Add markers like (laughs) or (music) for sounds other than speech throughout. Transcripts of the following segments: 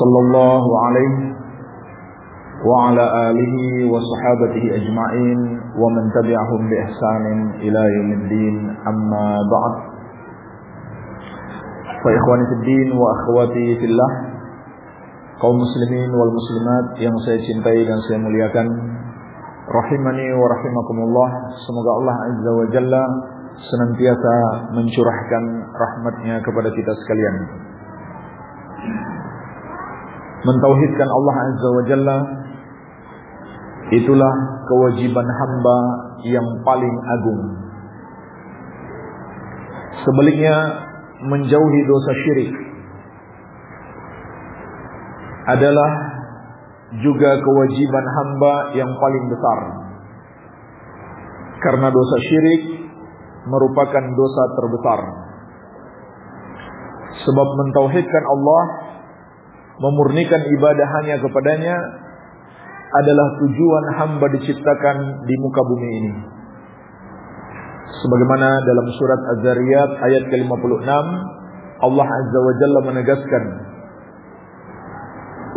صلى الله عليه وعلى آله وصحابته أجمعين ومن تبعهم بإحسان إلى يوم الدين أما بعد فإخواني في الدين وأخواتي في الله kaum muslimin wal muslimat yang saya cintai dan saya muliakan rahimani wa rahimakumullah semoga Allah azza wa jalla senantiasa mencurahkan rahmatnya kepada kita sekalian Mentauhidkan Allah azza wa jalla itulah kewajiban hamba yang paling agung sebaliknya menjauhi dosa syirik adalah juga kewajiban hamba yang paling besar. Karena dosa syirik merupakan dosa terbesar. Sebab mentauhidkan Allah, memurnikan ibadah hanya kepadanya adalah tujuan hamba diciptakan di muka bumi ini. Sebagaimana dalam surat Az-Zariyat ayat ke-56 Allah Azza wa Jalla menegaskan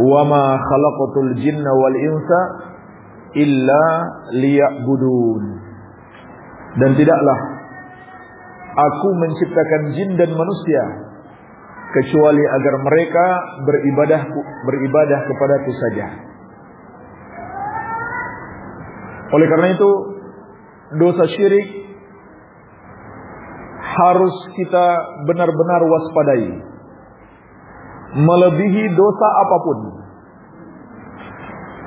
Wa ma khalaqatul jinna wal insa illa liya'budun Dan tidaklah aku menciptakan jin dan manusia kecuali agar mereka beribadah beribadah kepadaku saja. Oleh karena itu dosa syirik harus kita benar-benar waspadai melebihi dosa apa pun.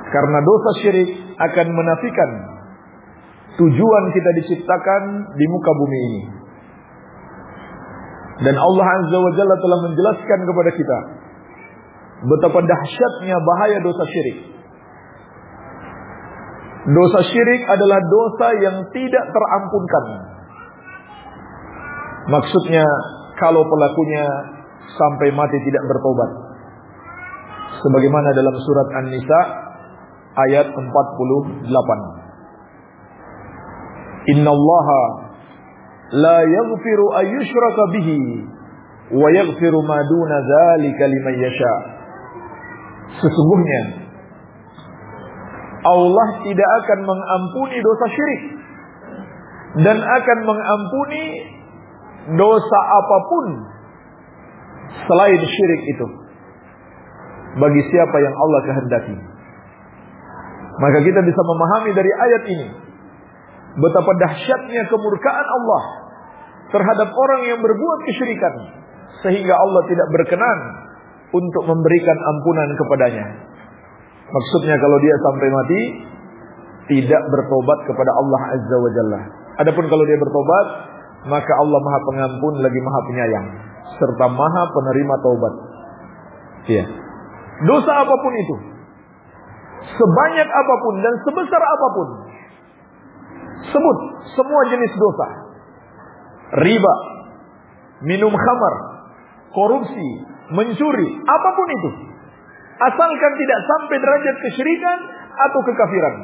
Karena dosa syirik akan menafikan tujuan kita diciptakan di muka bumi ini. Dan Allah Azza wa Jalla telah menjelaskan kepada kita betapa dahsyatnya bahaya dosa syirik. Dosa syirik adalah dosa yang tidak terampunkan. Maksudnya kalau pelakunya sampai mati tidak bertobat. Sebagaimana dalam surat An-Nisa ayat 48. Inna Allah la yaghfiru ayyushraka bihi wa yaghfiru ma duna dzalika liman yasha. Sesungguhnya Allah tidak akan mengampuni dosa syirik dan akan mengampuni dosa apa pun selain syirik itu bagi siapa yang Allah kehendaki. Maka kita bisa memahami dari ayat ini betapa dahsyatnya kemurkaan Allah terhadap orang yang berbuat kesyirikan sehingga Allah tidak berkenan untuk memberikan ampunan kepadanya. Maksudnya kalau dia sampai mati tidak bertobat kepada Allah Azza wa Jalla. Adapun kalau dia bertobat, maka Allah Maha Pengampun lagi Maha Penyayang serta Maha Penerima taubat. Iya. Dosa apa pun itu, sebanyak apa pun dan sebesar apa pun, sebut semua jenis dosa. Riba, minum khamar, korupsi, mencuri, apa pun itu. Asalkan tidak sampai derajat kesyirikan atau kekafiran.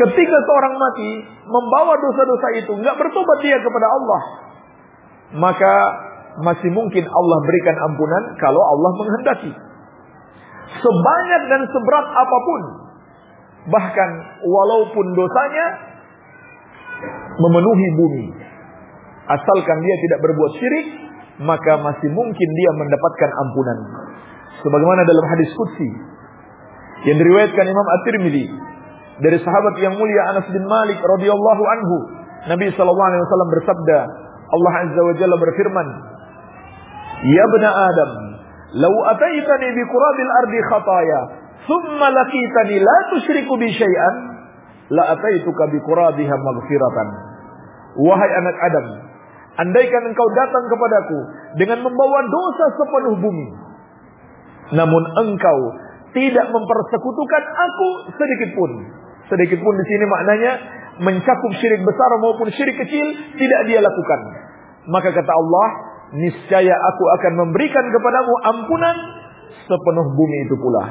Ketika seorang mati membawa dosa-dosa itu, nggak bertobat dia kepada Allah, maka masih mungkin Allah berikan ampunan kalau Allah menghendaki. Sebanyak dan seberat apa pun, bahkan walaupun dosanya memenuhi bumi, asalkan dia tidak berbuat syirik, maka masih mungkin dia mendapatkan ampunan. Sebagaimana dalam hadis qudsi yang diriwayatkan Imam At-Tirmidzi dari sahabat yang mulia Anas bin Malik radhiyallahu anhu, Nabi sallallahu alaihi wasallam bersabda, Allah Azza wa Jalla berfirman, "Ya bani Adam, law ataitani bi qurabil ardi khataya, thumma laqitani la tusyriku bi syai'an, la ataituka bi qurabiha maghfiratan." Wahai anak Adam, andaikan engkau datang kepadaku dengan membawa dosa sepenuh bumi, Namun engkau tidak mempersekutukan aku sedikit pun. Sedikit pun di sini maknanya mencakup syirik besar maupun syirik kecil tidak dia lakukan. Maka kata Allah, niscaya aku akan memberikan kepadamu ampunan sepenuh bumi itu pula.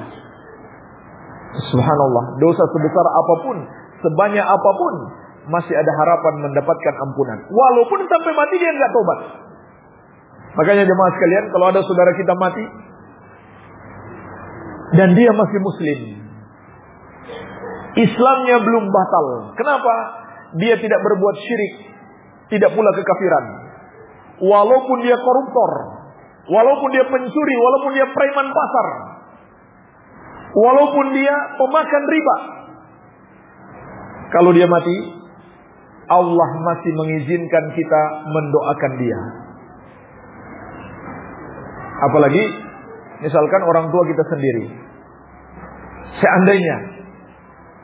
Subhanallah, dosa sebesar apa pun, sebanyak apa pun, masih ada harapan mendapatkan ampunan. Walaupun sampai mati dia nggak tobat. Makanya jemaah sekalian, kalau ada saudara kita mati dan dia masih muslim, Islamnya belum batal. Kenapa? Dia tidak berbuat syirik, tidak pula kekafiran. Walaupun dia koruptor, walaupun dia pencuri, walaupun dia preman pasar, walaupun dia pemakan riba. Kalau dia mati, Allah masih mengizinkan kita mendoakan dia. Apalagi misalkan orang tua kita sendiri. Seandainya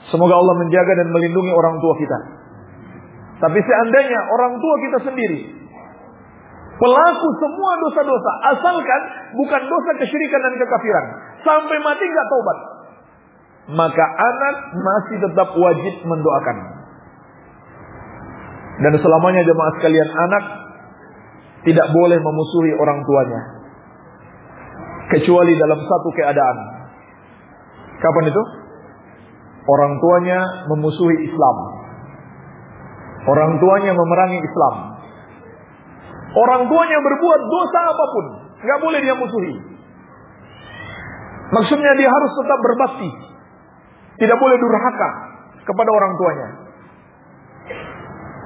semoga Allah menjaga dan melindungi orang tua kita. Tapi seandainya orang tua kita sendiri pelaku semua dosa-dosa asalkan bukan dosa kesyirikan dan kekafiran sampai mati nggak tobat maka anak masih tetap wajib mendoakan dan selamanya jemaah sekalian anak tidak boleh memusuhi orang tuanya. Kecuali dalam satu keadaan. Kapan itu? Orang tuanya memusuhi Islam. Orang tuanya memerangi Islam. Orang tuanya berbuat dosa apa pun, nggak boleh dia musuhi. Maksudnya dia harus tetap berbakti, tidak boleh durhaka kepada orang tuanya.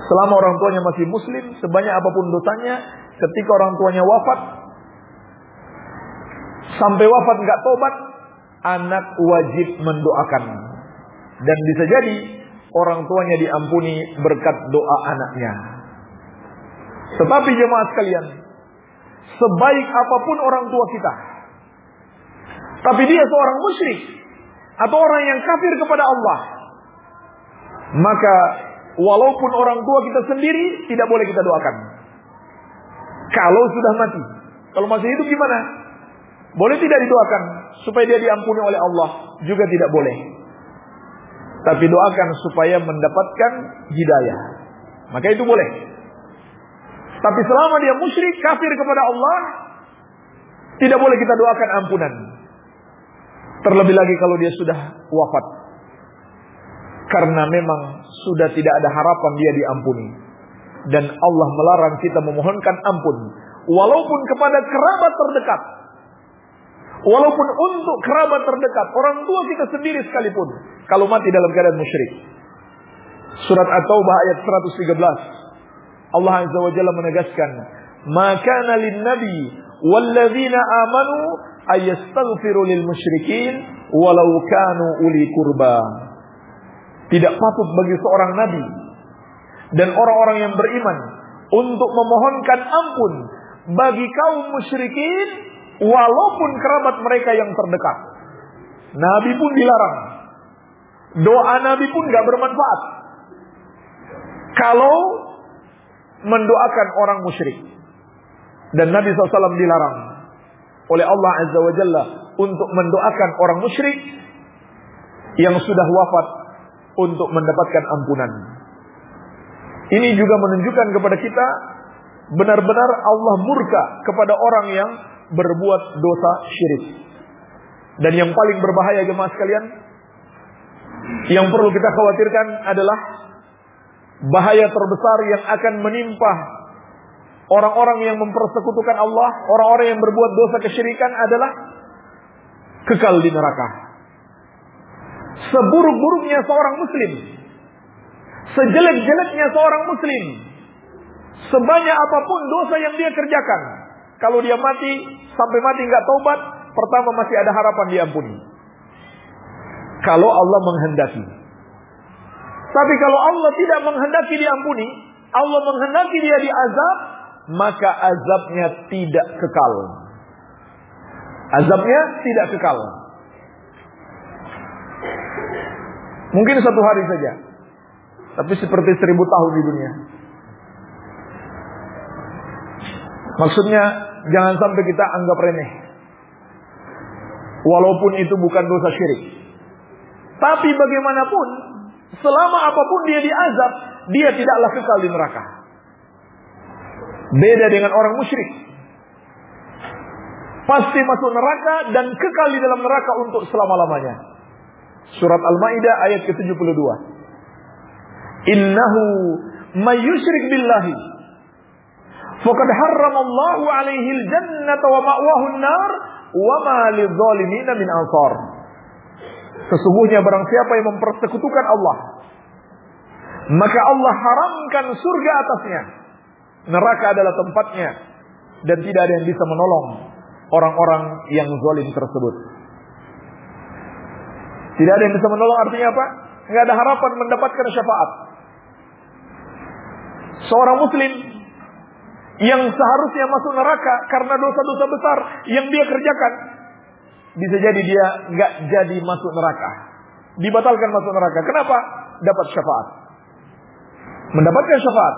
Selama orang tuanya masih muslim, sebanyak apa pun dosanya, ketika orang tuanya wafat, sampai wafat nggak tobat, anak wajib mendoakan. Dan bisa jadi orang tuanya diampuni berkat doa anaknya. Tetapi jemaah sekalian, sebaik apa pun orang tua kita, tapi dia seorang musyrik atau orang yang kafir kepada Allah, maka walaupun orang tua kita sendiri tidak boleh kita doakan. Kalau sudah mati, kalau masih hidup gimana? Boleh tidak didoakan supaya dia diampuni oleh Allah? Juga tidak boleh. Tapi doakan supaya mendapatkan hidayah. Maka itu boleh. Tapi selama dia musyrik, kafir kepada Allah, tidak boleh kita doakan ampunan. Terlebih lagi kalau dia sudah wafat. Karena memang sudah tidak ada harapan dia diampuni. Dan Allah melarang kita memohonkan ampun. Walaupun kepada kerabat terdekat. Walaupun untuk kerabat terdekat. Orang tua kita sendiri sekalipun. Kalau mati dalam keadaan musyrik. Surat At-Taubah ayat 113. Allah Azza wa Jalla menegaskan, "Maka nabi walladzina amanu ayastaghfiru lil musyrikin walau kanu uli kurba." Tidak patut bagi seorang nabi dan orang-orang yang beriman untuk memohonkan ampun bagi kaum musyrikin walaupun kerabat mereka yang terdekat. Nabi pun dilarang. Doa Nabi pun gak bermanfaat. Kalau mendoakan orang musyrik. Dan Nabi SAW dilarang oleh Allah Azza wa Jalla untuk mendoakan orang musyrik yang sudah wafat untuk mendapatkan ampunan. Ini juga menunjukkan kepada kita benar-benar Allah murka kepada orang yang berbuat dosa syirik. Dan yang paling berbahaya jemaah sekalian, yang perlu kita khawatirkan adalah bahaya terbesar yang akan menimpa orang-orang yang mempersekutukan Allah, orang-orang yang berbuat dosa kesyirikan adalah kekal di neraka. Seburuk-buruknya seorang muslim, sejelek-jeleknya seorang muslim, sebanyak apa pun dosa yang dia kerjakan, kalau dia mati sampai mati nggak taubat, pertama masih ada harapan diampuni. Kalau Allah menghendaki. Tapi kalau Allah tidak menghendaki diampuni, Allah menghendaki dia diazab, maka azabnya tidak kekal. Azabnya tidak kekal. Mungkin satu hari saja. Tapi seperti seribu tahun di dunia. Maksudnya jangan sampai kita anggap remeh. Walaupun itu bukan dosa syirik. Tapi bagaimanapun, selama apa pun dia diazab, dia tidaklah kekal di neraka. Beda dengan orang musyrik. Pasti masuk neraka dan kekal di dalam neraka untuk selama-lamanya. Surat Al-Maidah ayat ke-72. Innahu mayyushrik billahi faqad harramallahu alaihi al-jannata wa ma'wahu an-nar wa ma lidh-dhalimin min ansar. Sesungguhnya barang siapa yang mempersekutukan Allah, maka Allah haramkan surga atasnya. Neraka adalah tempatnya dan tidak ada yang bisa menolong orang-orang yang zalim tersebut. Tidak ada yang bisa menolong artinya apa? Enggak ada harapan mendapatkan syafaat. Seorang muslim yang seharusnya masuk neraka karena dosa-dosa besar yang dia kerjakan, bisa jadi dia nggak jadi masuk neraka. Dibatalkan masuk neraka. Kenapa? Dapat syafaat. Mendapatkan syafaat.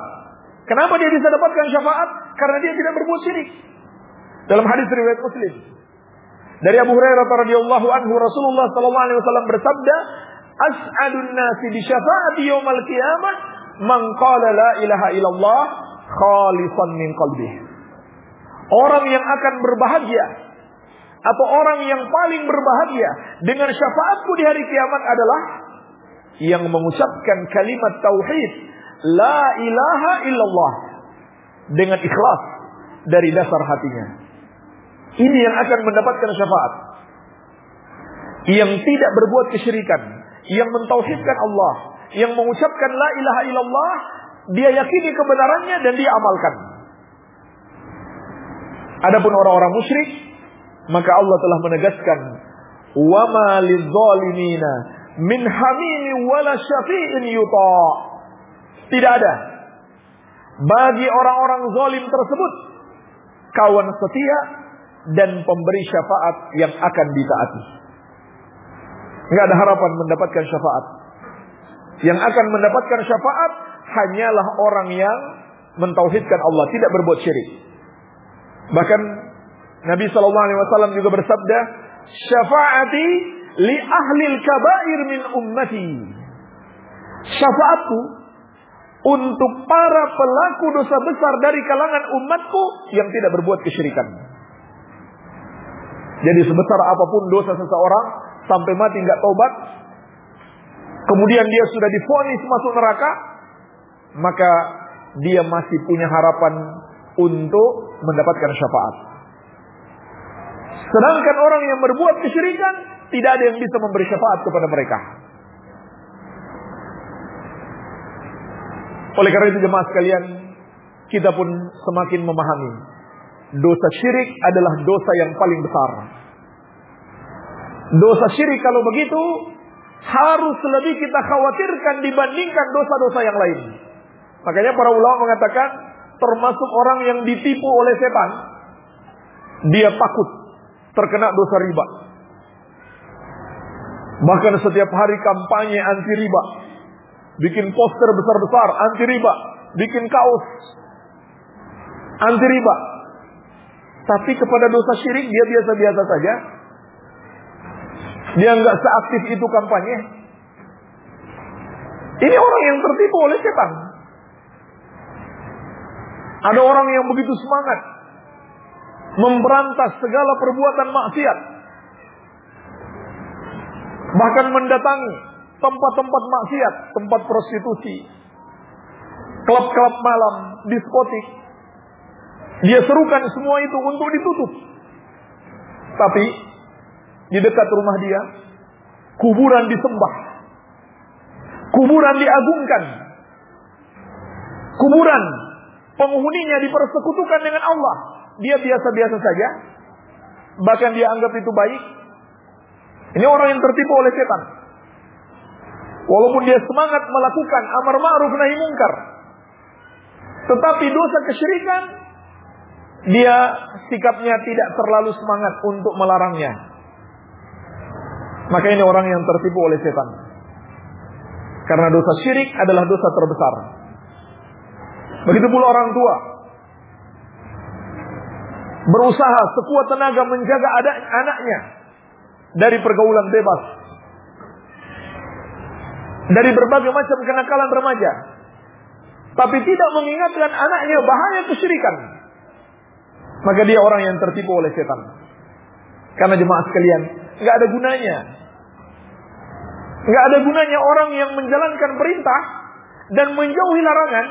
Kenapa dia bisa dapatkan syafaat? Karena dia tidak berbuat syirik. Dalam hadis riwayat Muslim. Dari Abu Hurairah radhiyallahu anhu Rasulullah sallallahu alaihi wasallam bersabda, "As'adun nasi bi syafaati yaumil qiyamah man qala la ilaha illallah khalisan min qalbih." Orang yang akan berbahagia atau orang yang paling berbahagia dengan syafaatku di hari kiamat adalah yang mengucapkan kalimat tauhid la ilaha illallah dengan ikhlas dari dasar hatinya. Ini yang akan mendapatkan syafaat. Yang tidak berbuat kesyirikan, yang mentauhidkan Allah, yang mengucapkan la ilaha illallah, dia yakini kebenarannya dan dia amalkan. Adapun orang-orang musyrik maka Allah telah menegaskan, "Wa ma lidzalimina min hamimi wala syafi'in yuta." Tidak ada bagi orang-orang zalim tersebut kawan setia dan pemberi syafaat yang akan ditaati. Enggak ada harapan mendapatkan syafaat. Yang akan mendapatkan syafaat hanyalah orang yang mentauhidkan Allah, tidak berbuat syirik. Bahkan Nabi Shallallahu Alaihi Wasallam juga bersabda, syafaati li ahli kabair min ummati. Syafaatku untuk para pelaku dosa besar dari kalangan umatku yang tidak berbuat kesyirikan. Jadi sebesar apa pun dosa seseorang sampai mati nggak tobat, kemudian dia sudah difonis masuk neraka, maka dia masih punya harapan untuk mendapatkan syafaat. Sedangkan orang yang berbuat kesyirikan tidak ada yang bisa memberi syafaat kepada mereka. Oleh karena itu jemaah sekalian, kita pun semakin memahami dosa syirik adalah dosa yang paling besar. Dosa syirik kalau begitu harus lebih kita khawatirkan dibandingkan dosa-dosa yang lain. Makanya para ulama mengatakan termasuk orang yang ditipu oleh setan, dia takut terkena dosa riba. Bahkan setiap hari kampanye anti riba. Bikin poster besar-besar anti riba. Bikin kaos anti riba. Tapi kepada dosa syirik dia biasa-biasa saja. Dia nggak seaktif itu kampanye. Ini orang yang tertipu oleh setan. Ada orang yang begitu semangat memberantas segala perbuatan maksiat. Bahkan mendatangi tempat-tempat maksiat, tempat prostitusi, klub-klub malam, diskotik. Dia serukan semua itu untuk ditutup. Tapi di dekat rumah dia, kuburan disembah. Kuburan diagungkan. Kuburan penghuninya dipersekutukan dengan Allah dia biasa-biasa saja, bahkan dia anggap itu baik. Ini orang yang tertipu oleh setan. Walaupun dia semangat melakukan amar ma'ruf nahi mungkar. Tetapi dosa kesyirikan dia sikapnya tidak terlalu semangat untuk melarangnya. Maka ini orang yang tertipu oleh setan. Karena dosa syirik adalah dosa terbesar. Begitu pula orang tua berusaha sekuat tenaga menjaga anak anaknya dari pergaulan bebas, dari berbagai macam kenakalan remaja, tapi tidak mengingatkan anaknya bahaya kesyirikan, maka dia orang yang tertipu oleh setan. Karena jemaah sekalian, nggak ada gunanya. Nggak ada gunanya orang yang menjalankan perintah dan menjauhi larangan,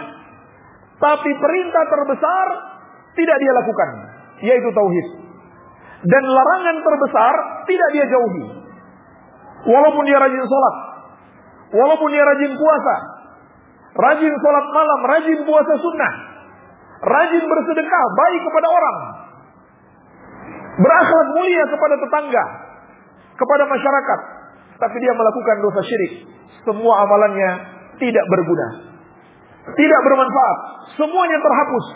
tapi perintah terbesar tidak dia lakukan, yaitu tauhid. Dan larangan terbesar tidak dia jauhi. Walaupun dia rajin sholat, walaupun dia rajin puasa, rajin sholat malam, rajin puasa sunnah, rajin bersedekah, baik kepada orang, berakhlak mulia kepada tetangga, kepada masyarakat, tapi dia melakukan dosa syirik. Semua amalannya tidak berguna. Tidak bermanfaat. Semuanya terhapus.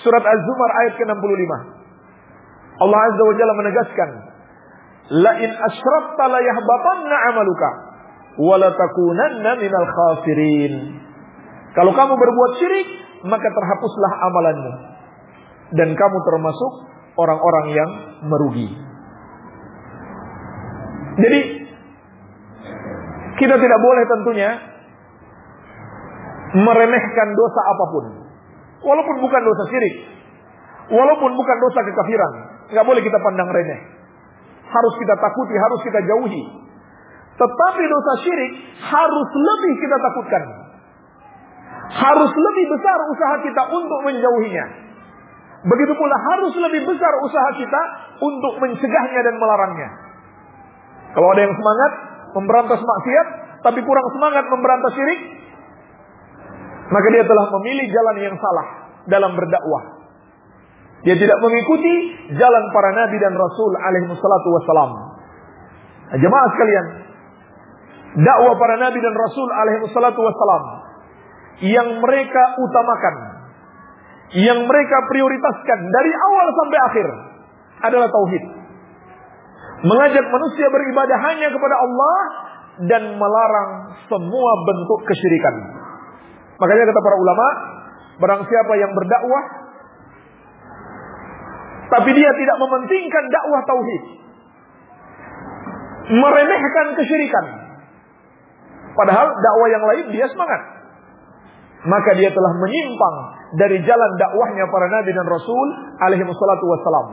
Surat Az-Zumar ayat ke-65. Allah Azza wa Jalla menegaskan, "La in asyrakta la yahbatanna 'amaluka wa la takunanna minal khasirin." Kalau kamu berbuat syirik, maka terhapuslah amalanmu dan kamu termasuk orang-orang yang merugi. Jadi kita tidak boleh tentunya meremehkan dosa apa pun. Walaupun bukan dosa syirik. Walaupun bukan dosa kekafiran. Nggak boleh kita pandang remeh. Harus kita takuti, harus kita jauhi. Tetapi dosa syirik harus lebih kita takutkan. Harus lebih besar usaha kita untuk menjauhinya. Begitu pula harus lebih besar usaha kita untuk mencegahnya dan melarangnya. Kalau ada yang semangat memberantas maksiat, tapi kurang semangat memberantas syirik, maka dia telah memilih jalan yang salah dalam berdakwah. Dia tidak mengikuti jalan para nabi dan rasul alaihi wassalatu wassalam. Nah, jemaah sekalian, dakwah para nabi dan rasul alaihi wassalatu wassalam yang mereka utamakan, yang mereka prioritaskan dari awal sampai akhir adalah tauhid. Mengajak manusia beribadah hanya kepada Allah dan melarang semua bentuk kesyirikan. Makanya kata para ulama, barang siapa yang berdakwah tapi dia tidak mementingkan dakwah tauhid, meremehkan kesyirikan. Padahal dakwah yang lain dia semangat. Maka dia telah menyimpang dari jalan dakwahnya para nabi dan rasul alaihi wassalatu wassalam.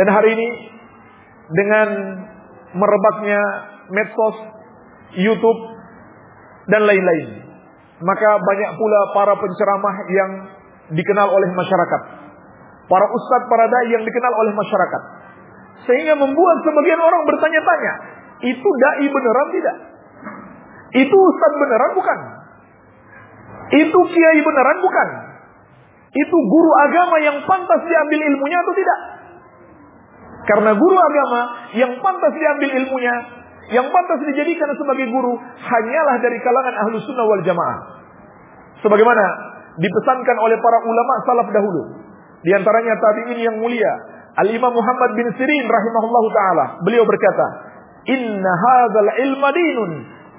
Dan hari ini dengan merebaknya medsos, YouTube dan lain-lain. Maka banyak pula para penceramah yang dikenal oleh masyarakat. Para ustadz, para dai yang dikenal oleh masyarakat. Sehingga membuat sebagian orang bertanya-tanya, itu dai beneran tidak? Itu ustadz beneran bukan? Itu kiai beneran bukan? Itu guru agama yang pantas diambil ilmunya atau tidak? Karena guru agama yang pantas diambil ilmunya, yang pantas dijadikan sebagai guru hanyalah dari kalangan ahlu sunnah wal jamaah. Sebagaimana dipesankan oleh para ulama salaf dahulu. Di antaranya tabi'in yang mulia. Al-Imam Muhammad bin Sirin rahimahullahu ta'ala. Beliau berkata, Inna hadzal ilma dinun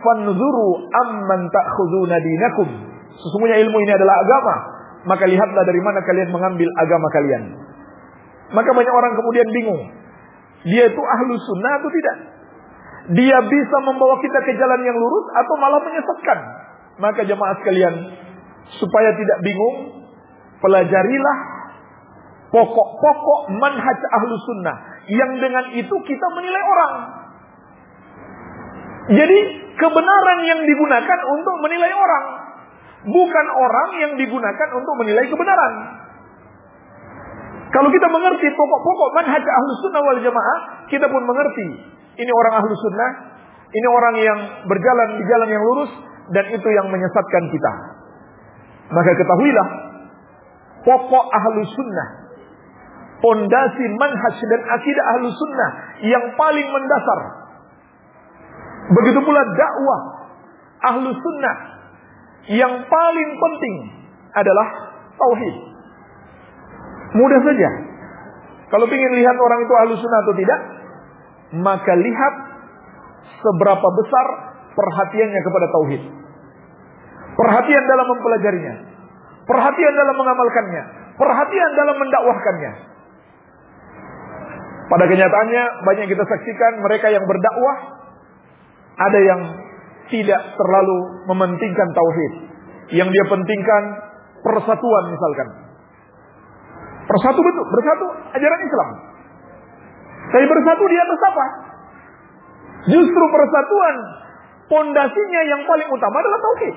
fanzuru amman ta'khuduna dinakum. Sesungguhnya ilmu ini adalah agama. Maka lihatlah dari mana kalian mengambil agama kalian. Maka banyak orang kemudian bingung. Dia itu ahlu sunnah atau tidak? Dia bisa membawa kita ke jalan yang lurus atau malah menyesatkan. Maka jemaah sekalian, supaya tidak bingung, pelajarilah pokok-pokok manhaj ahlu sunnah. Yang dengan itu kita menilai orang. Jadi kebenaran yang digunakan untuk menilai orang. Bukan orang yang digunakan untuk menilai kebenaran. Kalau kita mengerti pokok-pokok manhaj ahlu sunnah wal jamaah, kita pun mengerti. Ini orang ahlu sunnah, ini orang yang berjalan di jalan yang lurus, dan itu yang menyesatkan kita. Maka ketahuilah, pokok ahlu sunnah, pondasi manhaj dan akidah ahlu sunnah yang paling mendasar. Begitu pula dakwah ahlu sunnah yang paling penting adalah tauhid. Mudah saja. Kalau ingin lihat orang itu ahlu sunnah atau tidak, maka lihat seberapa besar perhatiannya kepada tauhid. Perhatian dalam mempelajarinya. Perhatian dalam mengamalkannya. Perhatian dalam mendakwahkannya. Pada kenyataannya banyak kita saksikan mereka yang berdakwah ada yang tidak terlalu mementingkan tauhid. Yang dia pentingkan persatuan misalkan. Persatu betul, bersatu ajaran Islam. Tapi bersatu di atas apa? Justru persatuan pondasinya yang paling utama adalah tauhid.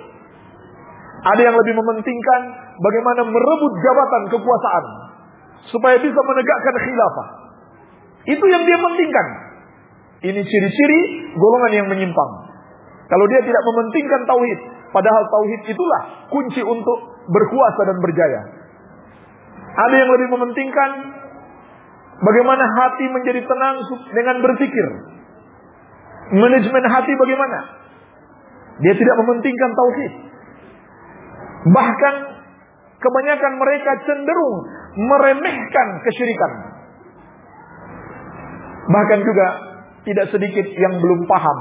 Ada yang lebih mementingkan bagaimana merebut jabatan kekuasaan supaya bisa menegakkan khilafah. Itu yang dia pentingkan. Ini ciri-ciri golongan yang menyimpang. Kalau dia tidak mementingkan tauhid, padahal tauhid itulah kunci untuk berkuasa dan berjaya. Ada yang lebih mementingkan bagaimana hati menjadi tenang dengan berpikir. Manajemen hati bagaimana? Dia tidak mementingkan tauhid. Bahkan kebanyakan mereka cenderung meremehkan kesyirikan. Bahkan juga tidak sedikit yang belum paham.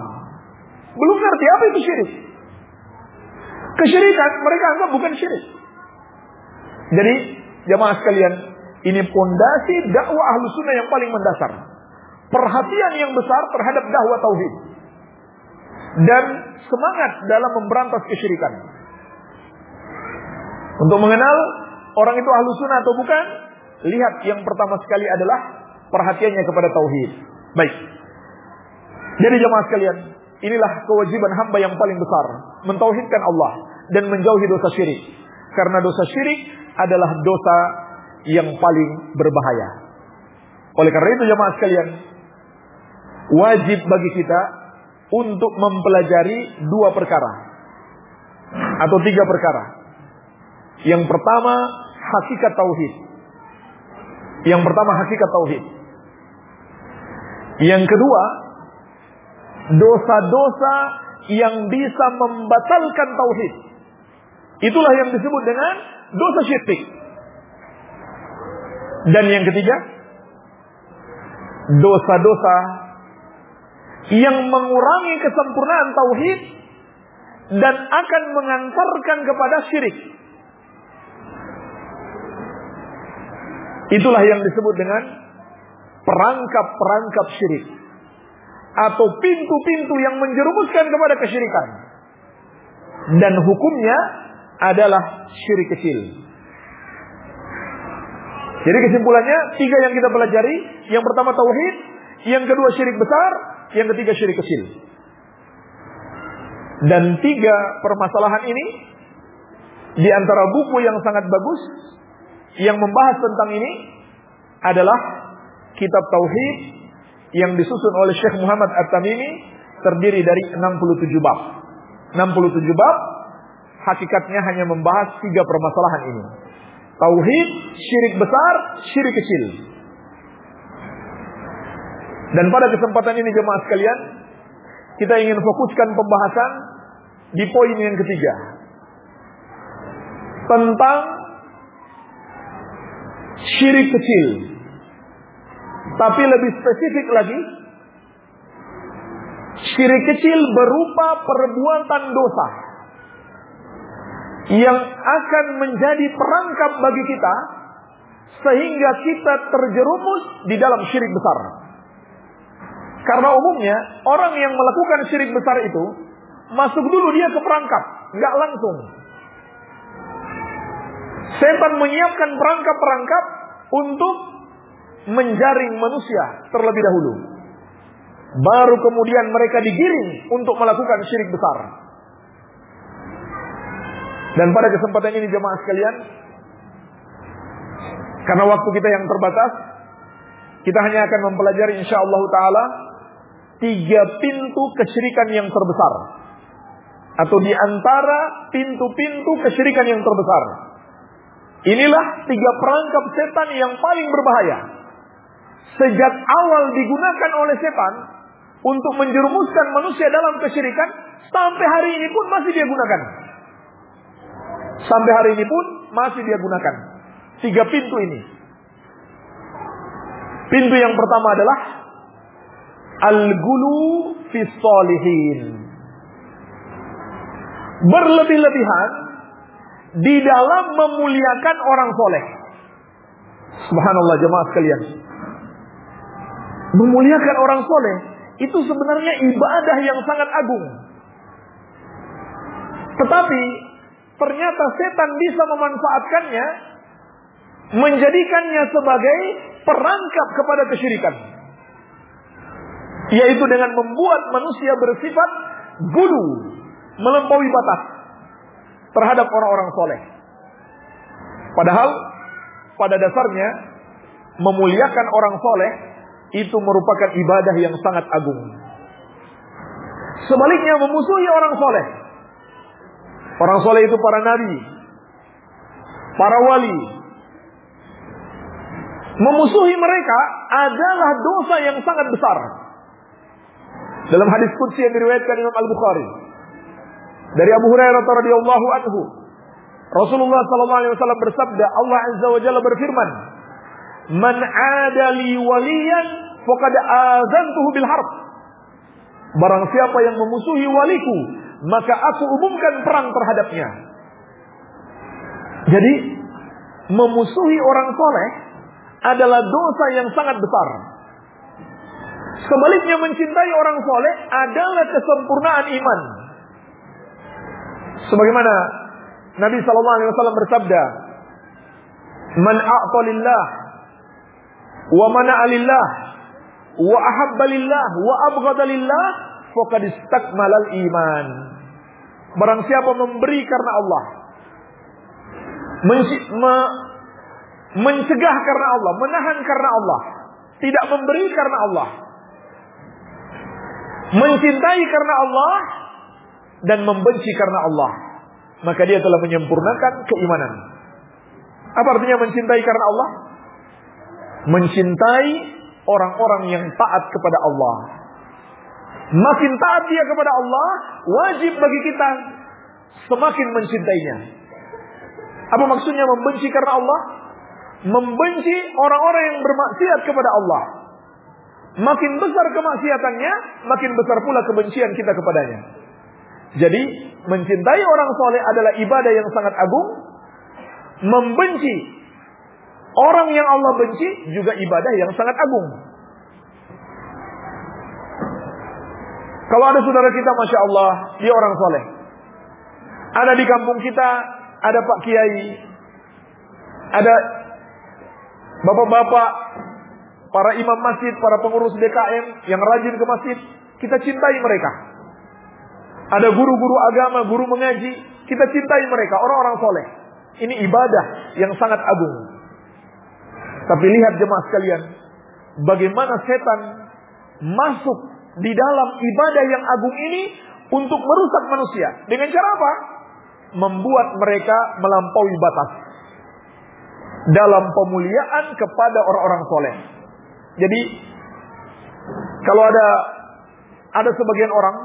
Belum ngerti apa itu syirik. Kesyirikan mereka anggap bukan syirik. Jadi jamaah sekalian, ini pondasi dakwah ahlu sunnah yang paling mendasar. Perhatian yang besar terhadap dakwah tauhid. Dan semangat dalam memberantas kesyirikan. Untuk mengenal orang itu ahlu sunnah atau bukan, lihat yang pertama sekali adalah perhatiannya kepada tauhid. Baik. Jadi jemaah sekalian, inilah kewajiban hamba yang paling besar, mentauhidkan Allah dan menjauhi dosa syirik. Karena dosa syirik adalah dosa yang paling berbahaya. Oleh karena itu jemaah sekalian, wajib bagi kita untuk mempelajari dua perkara atau tiga perkara. Yang pertama, hakikat tauhid. Yang pertama hakikat tauhid. Yang kedua, dosa-dosa yang bisa membatalkan tauhid. Itulah yang disebut dengan dosa syirik. Dan yang ketiga, dosa-dosa yang mengurangi kesempurnaan tauhid dan akan mengantarkan kepada syirik. Itulah yang disebut dengan perangkap-perangkap syirik atau pintu-pintu yang menjerumuskan kepada kesyirikan. Dan hukumnya adalah syirik kecil. Jadi kesimpulannya tiga yang kita pelajari, yang pertama tauhid, yang kedua syirik besar, yang ketiga syirik kecil. Dan tiga permasalahan ini di antara buku yang sangat bagus yang membahas tentang ini adalah kitab tauhid yang disusun oleh Syekh Muhammad At-Tamimi terdiri dari 67 bab. 67 bab hakikatnya hanya membahas tiga permasalahan ini. Tauhid, syirik besar, syirik kecil. Dan pada kesempatan ini jemaah sekalian, kita ingin fokuskan pembahasan di poin yang ketiga. Tentang syirik kecil. Tapi lebih spesifik lagi, syirik kecil berupa perbuatan dosa yang akan menjadi perangkap bagi kita sehingga kita terjerumus di dalam syirik besar. Karena umumnya orang yang melakukan syirik besar itu masuk dulu dia ke perangkap, nggak langsung. Setan menyiapkan perangkap-perangkap untuk menjaring manusia terlebih dahulu. Baru kemudian mereka digiring untuk melakukan syirik besar. Dan pada kesempatan ini jemaah sekalian, karena waktu kita yang terbatas, kita hanya akan mempelajari insya Allah Taala tiga pintu kesyirikan yang terbesar, atau di antara pintu-pintu kesyirikan yang terbesar. Inilah tiga perangkap setan yang paling berbahaya sejak awal digunakan oleh setan untuk menjerumuskan manusia dalam kesyirikan sampai hari ini pun masih dia gunakan. Sampai hari ini pun masih dia gunakan. Tiga pintu ini. Pintu yang pertama adalah al-gulu fi Berlebih-lebihan di dalam memuliakan orang soleh. Subhanallah jemaah sekalian. Memuliakan orang soleh itu sebenarnya ibadah yang sangat agung. Tetapi ternyata setan bisa memanfaatkannya menjadikannya sebagai perangkap kepada kesyirikan. Yaitu dengan membuat manusia bersifat gulu, melampaui batas terhadap orang-orang soleh. Padahal pada dasarnya memuliakan orang soleh itu merupakan ibadah yang sangat agung. Sebaliknya memusuhi orang soleh. Orang soleh itu para nabi, para wali. Memusuhi mereka adalah dosa yang sangat besar. Dalam hadis qudsi yang diriwayatkan Imam Al-Bukhari dari Abu Hurairah radhiyallahu anhu, Rasulullah sallallahu alaihi wasallam bersabda, Allah azza wa jalla berfirman, "Man 'ada li waliyan faqad azantuhu bil harb." Barang siapa yang memusuhi waliku, maka aku umumkan perang terhadapnya. Jadi, memusuhi orang soleh adalah dosa yang sangat besar. Sebaliknya mencintai orang soleh adalah kesempurnaan iman. Sebagaimana Nabi Wasallam bersabda, "Man a'talillah wa mana alillah. Wa ahabbalillah wa abghadalillah faqad istakmalal iman." Barang siapa memberi karena Allah, mencegah karena Allah, menahan karena Allah, tidak memberi karena Allah, mencintai karena Allah, dan membenci karena Allah, maka dia telah menyempurnakan keimanan. Apa artinya mencintai karena Allah? Mencintai orang-orang yang taat kepada Allah. Makin taat dia kepada Allah, wajib bagi kita semakin mencintainya. Apa maksudnya membenci karena Allah? Membenci orang-orang yang bermaksiat kepada Allah. Makin besar kemaksiatannya, makin besar pula kebencian kita kepadanya. Jadi mencintai orang soleh adalah ibadah yang sangat agung. Membenci orang yang Allah benci juga ibadah yang sangat agung. Kalau ada saudara kita, masya Allah, dia orang soleh. Ada di kampung kita, ada Pak Kiai, ada bapak-bapak, para imam masjid, para pengurus DKM yang rajin ke masjid, kita cintai mereka. Ada guru-guru agama, guru mengaji. Kita cintai mereka, orang-orang soleh. Ini ibadah yang sangat agung. Tapi lihat jemaah sekalian. Bagaimana setan masuk di dalam ibadah yang agung ini untuk merusak manusia. Dengan cara apa? Membuat mereka melampaui batas. Dalam pemuliaan kepada orang-orang soleh. Jadi, kalau ada ada sebagian orang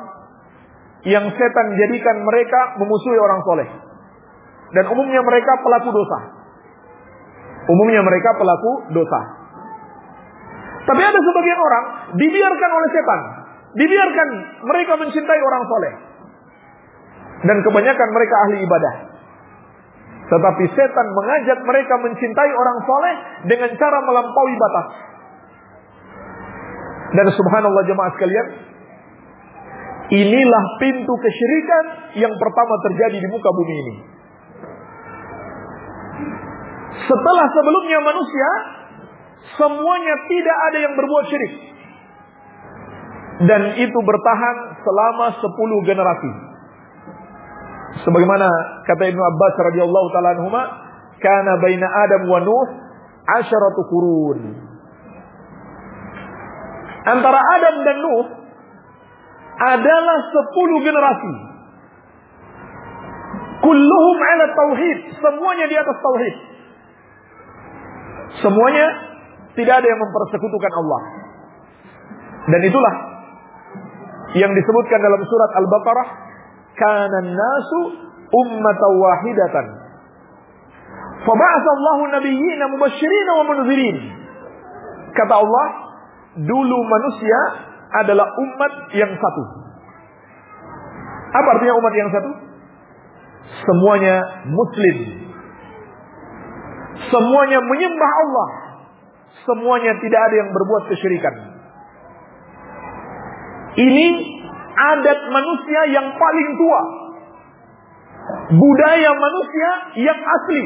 yang setan jadikan mereka memusuhi orang soleh. Dan umumnya mereka pelaku dosa. Umumnya mereka pelaku dosa. Tapi ada sebagian orang dibiarkan oleh setan. Dibiarkan mereka mencintai orang soleh. Dan kebanyakan mereka ahli ibadah. Tetapi setan mengajak mereka mencintai orang soleh dengan cara melampaui batas. Dan subhanallah jemaah sekalian, Inilah pintu kesyirikan yang pertama terjadi di muka bumi ini. Setelah sebelumnya manusia, semuanya tidak ada yang berbuat syirik. Dan itu bertahan selama 10 generasi. Sebagaimana kata Ibnu Abbas radhiyallahu taala anhuma, kana baina Adam wa Nuh asyaratu qurun. Antara Adam dan Nuh adalah sepuluh generasi. Kulluhum ala tauhid. Semuanya di atas tauhid. Semuanya tidak ada yang mempersekutukan Allah. Dan itulah yang disebutkan dalam surat Al-Baqarah, "Kana nasu ummatan wahidatan." Faba'atha Allahu nabiyyina mubasysyirin wa munzirin. Kata Allah, dulu manusia adalah umat yang satu. Apa artinya umat yang satu? Semuanya muslim. Semuanya menyembah Allah. Semuanya tidak ada yang berbuat kesyirikan. Ini adat manusia yang paling tua. Budaya manusia yang asli.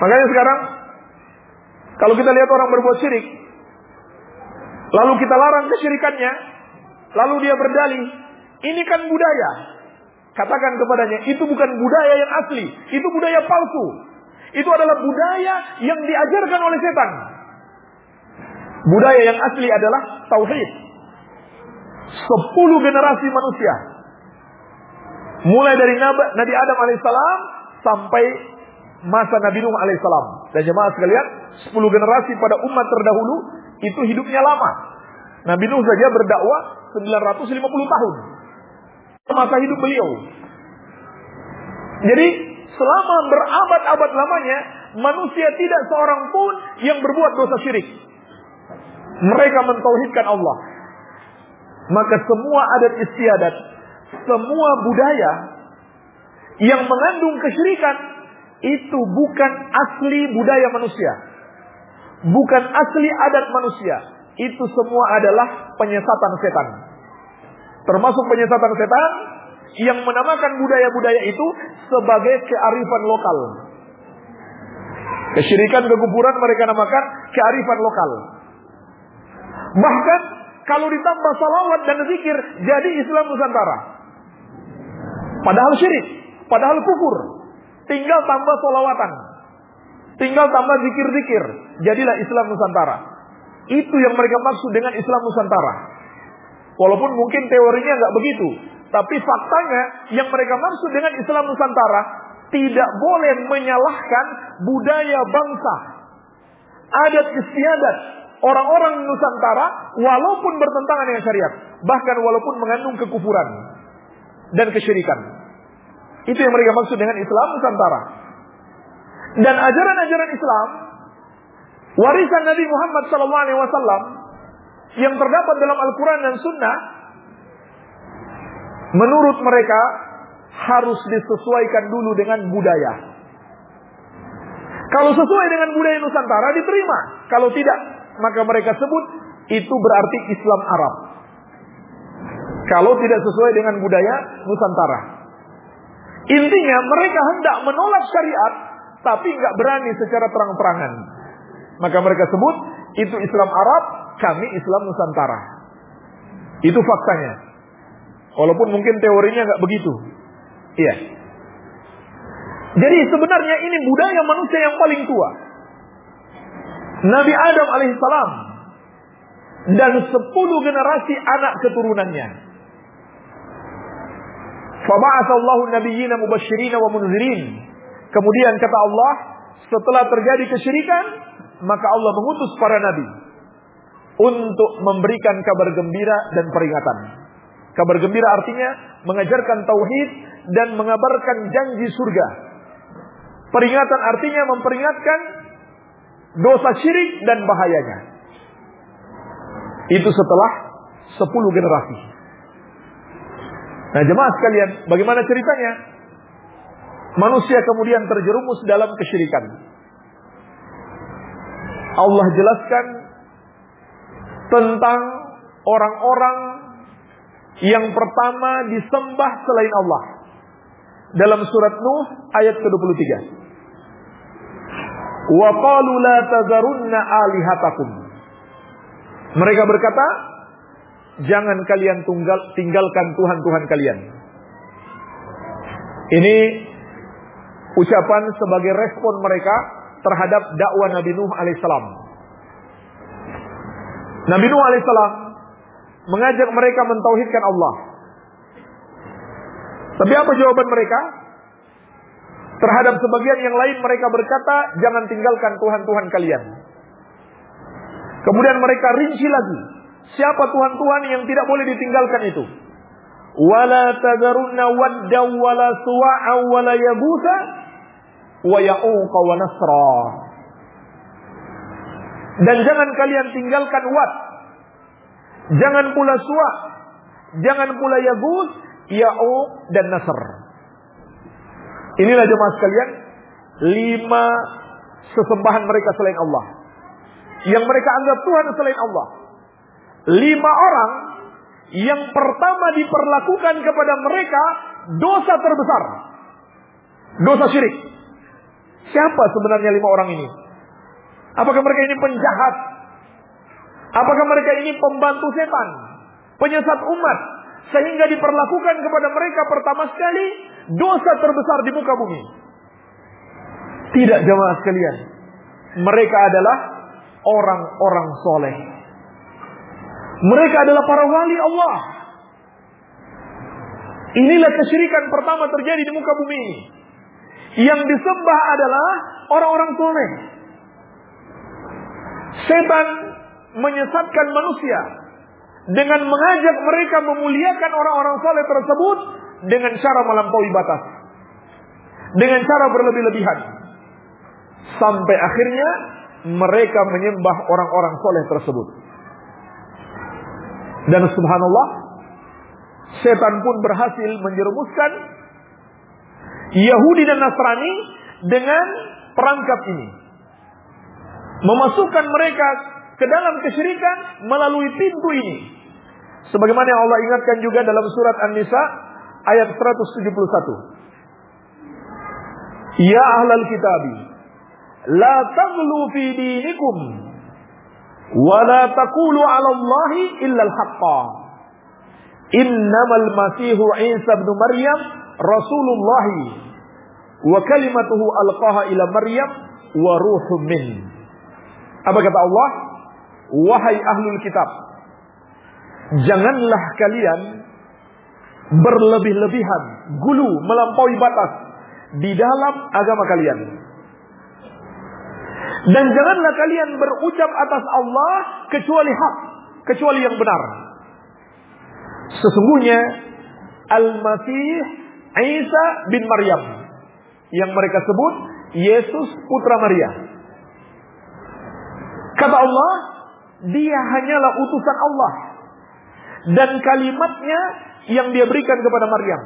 Makanya sekarang kalau kita lihat orang berbuat syirik, lalu kita larang kesyirikannya, lalu dia berdalih, ini kan budaya. Katakan kepadanya, itu bukan budaya yang asli, itu budaya palsu. Itu adalah budaya yang diajarkan oleh setan. Budaya yang asli adalah tauhid. Sepuluh generasi manusia. Mulai dari Nabi Adam alaihissalam sampai masa Nabi Nuh alaihissalam. Dan jemaah sekalian, sepuluh generasi pada umat terdahulu itu hidupnya lama. Nabi Nuh saja berdakwah 950 tahun. Masa hidup beliau. Jadi selama berabad-abad lamanya manusia tidak seorang pun yang berbuat dosa syirik. Mereka mentauhidkan Allah. Maka semua adat istiadat, semua budaya yang mengandung kesyirikan itu bukan asli budaya manusia. Bukan asli adat manusia. Itu semua adalah penyesatan setan. Termasuk penyesatan setan yang menamakan budaya-budaya itu sebagai kearifan lokal. Kesyirikan kekuburan mereka namakan kearifan lokal. Bahkan kalau ditambah salawat dan zikir jadi Islam Nusantara. Padahal syirik, padahal kufur. Tinggal tambah salawatan. Tinggal tambah zikir-zikir. Jadilah Islam Nusantara. Itu yang mereka maksud dengan Islam Nusantara. Walaupun mungkin teorinya nggak begitu. Tapi faktanya yang mereka maksud dengan Islam Nusantara tidak boleh menyalahkan budaya bangsa. Adat istiadat orang-orang Nusantara walaupun bertentangan dengan syariat. Bahkan walaupun mengandung kekufuran dan kesyirikan. Itu yang mereka maksud dengan Islam Nusantara. Dan ajaran-ajaran Islam warisan Nabi Muhammad SAW yang terdapat dalam Al-Quran dan Sunnah menurut mereka harus disesuaikan dulu dengan budaya. Kalau sesuai dengan budaya Nusantara diterima. Kalau tidak, maka mereka sebut itu berarti Islam Arab. Kalau tidak sesuai dengan budaya Nusantara. Intinya mereka hendak menolak syariat tapi nggak berani secara terang-terangan. Maka mereka sebut itu Islam Arab, kami Islam Nusantara. Itu faktanya. Walaupun mungkin teorinya nggak begitu. Iya. Jadi sebenarnya ini budaya manusia yang paling tua. Nabi Adam alaihissalam dan sepuluh generasi anak keturunannya. Faba'athallahu nabiyyina mubashirina wa munzirin. Kemudian kata Allah, setelah terjadi kesyirikan, maka Allah mengutus para nabi untuk memberikan kabar gembira dan peringatan. Kabar gembira artinya mengajarkan tauhid dan mengabarkan janji surga. Peringatan artinya memperingatkan dosa syirik dan bahayanya. Itu setelah 10 generasi. Nah jemaah sekalian, bagaimana ceritanya? Manusia kemudian terjerumus dalam kesyirikan. Allah jelaskan tentang orang-orang yang pertama disembah selain Allah. Dalam surat Nuh ayat ke-23. Wa qalu la alihatakum. Mereka berkata, jangan kalian tunggal, tinggalkan Tuhan-Tuhan kalian. Ini ucapan sebagai respon mereka terhadap dakwah Nabi Nuh alaihissalam. Nabi Nuh alaihissalam mengajak mereka mentauhidkan Allah. Tapi apa jawaban mereka? Terhadap sebagian yang lain mereka berkata, jangan tinggalkan Tuhan-Tuhan kalian. Kemudian mereka rinci lagi. Siapa Tuhan-Tuhan yang tidak boleh ditinggalkan itu? Wala tadarunna wadda wala suwa'a wala yabusa wa ya'uqa wa nasra. Dan jangan kalian tinggalkan Wad. Jangan pula Suwa. Jangan pula Yagus, Ya'uq dan Nasr. Inilah jemaah sekalian, lima sesembahan mereka selain Allah. Yang mereka anggap Tuhan selain Allah. lima orang yang pertama diperlakukan kepada mereka dosa terbesar. Dosa syirik. Siapa sebenarnya lima orang ini? Apakah mereka ini penjahat? Apakah mereka ini pembantu setan? Penyesat umat? Sehingga diperlakukan kepada mereka pertama sekali dosa terbesar di muka bumi. Tidak jamaah sekalian. Mereka adalah orang-orang soleh. Mereka adalah para wali Allah. Inilah kesyirikan pertama terjadi di muka bumi ini. Yang disembah adalah orang-orang soleh. Setan menyesatkan manusia dengan mengajak mereka memuliakan orang-orang soleh tersebut dengan cara melampaui batas. Dengan cara berlebih-lebihan. Sampai akhirnya mereka menyembah orang-orang soleh tersebut. Dan subhanallah, setan pun berhasil menjerumuskan Yahudi dan Nasrani dengan perangkap ini. Memasukkan mereka ke dalam kesyirikan melalui pintu ini. Sebagaimana yang Allah ingatkan juga dalam surat An-Nisa ayat 171. Ya ahlal kitabi, la taghlu fi dinikum wa la taqulu 'ala Allahi illa al-haqqa. Innamal masihu Isa bin Maryam Rasulullah wa kalimatuhu alqaha ila Maryam wa ruhum min. Apa kata Allah? Wahai ahlul kitab, janganlah kalian berlebih-lebihan, gulu, melampaui batas di dalam agama kalian. Dan janganlah kalian berucap atas Allah kecuali hak, kecuali yang benar. Sesungguhnya Al-Masih Isa bin Maryam yang mereka sebut Yesus putra Maria. Kata Allah, dia hanyalah utusan Allah dan kalimatnya yang dia berikan kepada Maryam.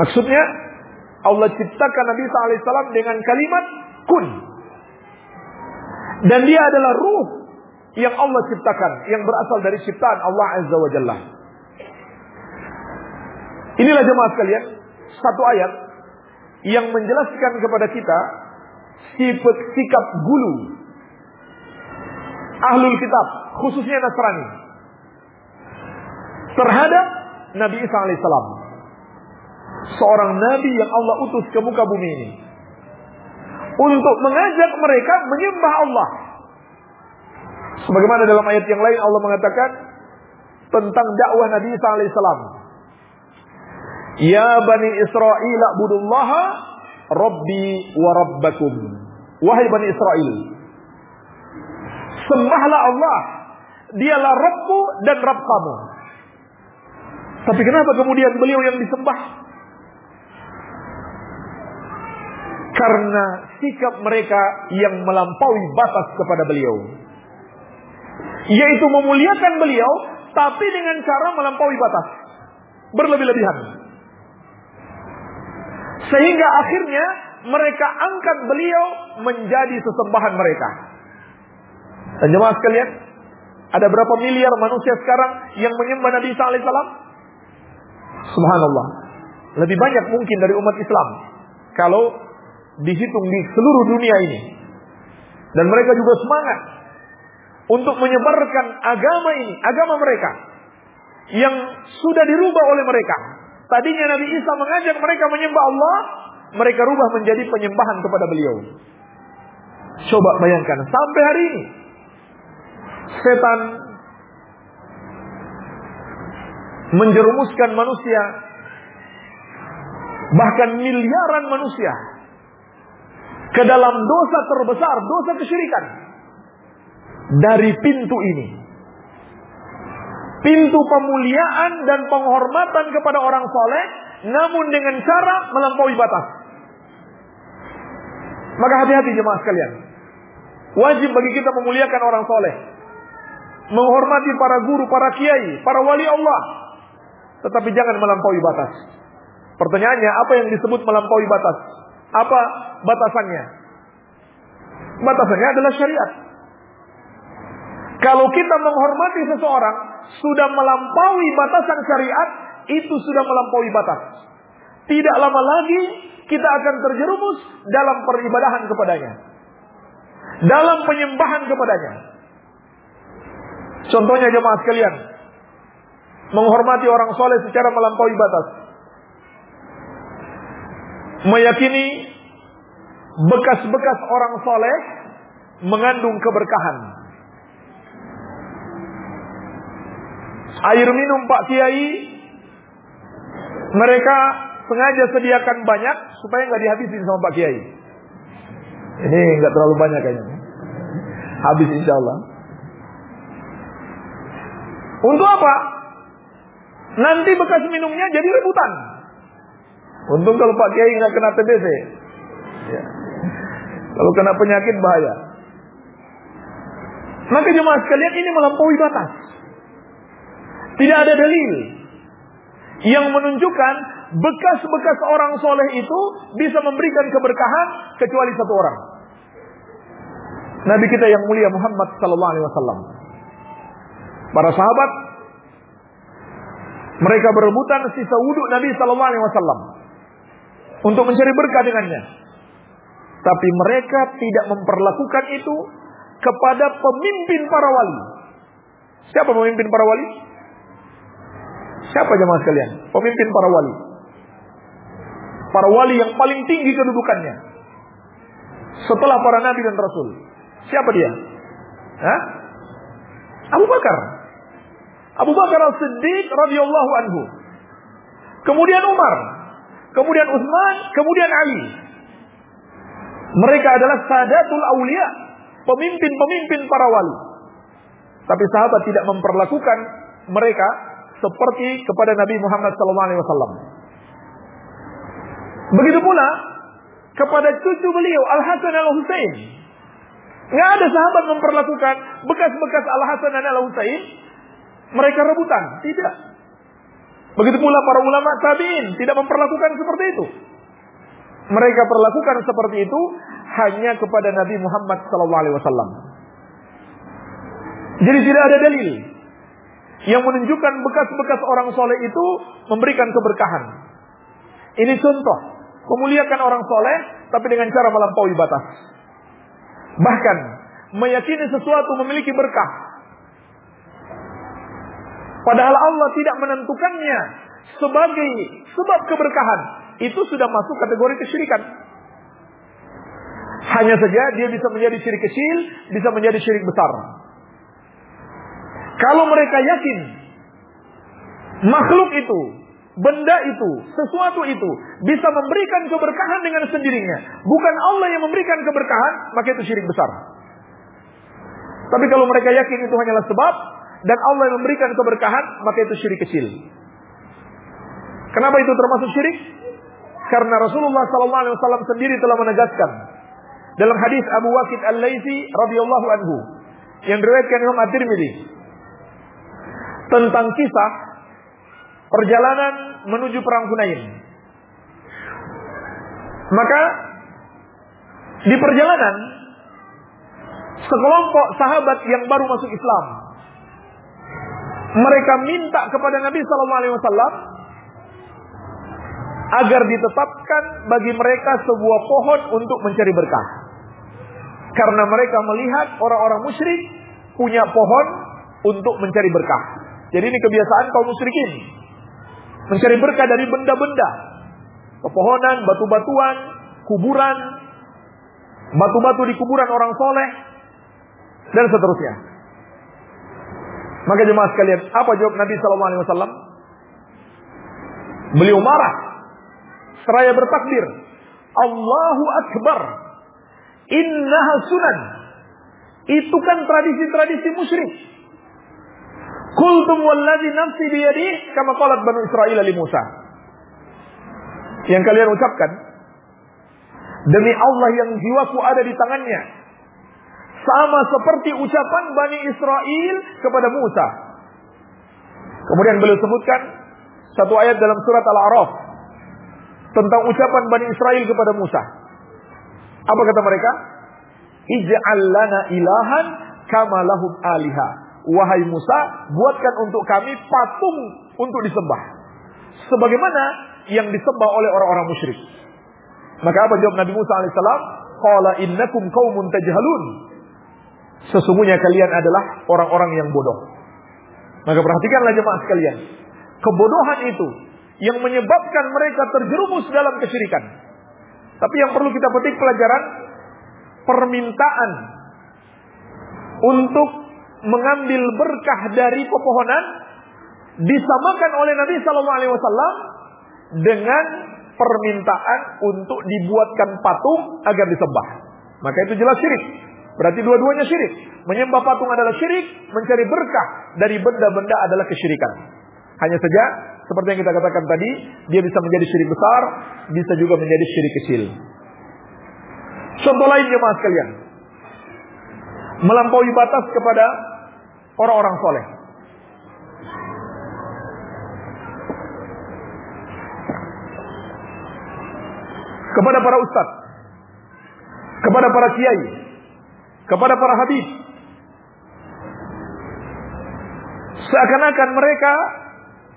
Maksudnya Allah ciptakan Nabi SAW dengan kalimat kun. Dan dia adalah ruh yang Allah ciptakan. Yang berasal dari ciptaan Allah Azza wa Jalla. Inilah jemaah sekalian. Satu ayat yang menjelaskan kepada kita sikap gulu ahlul kitab khususnya Nasrani terhadap Nabi Isa alaihissalam seorang nabi yang Allah utus ke muka bumi ini untuk mengajak mereka menyembah Allah. Sebagaimana dalam ayat yang lain Allah mengatakan tentang dakwah Nabi Isa alaihissalam Ya Bani Israel abudullaha Rabbi wa Rabbakum. Wahai Bani Israel Sembahlah Allah. Dialah Rabbu dan Rabb kamu. Tapi kenapa kemudian beliau yang disembah? Karena sikap mereka yang melampaui batas kepada beliau. Yaitu memuliakan beliau Tapi dengan cara melampaui batas. Berlebih-lebihan. Sehingga akhirnya mereka angkat beliau menjadi sesembahan mereka. Dan jemaah sekalian, ada berapa miliar manusia sekarang yang menyembah Nabi Isa alaihissalam? Subhanallah. Lebih banyak mungkin dari umat Islam. Kalau dihitung di seluruh dunia ini. Dan mereka juga semangat untuk menyebarkan agama ini, agama mereka yang sudah dirubah oleh mereka Tadinya Nabi Isa mengajak mereka menyembah Allah, mereka rubah menjadi penyembahan kepada beliau. Coba bayangkan, sampai hari ini setan menjerumuskan manusia bahkan miliaran manusia ke dalam dosa terbesar, dosa kesyirikan dari pintu ini pintu pemuliaan dan penghormatan kepada orang soleh, namun dengan cara melampaui batas. Maka hati-hati jemaah sekalian. Wajib bagi kita memuliakan orang soleh. Menghormati para guru, para kiai, para wali Allah. Tetapi jangan melampaui batas. Pertanyaannya, apa yang disebut melampaui batas? Apa batasannya? Batasannya adalah syariat. Kalau kita menghormati seseorang sudah melampaui batasan syariat, itu sudah melampaui batas. Tidak lama lagi kita akan terjerumus dalam peribadahan kepadanya. Dalam penyembahan kepadanya. Contohnya jemaah sekalian. Menghormati orang soleh secara melampaui batas. Meyakini bekas-bekas orang soleh mengandung keberkahan. Air minum Pak Kiai mereka sengaja sediakan banyak supaya nggak dihabisin sama Pak Kiai. Ini nggak terlalu banyak kayaknya. Habis insya Allah. Untuk apa? Nanti bekas minumnya jadi rebutan. Untung kalau Pak Kiai nggak kena TBC. Ya. Kalau kena penyakit bahaya. Maka jemaah sekalian ini melampaui batas. Tidak ada dalil yang menunjukkan bekas-bekas orang soleh itu bisa memberikan keberkahan kecuali satu orang. Nabi kita yang mulia Muhammad Sallallahu Alaihi Wasallam. Para sahabat mereka berebutan sisa wudhu Nabi Sallallahu Alaihi Wasallam untuk mencari berkah dengannya. Tapi mereka tidak memperlakukan itu kepada pemimpin para wali. Siapa pemimpin para wali? Siapa jemaah sekalian? Pemimpin para wali. Para wali yang paling tinggi kedudukannya. Setelah para nabi dan rasul. Siapa dia? Hah? Abu Bakar. Abu Bakar Al-Siddiq radhiyallahu anhu. Kemudian Umar, kemudian Utsman, kemudian Ali. Mereka adalah sadatul aulia, pemimpin-pemimpin para wali. Tapi sahabat tidak memperlakukan mereka seperti kepada Nabi Muhammad SAW. Begitu pula kepada cucu beliau Al Hasan Al Husain. Nggak ada sahabat memperlakukan bekas-bekas Al Hasan dan Al Husain mereka rebutan, tidak. Begitu pula para ulama tabiin tidak memperlakukan seperti itu. Mereka perlakukan seperti itu hanya kepada Nabi Muhammad SAW. Jadi tidak ada dalil yang menunjukkan bekas-bekas orang soleh itu memberikan keberkahan. Ini contoh memuliakan orang soleh tapi dengan cara melampaui batas. Bahkan meyakini sesuatu memiliki berkah. Padahal Allah tidak menentukannya sebagai sebab keberkahan. Itu sudah masuk kategori kesyirikan. Hanya saja dia bisa menjadi syirik kecil, bisa menjadi syirik besar. Kalau mereka yakin makhluk itu, benda itu, sesuatu itu bisa memberikan keberkahan dengan sendirinya, bukan Allah yang memberikan keberkahan, maka itu syirik besar. Tapi kalau mereka yakin itu hanyalah sebab dan Allah yang memberikan keberkahan, maka itu syirik kecil. Kenapa itu termasuk syirik? Karena Rasulullah SAW sendiri telah menegaskan dalam hadis Abu Waqid Al-Laitsi radhiyallahu anhu yang diriwayatkan Imam At-Tirmidzi tentang kisah perjalanan menuju perang Hunain. Maka di perjalanan sekelompok sahabat yang baru masuk Islam mereka minta kepada Nabi Sallallahu Alaihi Wasallam agar ditetapkan bagi mereka sebuah pohon untuk mencari berkah. Karena mereka melihat orang-orang musyrik punya pohon untuk mencari berkah. Jadi ini kebiasaan kaum musyrikin. Mencari berkah dari benda-benda. Pepohonan, batu-batuan, kuburan, batu-batu di kuburan orang soleh, dan seterusnya. Maka jemaah sekalian, apa jawab Nabi SAW? Beliau marah. Seraya bertakbir. Allahu Akbar. Innaha sunan. Itu kan tradisi-tradisi musyrik. Kultum walladhi nafsi biyadih kama qalat Banu Israel li Musa. Yang kalian ucapkan demi Allah yang jiwaku ada di tangannya. Sama seperti ucapan Bani Israel kepada Musa. Kemudian beliau sebutkan satu ayat dalam surat Al-A'raf tentang ucapan Bani Israel kepada Musa. Apa kata mereka? Ij'al lana ilahan kama lahum aliha. Wahai Musa, buatkan untuk kami patung untuk disembah. Sebagaimana yang disembah oleh orang-orang musyrik. Maka apa jawab Nabi Musa alaihissalam? Qala innakum qaumun tajhalun. Sesungguhnya kalian adalah orang-orang yang bodoh. Maka perhatikanlah jemaah sekalian. Kebodohan itu yang menyebabkan mereka terjerumus dalam kesyirikan. Tapi yang perlu kita petik pelajaran permintaan untuk mengambil berkah dari pepohonan disamakan oleh Nabi Shallallahu Alaihi Wasallam dengan permintaan untuk dibuatkan patung agar disembah. Maka itu jelas syirik. Berarti dua-duanya syirik. Menyembah patung adalah syirik, mencari berkah dari benda-benda adalah kesyirikan. Hanya saja seperti yang kita katakan tadi, dia bisa menjadi syirik besar, bisa juga menjadi syirik kecil. Contoh lain jemaah sekalian. Melampaui batas kepada orang-orang soleh. Kepada para ustadz. Kepada para kiai. Kepada para habib. Seakan-akan mereka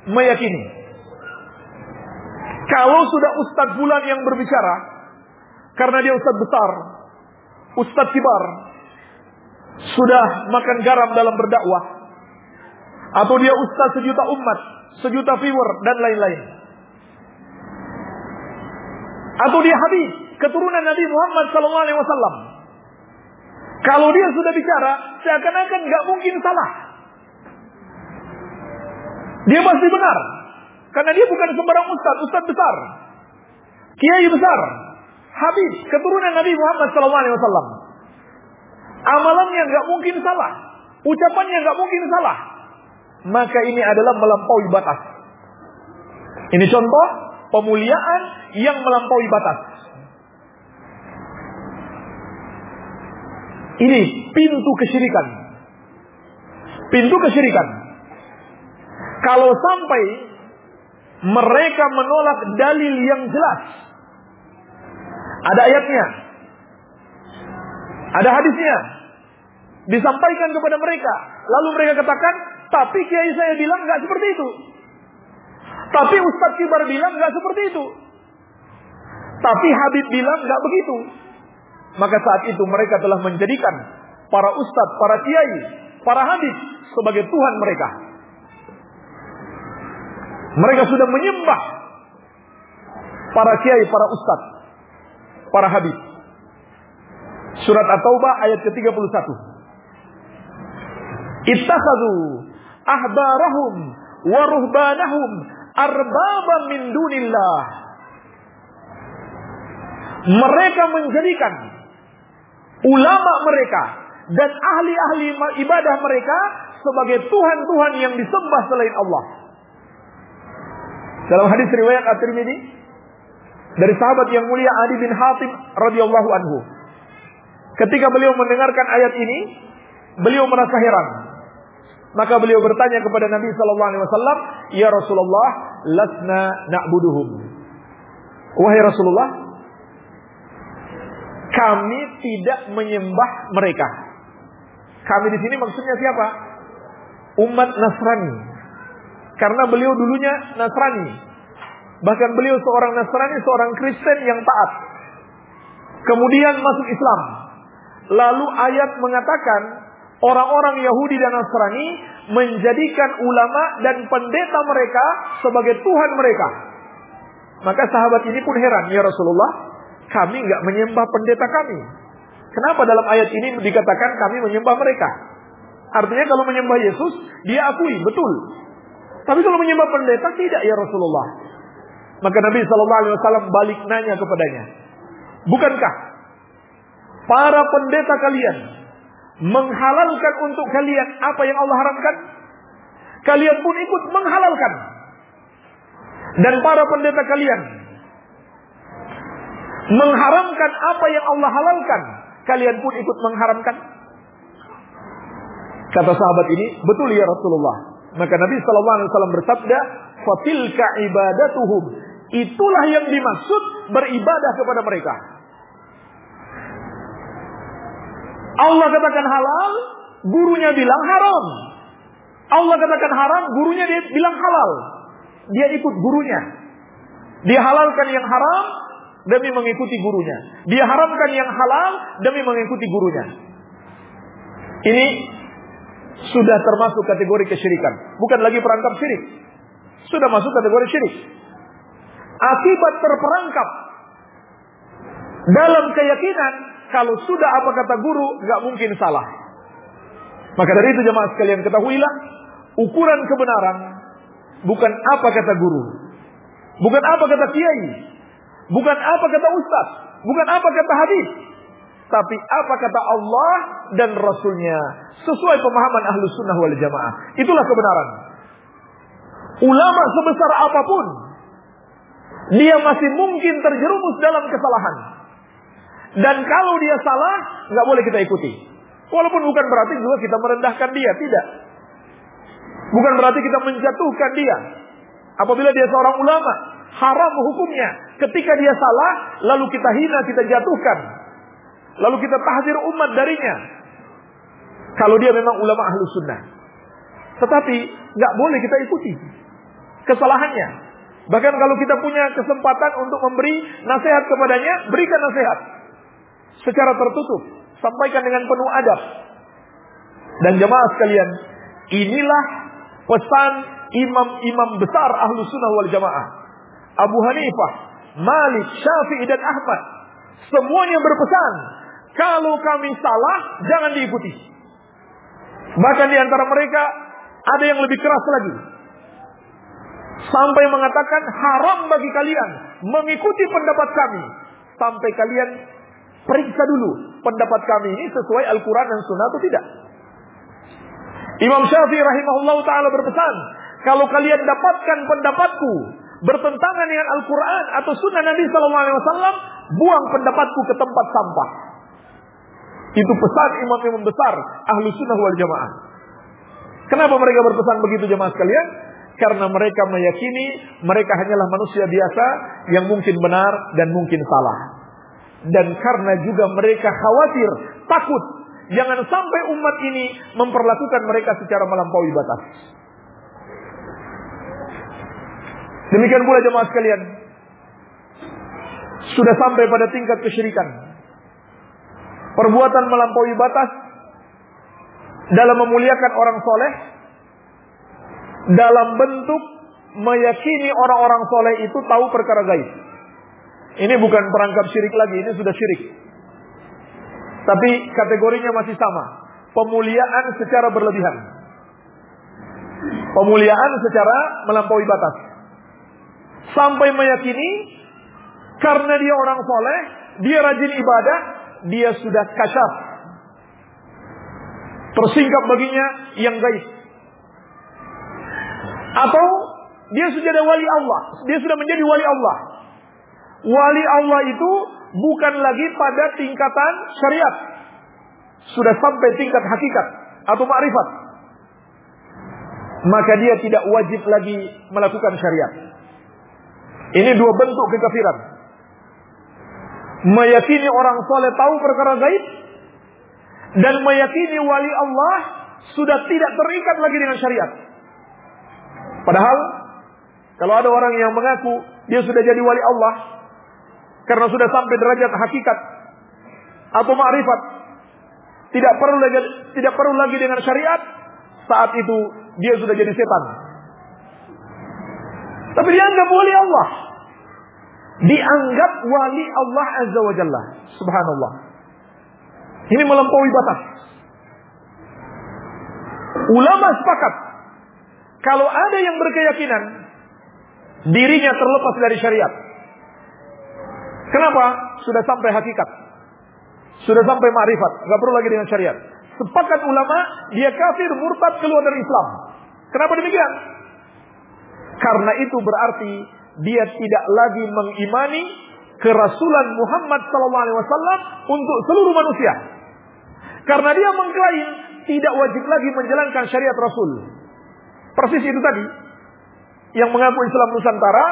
meyakini. Kalau sudah ustadz bulan yang berbicara, karena dia ustadz besar, ustadz kibar, sudah makan garam dalam berdakwah, atau dia ustadz sejuta umat, sejuta viewer dan lain-lain. Atau dia habib, keturunan Nabi Muhammad SAW. Kalau dia sudah bicara, seakan-akan nggak mungkin salah. Dia pasti benar. Karena dia bukan sembarang ustaz, ustaz besar. Kiai besar. Habib, keturunan Nabi Muhammad SAW. Amalannya nggak mungkin salah. Ucapannya nggak mungkin salah. Maka ini adalah melampaui batas. Ini contoh pemuliaan yang melampaui batas. Ini pintu kesyirikan. Pintu kesyirikan. Kalau sampai mereka menolak dalil yang jelas. Ada ayatnya. Ada hadisnya. Disampaikan kepada mereka. Lalu mereka katakan, tapi kiai saya bilang nggak seperti itu. Tapi Ustadz Kibar bilang nggak seperti itu. Tapi Habib bilang nggak begitu. Maka saat itu mereka telah menjadikan para ustadz, para kiai, para habib sebagai Tuhan mereka. Mereka sudah menyembah para kiai, para ustadz, para habib. Surat At-Taubah ayat ke-31. Ittakhadhu ahbarahum wa ruhbanahum arbaba min dunillah. Mereka menjadikan ulama mereka dan ahli-ahli ibadah mereka sebagai Tuhan-Tuhan yang disembah selain Allah. Dalam hadis riwayat At-Tirmidzi dari sahabat yang mulia Adi bin Hatim radhiyallahu anhu. Ketika beliau mendengarkan ayat ini, beliau merasa heran. Maka beliau bertanya kepada Nabi sallallahu alaihi wasallam, "Ya Rasulullah, lasna na'buduhum." Wahai Rasulullah, kami tidak menyembah mereka. Kami di sini maksudnya siapa? Umat Nasrani. Karena beliau dulunya Nasrani. Bahkan beliau seorang Nasrani, seorang Kristen yang taat. Kemudian masuk Islam. Lalu ayat mengatakan orang-orang Yahudi dan Nasrani menjadikan ulama dan pendeta mereka sebagai Tuhan mereka. Maka sahabat ini pun heran, ya Rasulullah, kami nggak menyembah pendeta kami. Kenapa dalam ayat ini dikatakan kami menyembah mereka? Artinya kalau menyembah Yesus, dia akui, betul. Tapi kalau menyembah pendeta, tidak ya Rasulullah. Maka Nabi Shallallahu Alaihi Wasallam balik nanya kepadanya, bukankah para pendeta kalian menghalalkan untuk kalian apa yang Allah haramkan? Kalian pun ikut menghalalkan. Dan para pendeta kalian mengharamkan apa yang Allah halalkan, kalian pun ikut mengharamkan? Kata sahabat ini, betul ya Rasulullah. Maka Nabi Shallallahu Alaihi Wasallam bersabda, "Fatilka ibadatuhum." Itulah yang dimaksud beribadah kepada mereka. Allah katakan halal, gurunya bilang haram. Allah katakan haram, gurunya dia bilang halal. Dia ikut gurunya. Dia halalkan yang haram demi mengikuti gurunya. Dia haramkan yang halal demi mengikuti gurunya. Ini sudah termasuk kategori kesyirikan, bukan lagi perangkap syirik. Sudah masuk kategori syirik. Akibat terperangkap dalam keyakinan kalau sudah apa kata guru nggak mungkin salah. Maka dari itu jemaah sekalian ketahuilah ukuran kebenaran bukan apa kata guru, bukan apa kata kiai, bukan apa kata ustaz, bukan apa kata hadis, tapi apa kata Allah dan Rasulnya sesuai pemahaman ahlu sunnah wal jamaah. Itulah kebenaran. Ulama sebesar apa pun, dia masih mungkin terjerumus dalam kesalahan. Dan kalau dia salah, nggak boleh kita ikuti. Walaupun bukan berarti juga kita merendahkan dia, tidak. Bukan berarti kita menjatuhkan dia. Apabila dia seorang ulama, haram hukumnya. Ketika dia salah, lalu kita hina, kita jatuhkan. Lalu kita tahdir umat darinya. Kalau dia memang ulama ahlu sunnah. Tetapi nggak boleh kita ikuti kesalahannya. Bahkan kalau kita punya kesempatan untuk memberi nasihat kepadanya, berikan nasihat secara tertutup, sampaikan dengan penuh adab. Dan jemaah sekalian, inilah pesan imam-imam besar ahlu sunnah wal jamaah. Abu Hanifah, Malik, Syafi'i dan Ahmad. Semuanya berpesan, kalau kami salah, jangan diikuti. Bahkan di antara mereka ada yang lebih keras lagi. Sampai mengatakan haram bagi kalian mengikuti pendapat kami. Sampai kalian periksa dulu pendapat kami ini sesuai Al-Quran dan Sunnah atau tidak. Imam Syafi'i rahimahullah ta'ala berpesan, kalau kalian dapatkan pendapatku bertentangan dengan Al-Quran atau Sunnah Nabi SAW, buang pendapatku ke tempat sampah. Itu pesan imam-imam besar ahlu sunnah wal jamaah. Kenapa mereka berpesan begitu jemaah sekalian? Karena mereka meyakini mereka hanyalah manusia biasa yang mungkin benar dan mungkin salah. Dan karena juga mereka khawatir, takut jangan sampai umat ini memperlakukan mereka secara melampaui batas. Demikian pula jemaah sekalian. Sudah sampai pada tingkat kesyirikan perbuatan melampaui batas dalam memuliakan orang soleh dalam bentuk meyakini orang-orang soleh itu tahu perkara gaib. Ini bukan perangkap syirik lagi, ini sudah syirik. Tapi kategorinya masih sama. Pemuliaan secara berlebihan. Pemuliaan secara melampaui batas. Sampai meyakini karena dia orang soleh, dia rajin ibadah, dia sudah kasyaf. Tersingkap baginya yang gaib. Atau dia sudah ada wali Allah. Dia sudah menjadi wali Allah. Wali Allah itu bukan lagi pada tingkatan syariat. Sudah sampai tingkat hakikat atau ma'rifat. Maka dia tidak wajib lagi melakukan syariat. Ini dua bentuk kekafiran meyakini orang soleh tahu perkara gaib dan meyakini wali Allah sudah tidak terikat lagi dengan syariat. Padahal kalau ada orang yang mengaku dia sudah jadi wali Allah karena sudah sampai derajat hakikat atau ma'rifat tidak perlu lagi tidak perlu lagi dengan syariat saat itu dia sudah jadi setan. Tapi dia anggap wali Allah dianggap wali Allah Azza wa Jalla. Subhanallah. Ini melampaui batas. Ulama sepakat kalau ada yang berkeyakinan dirinya terlepas dari syariat. Kenapa? Sudah sampai hakikat. Sudah sampai ma'rifat, nggak perlu lagi dengan syariat. Sepakat ulama, dia kafir, murtad, keluar dari Islam. Kenapa demikian? Karena itu berarti dia tidak lagi mengimani kerasulan Muhammad SAW untuk seluruh manusia. Karena dia mengklaim tidak wajib lagi menjalankan syariat Rasul. Persis itu tadi. Yang mengaku Islam Nusantara,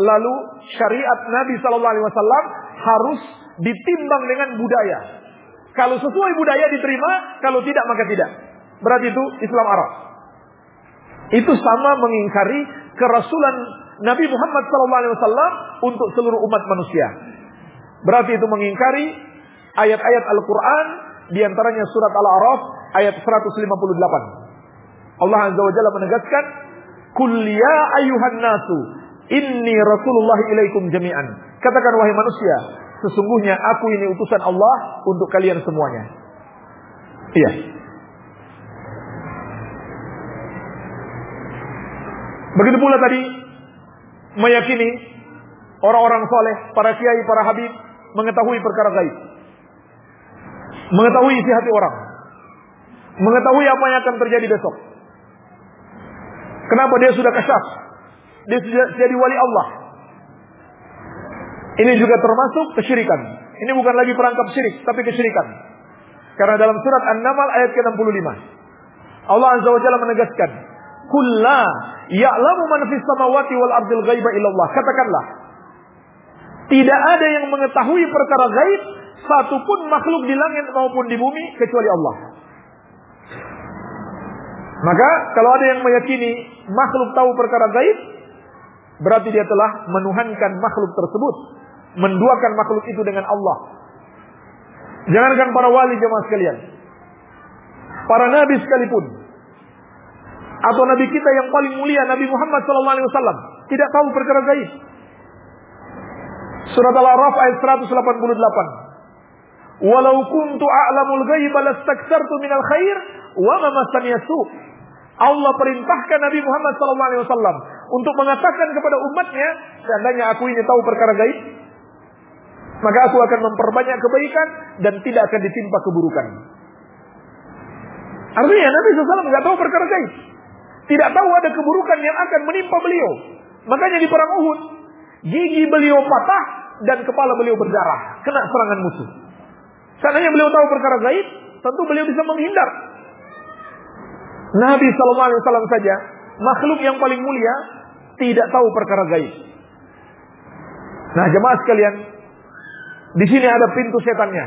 lalu syariat Nabi SAW harus ditimbang dengan budaya. Kalau sesuai budaya diterima, kalau tidak maka tidak. Berarti itu Islam Arab. Itu sama mengingkari kerasulan Nabi Muhammad SAW untuk seluruh umat manusia. Berarti itu mengingkari ayat-ayat Al-Quran, di antaranya surat Al-A'raf ayat 158. Allah Azza wa Jalla menegaskan, Kul ya ayuhan nasu, inni Rasulullah ilaikum jami'an. Katakan wahai manusia, sesungguhnya aku ini utusan Allah untuk kalian semuanya. Iya. Begitu pula tadi meyakini orang-orang soleh, para kiai, para habib mengetahui perkara gaib. Mengetahui isi hati orang. Mengetahui apa yang akan terjadi besok. Kenapa dia sudah kasyaf? Dia sudah jadi wali Allah. Ini juga termasuk kesyirikan. Ini bukan lagi perangkap syirik, tapi kesyirikan. Karena dalam surat An-Naml ayat ke-65. Allah Azza wa Jalla menegaskan, "Kulla ya'lamu man fis samawati wal ardil ghaiba illallah." Katakanlah, tidak ada yang mengetahui perkara gaib satupun makhluk di langit maupun di bumi kecuali Allah. Maka kalau ada yang meyakini makhluk tahu perkara gaib, berarti dia telah menuhankan makhluk tersebut, menduakan makhluk itu dengan Allah. Jangankan para wali jemaah sekalian, para nabi sekalipun, atau nabi kita yang paling mulia Nabi Muhammad SAW tidak tahu perkara gaib. Surat Al-A'raf ayat 188. Walau kuntu a'lamul ghaiba lastakthartu minal khair wa ma masani Allah perintahkan Nabi Muhammad SAW untuk mengatakan kepada umatnya, seandainya aku ini tahu perkara gaib, maka aku akan memperbanyak kebaikan dan tidak akan ditimpa keburukan. Artinya Nabi SAW nggak tahu perkara gaib, tidak tahu ada keburukan yang akan menimpa beliau. Makanya di perang Uhud, Gigi beliau patah dan kepala beliau berdarah. Kena serangan musuh. Seandainya beliau tahu perkara gaib, tentu beliau bisa menghindar. Nabi Sallallahu Alaihi Wasallam saja, makhluk yang paling mulia, tidak tahu perkara gaib. Nah, jemaah sekalian, di sini ada pintu setannya,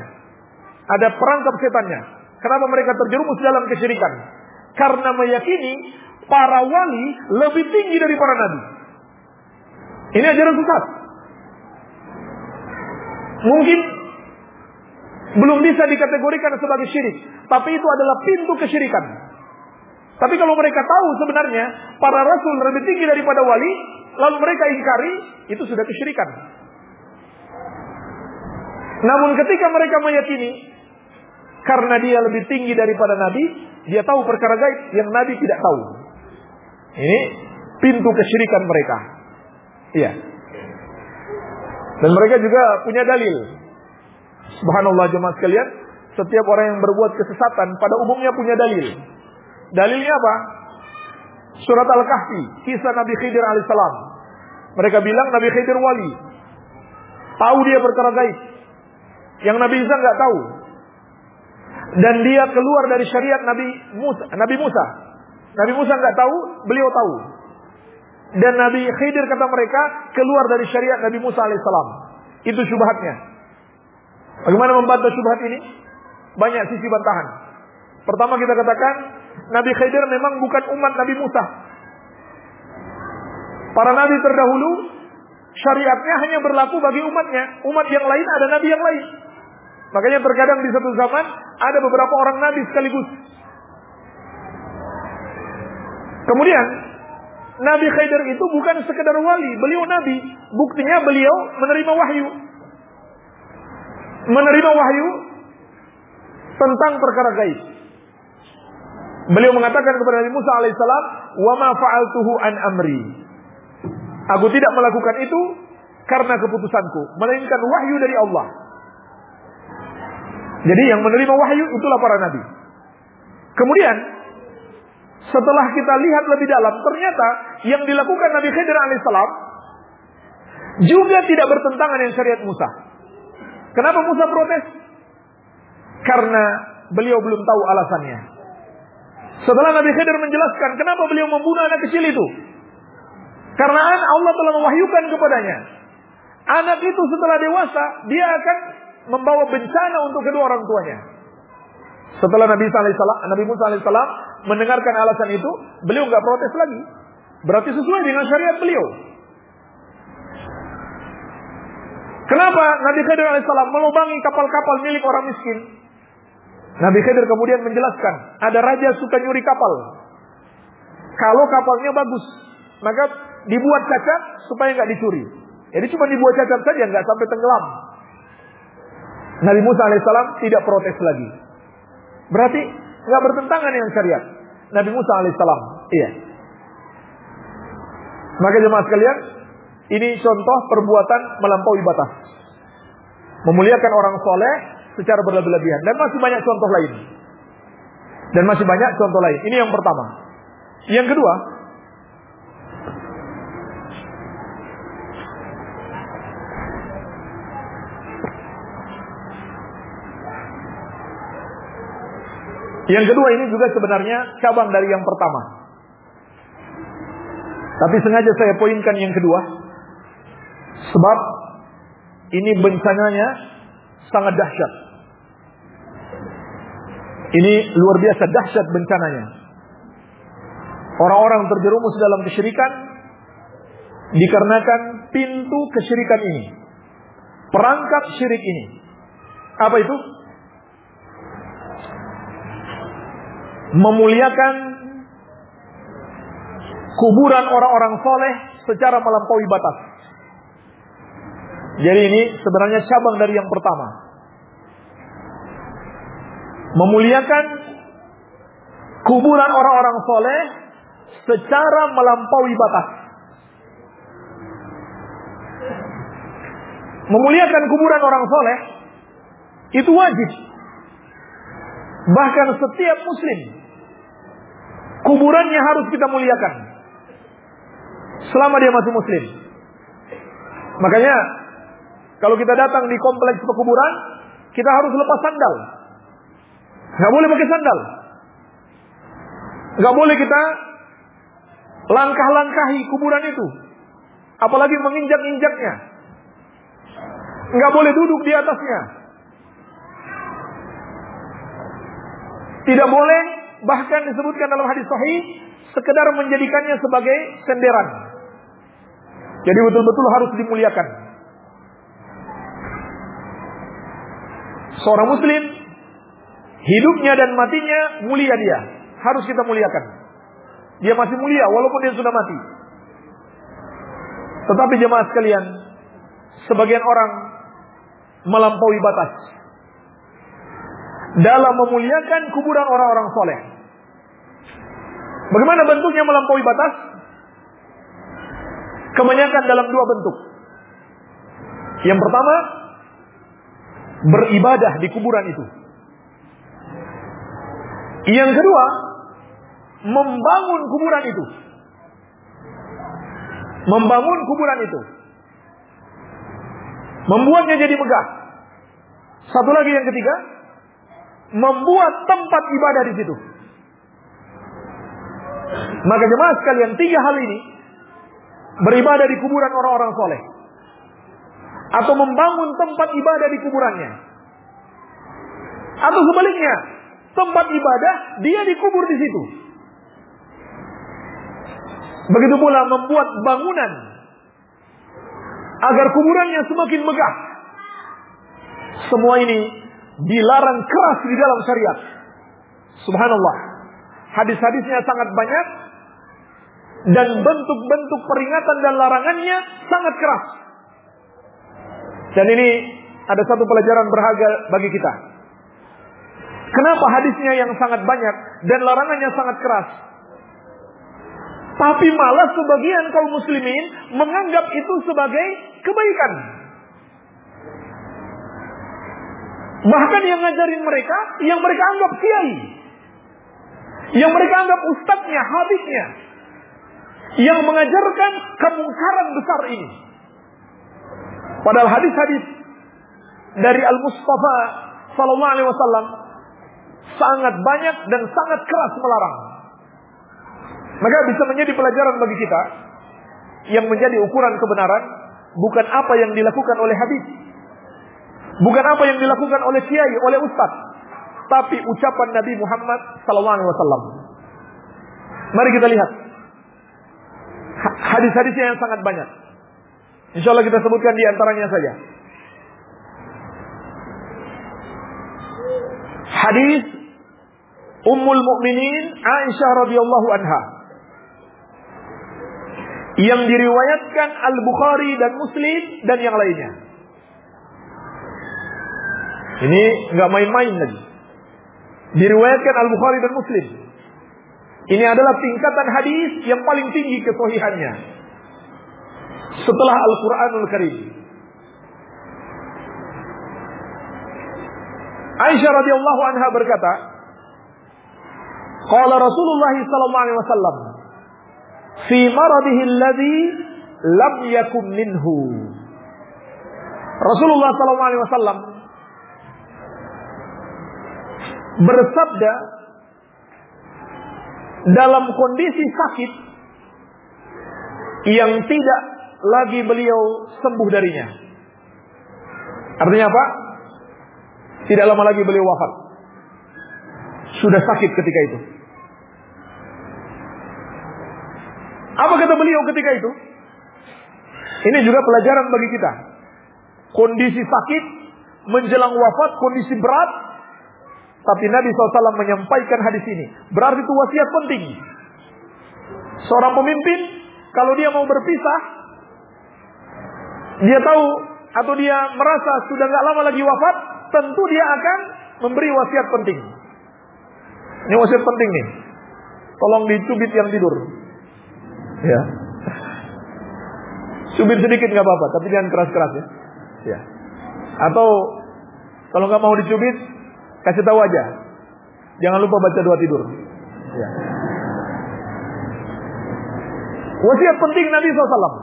ada perangkap setannya. Kenapa mereka terjerumus dalam kesyirikan? Karena meyakini para wali lebih tinggi dari para nabi. Ini ajaran sesat. Mungkin belum bisa dikategorikan sebagai syirik, tapi itu adalah pintu kesyirikan. Tapi kalau mereka tahu sebenarnya para rasul lebih tinggi daripada wali, lalu mereka ingkari, itu sudah kesyirikan. Namun ketika mereka meyakini karena dia lebih tinggi daripada nabi, dia tahu perkara gaib yang nabi tidak tahu. Ini pintu kesyirikan mereka. Iya. Dan mereka juga punya dalil. Subhanallah jemaat sekalian, setiap orang yang berbuat kesesatan pada umumnya punya dalil. Dalilnya apa? Surat Al-Kahfi, kisah Nabi Khidir alaihissalam. Mereka bilang Nabi Khidir wali. Tahu dia perkara gaib. Yang Nabi Isa nggak tahu. Dan dia keluar dari syariat Nabi Musa. Nabi Musa. Nabi Musa nggak tahu, beliau tahu. Dan Nabi Khidir kata mereka keluar dari syariat Nabi Musa alaihissalam. Itu syubhatnya. Bagaimana membantah syubhat ini? Banyak sisi bantahan. Pertama kita katakan Nabi Khidir memang bukan umat Nabi Musa. Para nabi terdahulu syariatnya hanya berlaku bagi umatnya. Umat yang lain ada nabi yang lain. Makanya terkadang di satu zaman ada beberapa orang nabi sekaligus. Kemudian Nabi Khidir itu bukan sekedar wali, beliau nabi. Buktinya beliau menerima wahyu. Menerima wahyu tentang perkara gaib. Beliau mengatakan kepada Nabi Musa alaihissalam, "Wa ma fa'altuhu an amri." Aku tidak melakukan itu karena keputusanku, melainkan wahyu dari Allah. Jadi yang menerima wahyu itulah para nabi. Kemudian setelah kita lihat lebih dalam, ternyata yang dilakukan Nabi Khidir alaihissalam juga tidak bertentangan dengan syariat Musa. Kenapa Musa protes? Karena beliau belum tahu alasannya. Setelah Nabi Khidir menjelaskan kenapa beliau membunuh anak kecil itu. Karena Allah telah mewahyukan kepadanya. Anak itu setelah dewasa, dia akan membawa bencana untuk kedua orang tuanya. Setelah Nabi SAW, Nabi Musa alaihissalam mendengarkan alasan itu, beliau nggak protes lagi. Berarti sesuai dengan syariat beliau. Kenapa Nabi Khidir alaihissalam melubangi kapal-kapal milik orang miskin? Nabi Khidir kemudian menjelaskan, ada raja suka nyuri kapal. Kalau kapalnya bagus, maka dibuat cacat supaya nggak dicuri. Jadi cuma dibuat cacat saja, nggak sampai tenggelam. Nabi Musa alaihissalam tidak protes lagi. Berarti nggak bertentangan dengan syariat. Nabi Musa alaihissalam, iya. Maka jemaah sekalian, ini contoh perbuatan melampaui batas. Memuliakan orang soleh secara berlebihan. Dan masih banyak contoh lain. Dan masih banyak contoh lain. Ini yang pertama. Yang kedua, Yang kedua ini juga sebenarnya cabang dari yang pertama. Tapi sengaja saya poinkan yang kedua. Sebab ini bencananya sangat dahsyat. Ini luar biasa dahsyat bencananya. Orang-orang terjerumus dalam kesyirikan dikarenakan pintu kesyirikan ini. Perangkap syirik ini. Apa itu? Memuliakan kuburan orang-orang soleh secara melampaui batas. Jadi ini sebenarnya cabang dari yang pertama. Memuliakan kuburan orang-orang soleh secara melampaui batas. Memuliakan kuburan orang soleh itu wajib. Bahkan setiap muslim Kuburannya harus kita muliakan. Selama dia masih muslim. Makanya kalau kita datang di kompleks pekuburan, kita harus lepas sandal. Gak boleh pakai sandal. Gak boleh kita langkah-langkahi kuburan itu. Apalagi menginjak-injaknya. Gak boleh duduk di atasnya. Tidak boleh bahkan disebutkan dalam hadis sahih sekedar menjadikannya sebagai senderan. Jadi betul-betul harus dimuliakan. Seorang muslim hidupnya dan matinya mulia dia, harus kita muliakan. Dia masih mulia walaupun dia sudah mati. Tetapi jemaah sekalian, sebagian orang melampaui batas dalam memuliakan kuburan orang-orang soleh. Bagaimana bentuknya melampaui batas? Kebanyakan dalam dua bentuk. Yang pertama, beribadah di kuburan itu. Yang kedua, membangun kuburan itu. Membangun kuburan itu. Membuatnya jadi megah. Satu lagi yang ketiga, membuat tempat ibadah di situ. Maka jemaah sekalian tiga hal ini beribadah di kuburan orang-orang soleh atau membangun tempat ibadah di kuburannya atau sebaliknya tempat ibadah dia dikubur di situ. Begitu pula membuat bangunan agar kuburannya semakin megah. Semua ini dilarang keras di dalam syariat. Subhanallah. Hadis-hadisnya sangat banyak dan bentuk-bentuk peringatan dan larangannya sangat keras. Dan ini ada satu pelajaran berharga bagi kita. Kenapa hadisnya yang sangat banyak dan larangannya sangat keras? Tapi malah sebagian kaum muslimin menganggap itu sebagai kebaikan. Bahkan yang ngajarin mereka, yang mereka anggap kiai. Yang mereka anggap ustadznya, habibnya. Yang mengajarkan kemungkaran besar ini. Padahal hadis-hadis dari Al-Mustafa Sallallahu Alaihi Wasallam sangat banyak dan sangat keras melarang. Maka bisa menjadi pelajaran bagi kita yang menjadi ukuran kebenaran bukan apa yang dilakukan oleh Habib, Bukan apa yang dilakukan oleh kiai, oleh ustaz. Tapi ucapan Nabi Muhammad SAW. Mari kita lihat hadis-hadisnya yang sangat banyak. Insya Allah kita sebutkan di antaranya saja. Hadis Ummul Mukminin Aisyah radhiyallahu anha yang diriwayatkan Al-Bukhari dan Muslim dan yang lainnya. Ini nggak main-main lagi. Diriwayatkan Al-Bukhari dan Muslim. Ini adalah tingkatan hadis yang paling tinggi kesohihannya. Setelah Al-Quranul Karim. Aisyah radhiyallahu anha berkata, Qala Rasulullah sallallahu alaihi wasallam fi maradihi alladhi lam yakun minhu. Rasulullah sallallahu alaihi wasallam bersabda dalam kondisi sakit yang tidak lagi beliau sembuh darinya. Artinya apa? Tidak lama lagi beliau wafat. Sudah sakit ketika itu. Apa kata beliau ketika itu? Ini juga pelajaran bagi kita. Kondisi sakit, menjelang wafat, kondisi berat, tapi Nabi SAW menyampaikan hadis ini. Berarti itu wasiat penting. Seorang pemimpin, kalau dia mau berpisah, dia tahu atau dia merasa sudah nggak lama lagi wafat, tentu dia akan memberi wasiat penting. Ini wasiat penting nih. Tolong dicubit yang tidur. Ya. Cubit sedikit nggak apa-apa, tapi jangan keras-keras ya. Ya. Atau kalau nggak mau dicubit, kasih tahu aja. Jangan lupa baca doa tidur. Ya. Wasiat penting Nabi SAW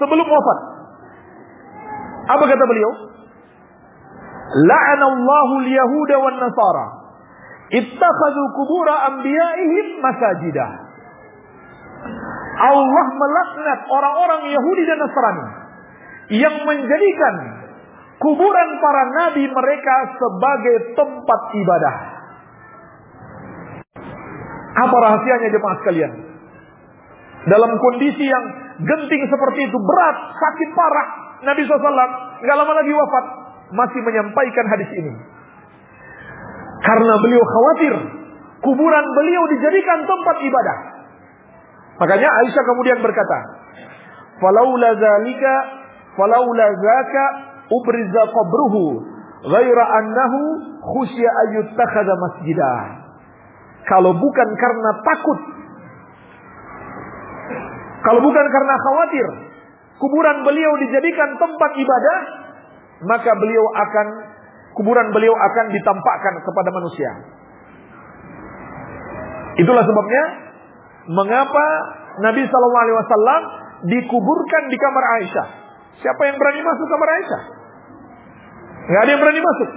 sebelum wafat. Apa kata beliau? La'anallahu al-yahuda wan nasara ittakhadhu kubura anbiya'ihim masajidah. Allah melaknat orang-orang Yahudi dan Nasrani yang menjadikan kuburan para nabi mereka sebagai tempat ibadah. Apa rahasianya jemaah sekalian? Dalam kondisi yang genting seperti itu, berat, sakit parah, Nabi SAW nggak lama lagi wafat, masih menyampaikan hadis ini. Karena beliau khawatir kuburan beliau dijadikan tempat ibadah. Makanya Aisyah kemudian berkata, "Falaula zalika, falaula zaka ubriza qabruhu ghaira annahu khusya ayyuttakhadha masjidah." Kalau bukan karena takut kalau bukan karena khawatir kuburan beliau dijadikan tempat ibadah, maka beliau akan kuburan beliau akan ditampakkan kepada manusia. Itulah sebabnya mengapa Nabi Shallallahu Alaihi Wasallam dikuburkan di kamar Aisyah. Siapa yang berani masuk kamar Aisyah? Gak ada yang berani masuk.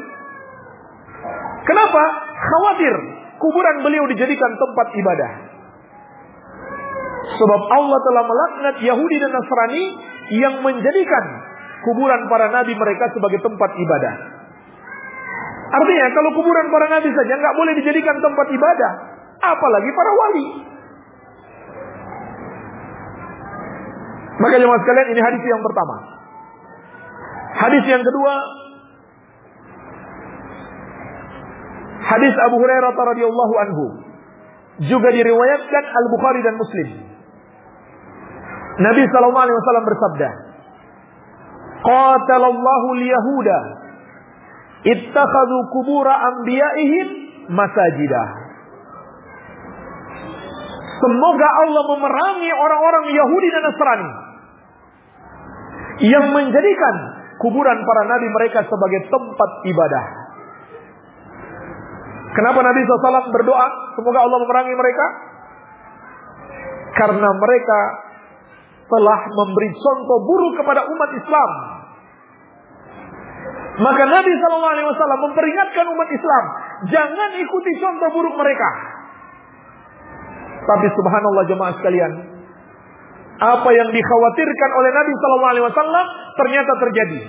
Kenapa? Khawatir kuburan beliau dijadikan tempat ibadah. Sebab Allah telah melaknat Yahudi dan Nasrani yang menjadikan kuburan para nabi mereka sebagai tempat ibadah. Artinya kalau kuburan para nabi saja nggak boleh dijadikan tempat ibadah, apalagi para wali. Maka jemaah sekalian ini hadis yang pertama. Hadis yang kedua Hadis Abu Hurairah radhiyallahu anhu juga diriwayatkan Al Bukhari dan Muslim. Nabi sallallahu alaihi wasallam bersabda, "Qatalallahu al-yahuda ittakhadhu kubura anbiya'ihim masajidah." Semoga Allah memerangi orang-orang Yahudi dan Nasrani yang menjadikan kuburan para nabi mereka sebagai tempat ibadah. Kenapa Nabi SAW berdoa semoga Allah memerangi mereka? Karena mereka telah memberi contoh buruk kepada umat Islam. Maka Nabi Wasallam memperingatkan umat Islam, jangan ikuti contoh buruk mereka. Tapi subhanallah jemaah sekalian, apa yang dikhawatirkan oleh Nabi Shallallahu Alaihi Wasallam ternyata terjadi.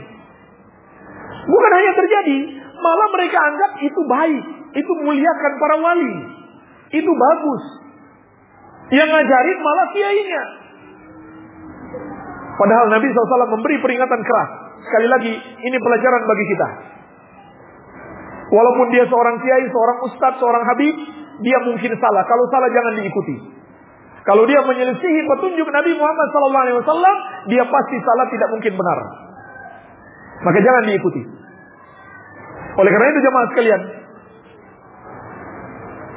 Bukan hanya terjadi, malah mereka anggap itu baik. itu muliakan para wali. Itu bagus. Yang ngajarin malah kiainya. Padahal Nabi SAW memberi peringatan keras. Sekali lagi, ini pelajaran bagi kita. Walaupun dia seorang kiai, seorang ustadz, seorang habib, dia mungkin salah. Kalau salah jangan diikuti. Kalau dia menyelisihi petunjuk Nabi Muhammad SAW, dia pasti salah, tidak mungkin benar. Maka jangan diikuti. Oleh karena itu jemaah sekalian,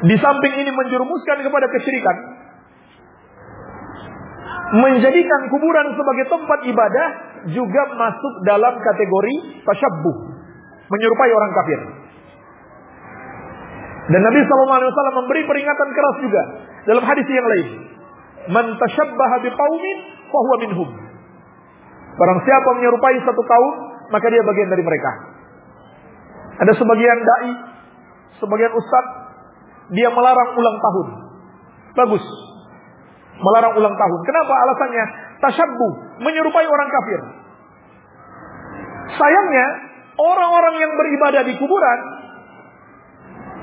di samping ini menjerumuskan kepada kesyirikan, menjadikan kuburan sebagai tempat ibadah juga masuk dalam kategori tasyabbuh, menyerupai orang kafir. Dan Nabi SAW memberi peringatan keras juga dalam hadis yang lain. Man tashabbaha biqaumin fahuwa minhum. Barang siapa menyerupai satu kaum, maka dia bagian dari mereka. Ada sebagian dai, sebagian ustaz, dia melarang ulang tahun. Bagus. Melarang ulang tahun. Kenapa alasannya? Tasyabbu, menyerupai orang kafir. Sayangnya, orang-orang yang beribadah di kuburan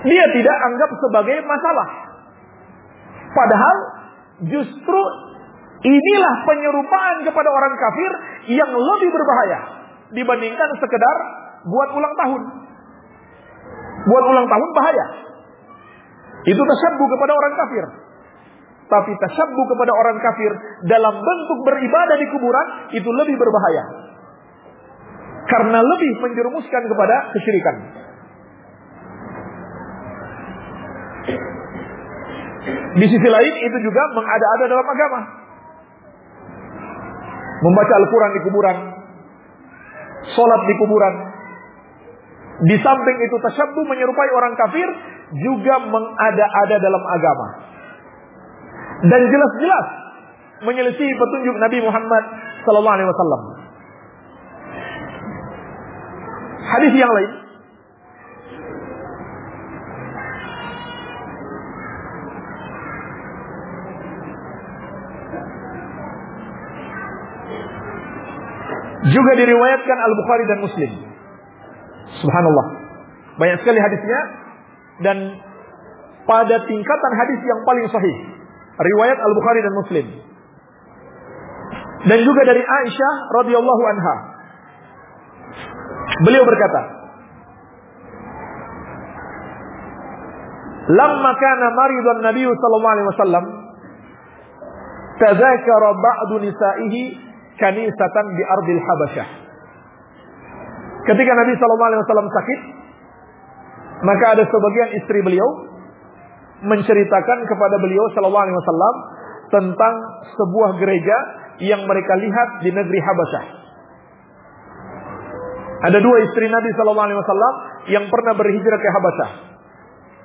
dia tidak anggap sebagai masalah. Padahal justru inilah penyerupaan kepada orang kafir yang lebih berbahaya dibandingkan sekedar buat ulang tahun. Buat ulang tahun bahaya. Itu tasabbu kepada orang kafir. Tapi tasabbu kepada orang kafir dalam bentuk beribadah di kuburan itu lebih berbahaya. Karena lebih menjerumuskan kepada kesyirikan. Di sisi lain itu juga mengada-ada dalam agama. Membaca Al-Quran di kuburan. Sholat di kuburan. Di samping itu tasyabuh menyerupai orang kafir. Juga mengada-ada dalam agama. Dan jelas-jelas menyelisih petunjuk Nabi Muhammad Sallallahu Alaihi Wasallam. Hadis yang lain Juga diriwayatkan Al-Bukhari dan Muslim. Subhanallah. Banyak sekali hadisnya dan pada tingkatan hadis yang paling sahih. Riwayat Al-Bukhari dan Muslim. Dan juga dari Aisyah radhiyallahu anha. Beliau berkata, "Lamma kana maridan Nabi sallallahu alaihi wasallam, ba'du nisa'ihi kanisatan di ardil Habasyah. Ketika Nabi Shallallahu Alaihi Wasallam sakit, maka ada sebagian istri beliau menceritakan kepada beliau Shallallahu Alaihi Wasallam tentang sebuah gereja yang mereka lihat di negeri Habasyah. Ada dua istri Nabi Shallallahu Alaihi Wasallam yang pernah berhijrah ke Habasyah.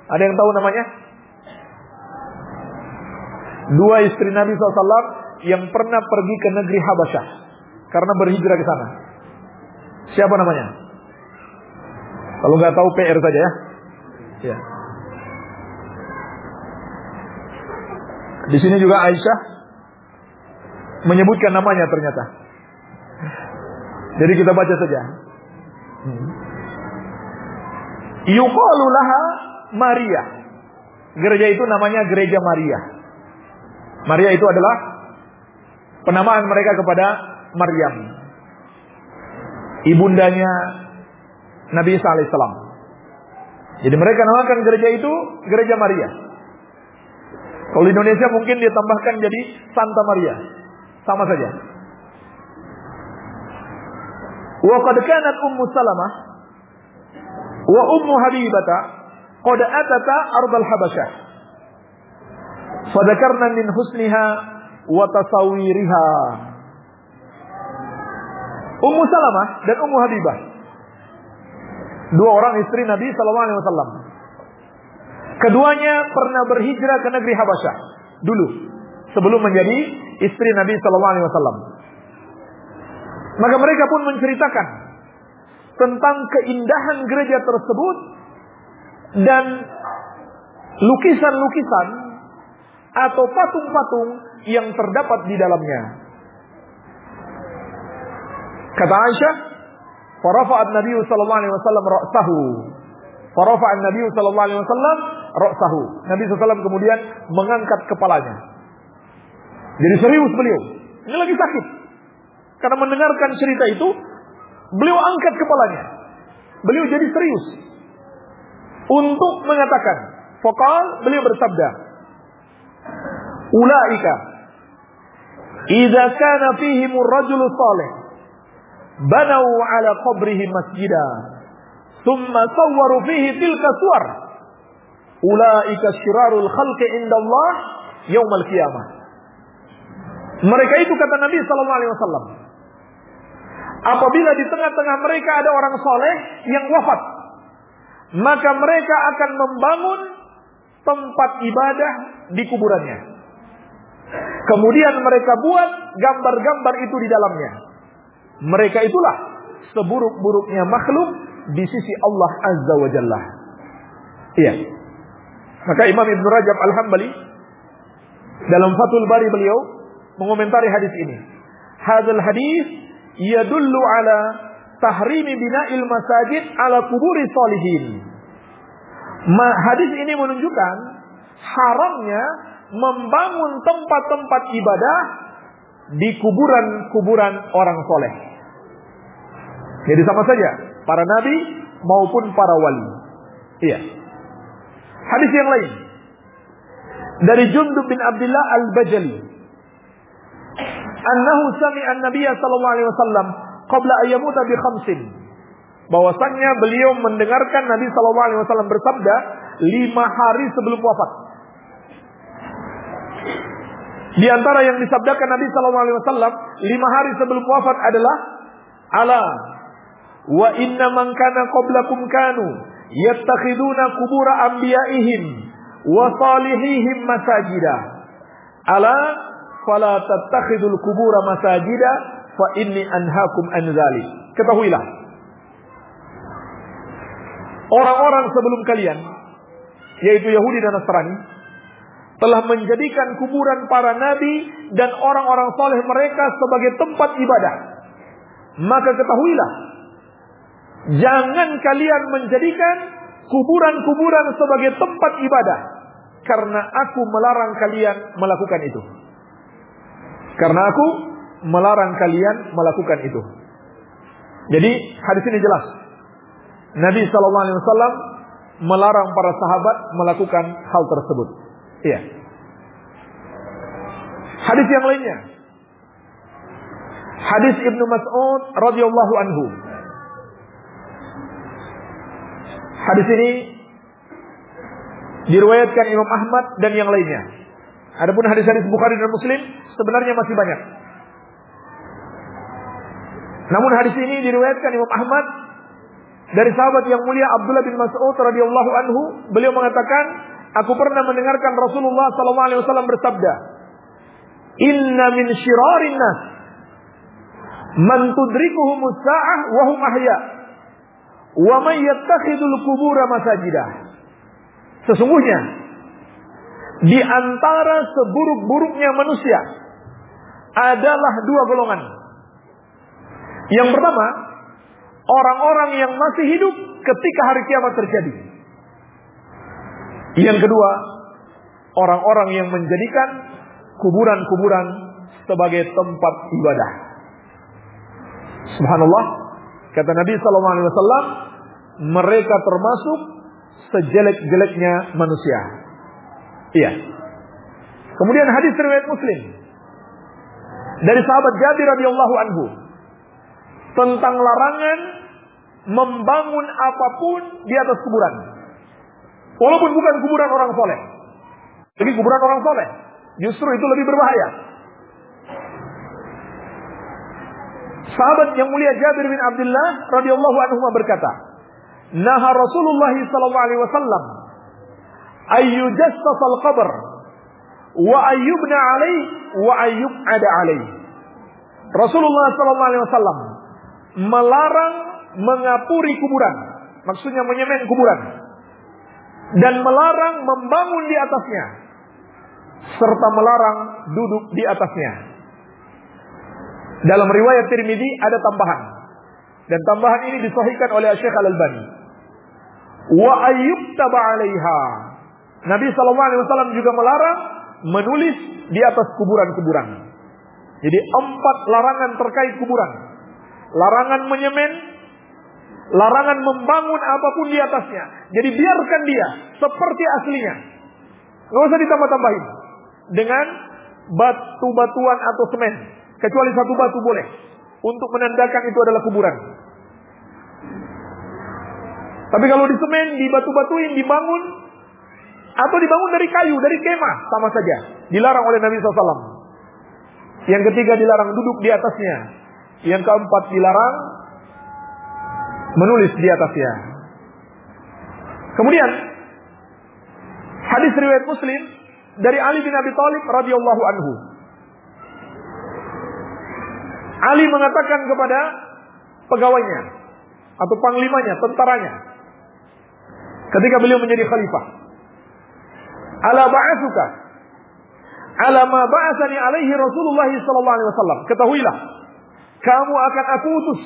Ada yang tahu namanya? Dua istri Nabi SAW yang pernah pergi ke negeri Habasyah karena berhijrah ke sana. Siapa namanya? Kalau nggak tahu PR saja ya. Ya. Di sini juga Aisyah menyebutkan namanya ternyata. Jadi kita baca saja. Hmm. Yuqalu laha Maria. Gereja itu namanya Gereja Maria. Maria itu adalah penamaan mereka kepada Maryam. Ibundanya Nabi Isa alaihissalam. Jadi mereka namakan gereja itu gereja Maria. Kalau di Indonesia mungkin ditambahkan jadi Santa Maria. Sama saja. Wa qad kanat Ummu Salamah wa Ummu Habibata qad atata ardal Habasyah. Fadakarna min husniha wa tasawiriha. Ummu Salamah dan Ummu Habibah. Dua orang istri Nabi sallallahu alaihi wasallam. Keduanya pernah berhijrah ke negeri Habasyah dulu sebelum menjadi istri Nabi sallallahu alaihi wasallam. Maka mereka pun menceritakan tentang keindahan gereja tersebut dan lukisan-lukisan atau patung-patung yang terdapat di dalamnya. Kata Aisyah, "Farafa'at Nabi sallallahu alaihi wasallam ra'sahu, Farafa an-Nabi sallallahu alaihi wasallam ra'sahu. Nabi SAW kemudian mengangkat kepalanya. Jadi serius beliau. Ini lagi sakit. Karena mendengarkan cerita itu, beliau angkat kepalanya. Beliau jadi serius. Untuk mengatakan. Fokal beliau bersabda. Ulaika. Iza kana fihimur rajul salih. Banau ala qabrihi masjidah. Thumma sawwaru fihi tilka suar. Ulaika syirarul khalqi indallah yaumal qiyamah. Mereka itu kata Nabi sallallahu alaihi wasallam. Apabila di tengah-tengah mereka ada orang soleh yang wafat, maka mereka akan membangun tempat ibadah di kuburannya. Kemudian mereka buat gambar-gambar itu di dalamnya. Mereka itulah seburuk-buruknya makhluk di sisi Allah Azza wa Jalla. Iya. Maka Imam Ibn Rajab Al-Hambali dalam Fathul Bari beliau mengomentari hadis ini. Hadal hadis yadullu ala tahrimi bina'il masajid ala kuburi salihin. Ma, hadis ini menunjukkan haramnya membangun tempat-tempat ibadah di kuburan-kuburan orang soleh. Jadi sama saja para nabi maupun para wali. Iya. Hadis yang lain dari Jundub bin Abdullah Al-Bajali. Annahu sami'a an-nabiy sallallahu alaihi wasallam qabla ayyamuta bi khamsin. Bahwasannya beliau mendengarkan Nabi sallallahu alaihi wasallam bersabda lima hari sebelum wafat. Di antara yang disabdakan Nabi sallallahu alaihi wasallam lima hari sebelum wafat adalah ala wa inna man kana qablakum kanu yattakhiduna kubura anbiya'ihim wa salihihim masajida. Ala fala tattakhidul kubura masajida fa inni anhaakum an dzalik. Ketahuilah. Orang-orang sebelum kalian yaitu Yahudi dan Nasrani telah menjadikan kuburan para nabi dan orang-orang soleh mereka sebagai tempat ibadah. Maka ketahuilah Jangan kalian menjadikan kuburan-kuburan sebagai tempat ibadah. Karena aku melarang kalian melakukan itu. Karena aku melarang kalian melakukan itu. Jadi hadis ini jelas. Nabi Wasallam melarang para sahabat melakukan hal tersebut. Iya. Hadis yang lainnya. Hadis Ibnu Mas'ud radhiyallahu anhu Hadis ini diriwayatkan Imam Ahmad dan yang lainnya. Adapun hadis-hadis Bukhari dan Muslim sebenarnya masih banyak. Namun hadis ini diriwayatkan Imam Ahmad dari sahabat yang mulia Abdullah bin Mas'ud radhiyallahu anhu, beliau mengatakan, aku pernah mendengarkan Rasulullah sallallahu alaihi wasallam bersabda, "Inna min syirarin nas man tudrikuhumus sa'ah wa ahya." Wa may yattakhidul masajidah. Sesungguhnya di antara seburuk-buruknya manusia adalah dua golongan. Yang pertama, orang-orang yang masih hidup ketika hari kiamat terjadi. Yang kedua, orang-orang yang menjadikan kuburan-kuburan sebagai tempat ibadah. Subhanallah, kata Nabi sallallahu alaihi wasallam, mereka termasuk sejelek-jeleknya manusia. Iya. Kemudian hadis riwayat Muslim dari sahabat Jabir radhiyallahu anhu tentang larangan membangun apa pun di atas kuburan. Walaupun bukan kuburan orang soleh. Jadi kuburan orang soleh. Justru itu lebih berbahaya. Sahabat yang mulia Jabir bin Abdullah radhiyallahu anhu berkata, Naha Rasulullah sallallahu alaihi wasallam al-qabr wa ayyubna alaih wa ada alaih. Rasulullah wasallam melarang mengapuri kuburan, maksudnya menyemen kuburan dan melarang membangun di atasnya serta melarang duduk di atasnya. Dalam riwayat Tirmidzi ada tambahan dan tambahan ini disahihkan oleh Syekh Al-Albani. Wa ayyuktaba 'alaiha. Nabi wasallam juga melarang menulis di atas kuburan-kuburan. Jadi empat larangan terkait kuburan. Larangan menyemen, larangan membangun apa pun di atasnya. Jadi biarkan dia seperti aslinya. Gak usah ditambah-tambahin. Dengan batu-batuan atau semen. Kecuali satu batu boleh. Untuk menandakan itu adalah kuburan. Tapi kalau di semen, di batu-batuin, dibangun, atau dibangun dari kayu, dari kemah, sama saja. Dilarang oleh Nabi SAW. Yang ketiga dilarang duduk di atasnya. Yang keempat dilarang menulis di atasnya. Kemudian hadis riwayat Muslim dari Ali bin Abi Thalib radhiyallahu anhu. Ali mengatakan kepada pegawainya atau panglimanya, tentaranya, ketika beliau menjadi khalifah, "Ala ba'atsuka ala ma ba'athani alaihi Rasulullah sallallahu alaihi wasallam." Ketahuilah, kamu akan aku utus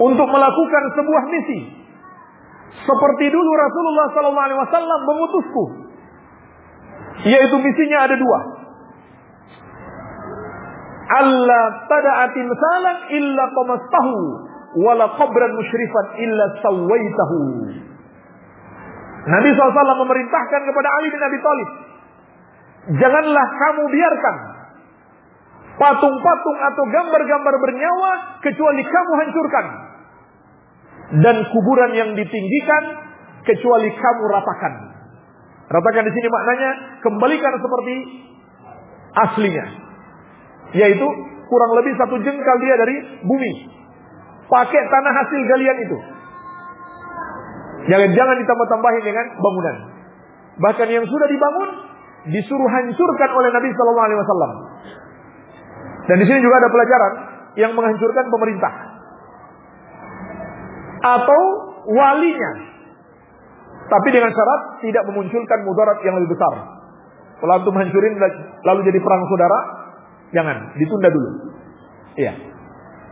untuk melakukan sebuah misi. Seperti dulu Rasulullah sallallahu alaihi wasallam mengutusku. Yaitu misinya ada dua. Allah tada'atin salan illa qamastahu wala qabran musyrifan illa sawaitahu. Nabi SAW memerintahkan kepada Ali bin Abi Thalib, janganlah kamu biarkan patung-patung atau gambar-gambar bernyawa kecuali kamu hancurkan dan kuburan yang ditinggikan kecuali kamu ratakan. Ratakan di sini maknanya kembalikan seperti aslinya. Yaitu kurang lebih satu jengkal dia dari bumi. Pakai tanah hasil galian itu. Jangan-jangan ditambah-tambahin dengan bangunan. Bahkan yang sudah dibangun disuruh hancurkan oleh Nabi Shallallahu Alaihi Wasallam. Dan di sini juga ada pelajaran yang menghancurkan pemerintah atau walinya. Tapi dengan syarat tidak memunculkan mudarat yang lebih besar. Kalau antum hancurin lalu jadi perang saudara, jangan, ditunda dulu. Iya.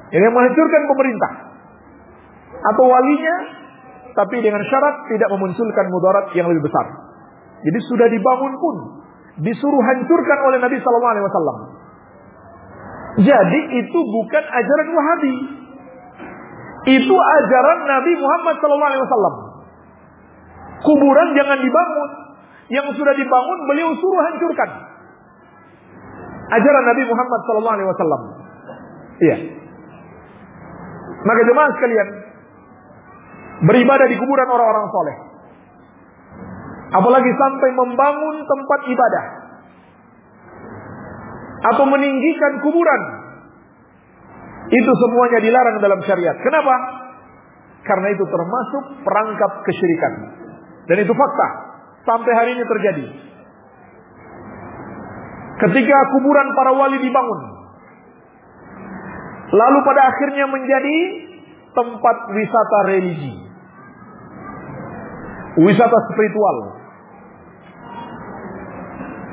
Ini yang menghancurkan pemerintah atau walinya tapi dengan syarat tidak memunculkan mudarat yang lebih besar. Jadi sudah dibangun pun disuruh hancurkan oleh Nabi Sallallahu Alaihi Wasallam. Jadi itu bukan ajaran Wahabi. Itu ajaran Nabi Muhammad SAW. Kuburan jangan dibangun. Yang sudah dibangun beliau suruh hancurkan. Ajaran Nabi Muhammad SAW. Iya. Maka jemaah sekalian, beribadah di kuburan orang-orang soleh. Apalagi sampai membangun tempat ibadah. Atau meninggikan kuburan itu semuanya dilarang dalam syariat. Kenapa? Karena itu termasuk perangkap kesyirikan. Dan itu fakta. Sampai hari ini terjadi. Ketika kuburan para wali dibangun. Lalu pada akhirnya menjadi tempat wisata religi. Wisata spiritual.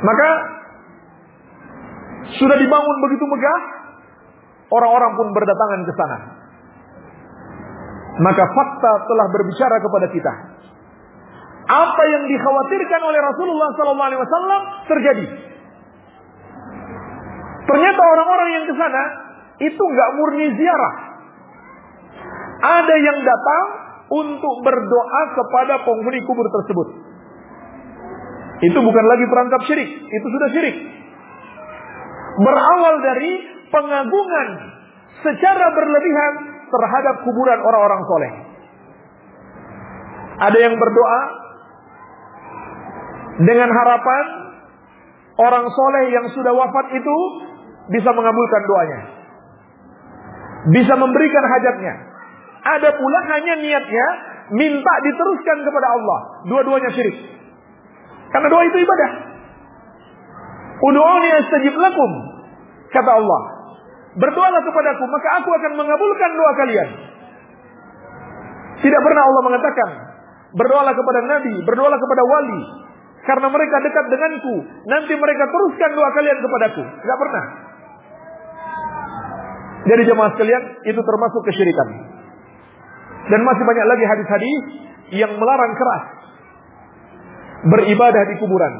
Maka sudah dibangun begitu megah, Orang-orang pun berdatangan ke sana. Maka fakta telah berbicara kepada kita. Apa yang dikhawatirkan oleh Rasulullah SAW terjadi. Ternyata orang-orang yang ke sana itu nggak murni ziarah. Ada yang datang untuk berdoa kepada penghuni kubur tersebut. Itu bukan lagi perangkap syirik, itu sudah syirik. Berawal dari pengagungan secara berlebihan terhadap kuburan orang-orang soleh. Ada yang berdoa dengan harapan orang soleh yang sudah wafat itu bisa mengabulkan doanya. Bisa memberikan hajatnya. Ada pula hanya niatnya minta diteruskan kepada Allah. Dua-duanya syirik. Karena doa itu ibadah. Udu'uni astajib lakum. Kata Allah. Berdoalah kepadaku, maka aku akan mengabulkan doa kalian. Tidak pernah Allah mengatakan, berdoalah kepada Nabi, berdoalah kepada wali. Karena mereka dekat denganku, nanti mereka teruskan doa kalian kepadaku. Tidak pernah. Jadi jemaah sekalian, itu termasuk kesyirikan. Dan masih banyak lagi hadis-hadis yang melarang keras beribadah di kuburan.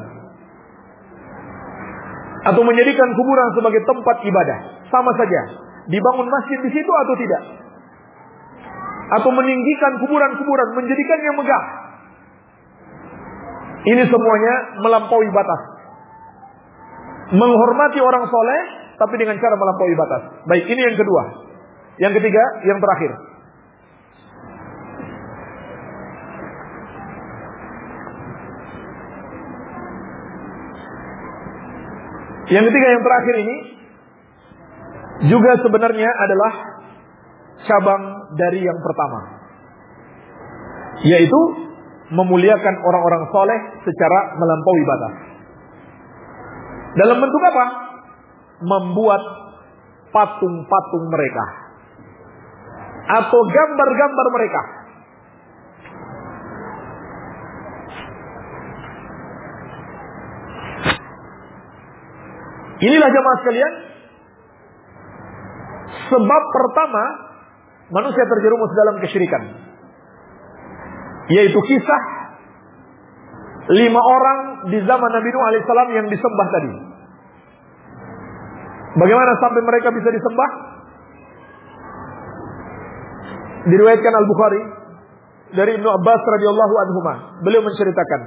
Atau menjadikan kuburan sebagai tempat ibadah. Sama saja. Dibangun masjid di situ atau tidak. Atau meninggikan kuburan-kuburan. Menjadikannya megah. Ini semuanya melampaui batas. Menghormati orang soleh. Tapi dengan cara melampaui batas. Baik, ini yang kedua. Yang ketiga, yang terakhir. Yang ketiga yang terakhir ini juga sebenarnya adalah cabang dari yang pertama. Yaitu memuliakan orang-orang soleh secara melampaui batas. Dalam bentuk apa? Membuat patung-patung mereka. Atau gambar-gambar mereka. Inilah jamaah sekalian. Sebab pertama manusia terjerumus dalam kesyirikan. Yaitu kisah lima orang di zaman Nabi Nuh alaihissalam yang disembah tadi. Bagaimana sampai mereka bisa disembah? Diriwayatkan Al Bukhari dari Ibnu Abbas radhiyallahu anhu beliau menceritakan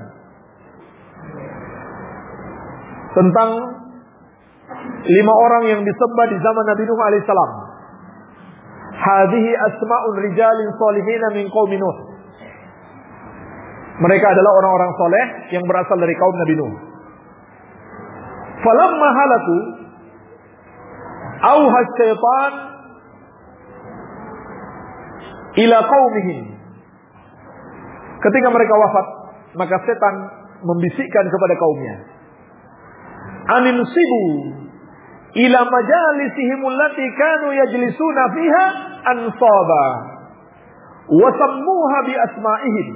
tentang lima orang yang disembah di zaman Nabi Nuh alaihissalam. Hadhihi asma'un rijalin salihin min qaumi Nuh. Mereka adalah orang-orang soleh yang berasal dari kaum Nabi Nuh. Falamma halaku auha syaitan ila qaumihim. Ketika mereka wafat, maka setan membisikkan kepada kaumnya. Anin sibu ila majalisihim allati kanu yajlisuna fiha ansaba wa sammuha bi asma'ihim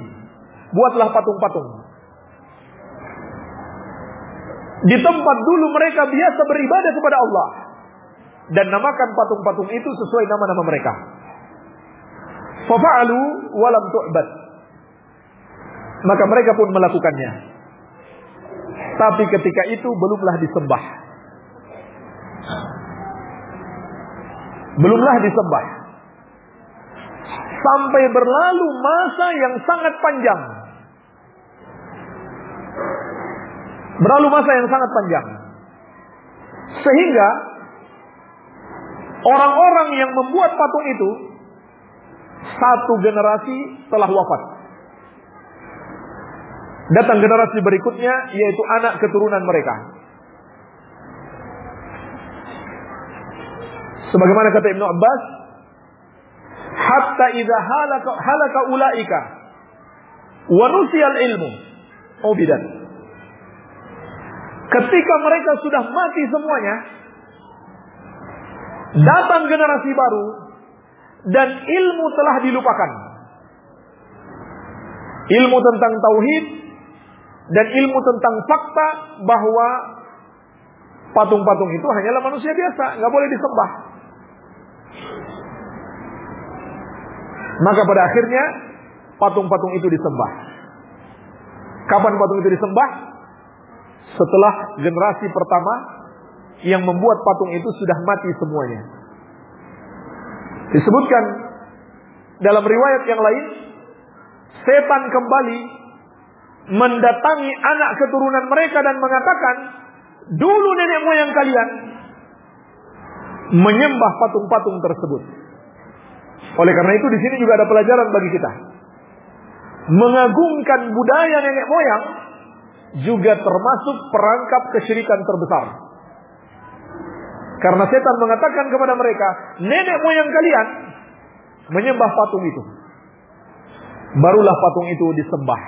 buatlah patung-patung di tempat dulu mereka biasa beribadah kepada Allah dan namakan patung-patung itu sesuai nama-nama mereka fafa'alu walam tu'bad maka mereka pun melakukannya tapi ketika itu belumlah disembah belumlah disembah. Sampai berlalu masa yang sangat panjang. Berlalu masa yang sangat panjang. Sehingga orang-orang yang membuat patung itu satu generasi telah wafat. Datang generasi berikutnya yaitu anak keturunan mereka. Sebagaimana kata Ibnu Abbas, hatta idza halaka halaka ulaika wa ilmu ubidat. Ketika mereka sudah mati semuanya, datang generasi baru dan ilmu telah dilupakan. Ilmu tentang tauhid dan ilmu tentang fakta bahwa patung-patung itu hanyalah manusia biasa, nggak boleh disembah. Maka pada akhirnya patung-patung itu disembah. Kapan patung itu disembah? Setelah generasi pertama yang membuat patung itu sudah mati semuanya. Disebutkan dalam riwayat yang lain, setan kembali mendatangi anak keturunan mereka dan mengatakan, dulu nenek moyang kalian menyembah patung-patung tersebut. Oleh karena itu di sini juga ada pelajaran bagi kita. Mengagungkan budaya nenek moyang juga termasuk perangkap kesyirikan terbesar. Karena setan mengatakan kepada mereka, nenek moyang kalian menyembah patung itu. Barulah patung itu disembah.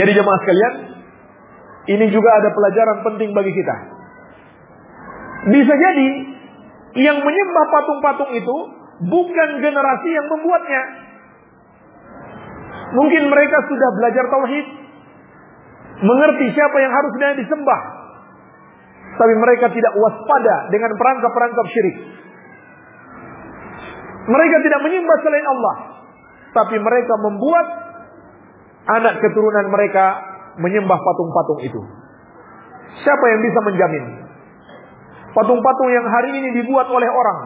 Jadi jemaah sekalian, ini juga ada pelajaran penting bagi kita. Bisa jadi yang menyembah patung-patung itu bukan generasi yang membuatnya. Mungkin mereka sudah belajar tauhid, mengerti siapa yang harusnya disembah. Tapi mereka tidak waspada dengan perangkap-perangkap syirik. Mereka tidak menyembah selain Allah, tapi mereka membuat anak keturunan mereka menyembah patung-patung itu. Siapa yang bisa menjamin? Patung-patung yang hari ini dibuat oleh orang.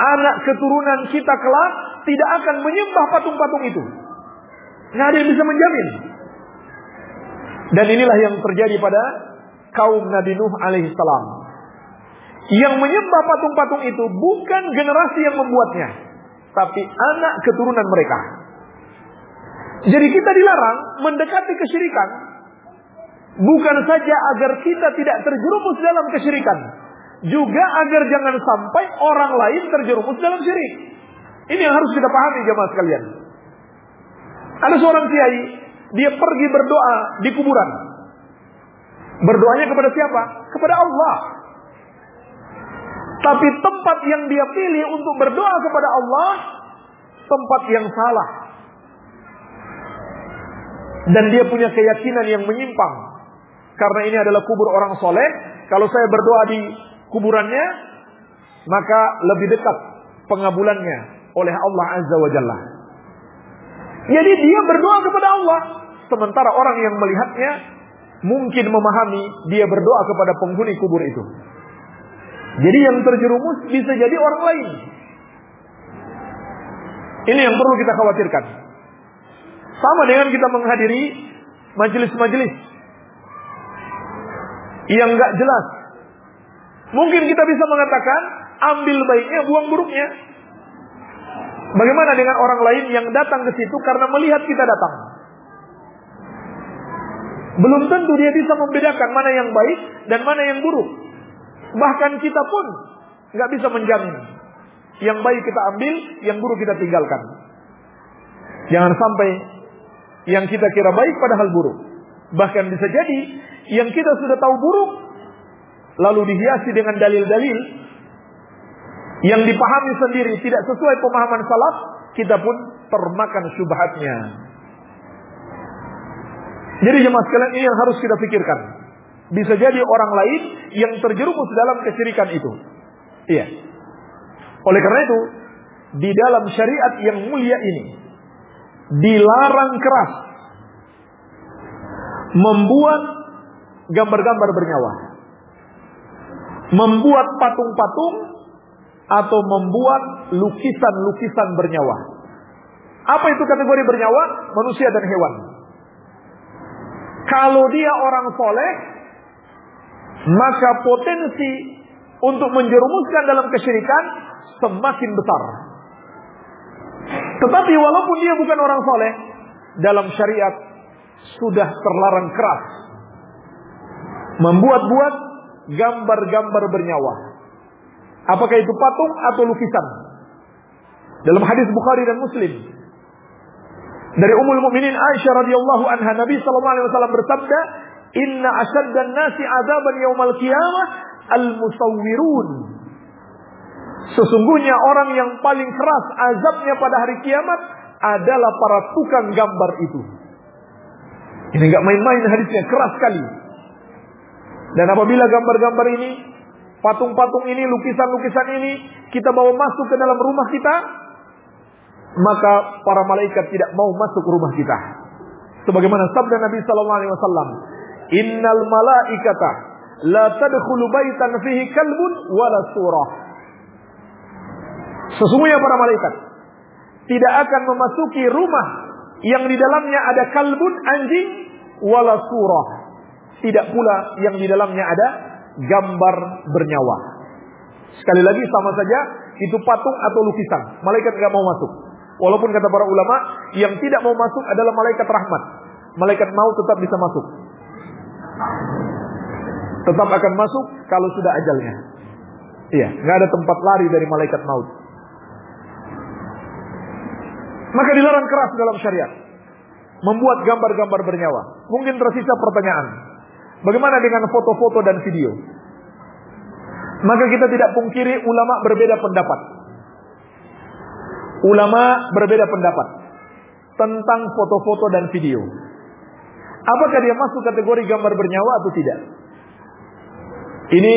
Anak keturunan kita kelak tidak akan menyembah patung-patung itu. Nggak ada yang bisa menjamin. Dan inilah yang terjadi pada kaum Nabi Nuh alaihissalam. Yang menyembah patung-patung itu bukan generasi yang membuatnya, tapi anak keturunan mereka. Jadi kita dilarang mendekati kesyirikan bukan saja agar kita tidak terjerumus dalam kesyirikan, juga agar jangan sampai orang lain terjerumus dalam syirik. Ini yang harus kita pahami jemaah sekalian. Ada seorang kiai, dia pergi berdoa di kuburan. Berdoanya kepada siapa? Kepada Allah. Tapi tempat yang dia pilih untuk berdoa kepada Allah tempat yang salah. Dan dia punya keyakinan yang menyimpang. Karena ini adalah kubur orang soleh. Kalau saya berdoa di kuburannya, maka lebih dekat pengabulannya oleh Allah Azza wa Jalla. Jadi dia berdoa kepada Allah. Sementara orang yang melihatnya mungkin memahami dia berdoa kepada penghuni kubur itu. Jadi yang terjerumus bisa jadi orang lain. Ini yang perlu kita khawatirkan. Sama dengan kita menghadiri majelis-majelis yang gak jelas. Mungkin kita bisa mengatakan ambil baiknya, buang buruknya. Bagaimana dengan orang lain yang datang ke situ karena melihat kita datang? Belum tentu dia bisa membedakan mana yang baik dan mana yang buruk. Bahkan kita pun nggak bisa menjamin. Yang baik kita ambil, yang buruk kita tinggalkan. Jangan sampai yang kita kira baik padahal buruk. Bahkan bisa jadi yang kita sudah tahu buruk lalu dihiasi dengan dalil-dalil yang dipahami sendiri tidak sesuai pemahaman salaf, kita pun termakan syubhatnya. Jadi jemaah sekalian ini yang harus kita pikirkan. Bisa jadi orang lain yang terjerumus dalam kesyirikan itu. Iya. Oleh karena itu, di dalam syariat yang mulia ini dilarang keras membuat gambar-gambar bernyawa. Membuat patung-patung atau membuat lukisan-lukisan bernyawa. Apa itu kategori bernyawa? Manusia dan hewan. Kalau dia orang soleh, maka potensi untuk menjerumuskan dalam kesyirikan semakin besar. Tetapi walaupun dia bukan orang soleh, dalam syariat sudah terlarang keras membuat-buat gambar-gambar bernyawa. Apakah itu patung atau lukisan? Dalam hadis Bukhari dan Muslim dari Ummul Mukminin Aisyah radhiyallahu anha Nabi sallallahu alaihi wasallam bersabda, "Inna asyaddan nasi adzaban yaumal qiyamah al-musawwirun." Sesungguhnya orang yang paling keras azabnya pada hari kiamat adalah para tukang gambar itu. Ini enggak main-main hadisnya, keras sekali. Dan apabila gambar-gambar ini, patung-patung ini, lukisan-lukisan ini kita bawa masuk ke dalam rumah kita, maka para malaikat tidak mau masuk rumah kita. Sebagaimana sabda Nabi sallallahu alaihi wasallam, "Innal malaikata la tadkhulu baitan fihi kalbun wala surah." Sesungguhnya para malaikat tidak akan memasuki rumah yang di dalamnya ada kalbun anjing wala surah. Tidak pula yang di dalamnya ada gambar bernyawa. Sekali lagi sama saja itu patung atau lukisan. Malaikat nggak mau masuk. Walaupun kata para ulama yang tidak mau masuk adalah malaikat rahmat. Malaikat maut tetap bisa masuk. Tetap akan masuk kalau sudah ajalnya. Iya, nggak ada tempat lari dari malaikat maut. Maka dilarang keras dalam syariat. Membuat gambar-gambar bernyawa. Mungkin tersisa pertanyaan. Bagaimana dengan foto-foto dan video? Maka kita tidak pungkiri ulama berbeda pendapat. Ulama berbeda pendapat tentang foto-foto dan video. Apakah dia masuk kategori gambar bernyawa atau tidak? Ini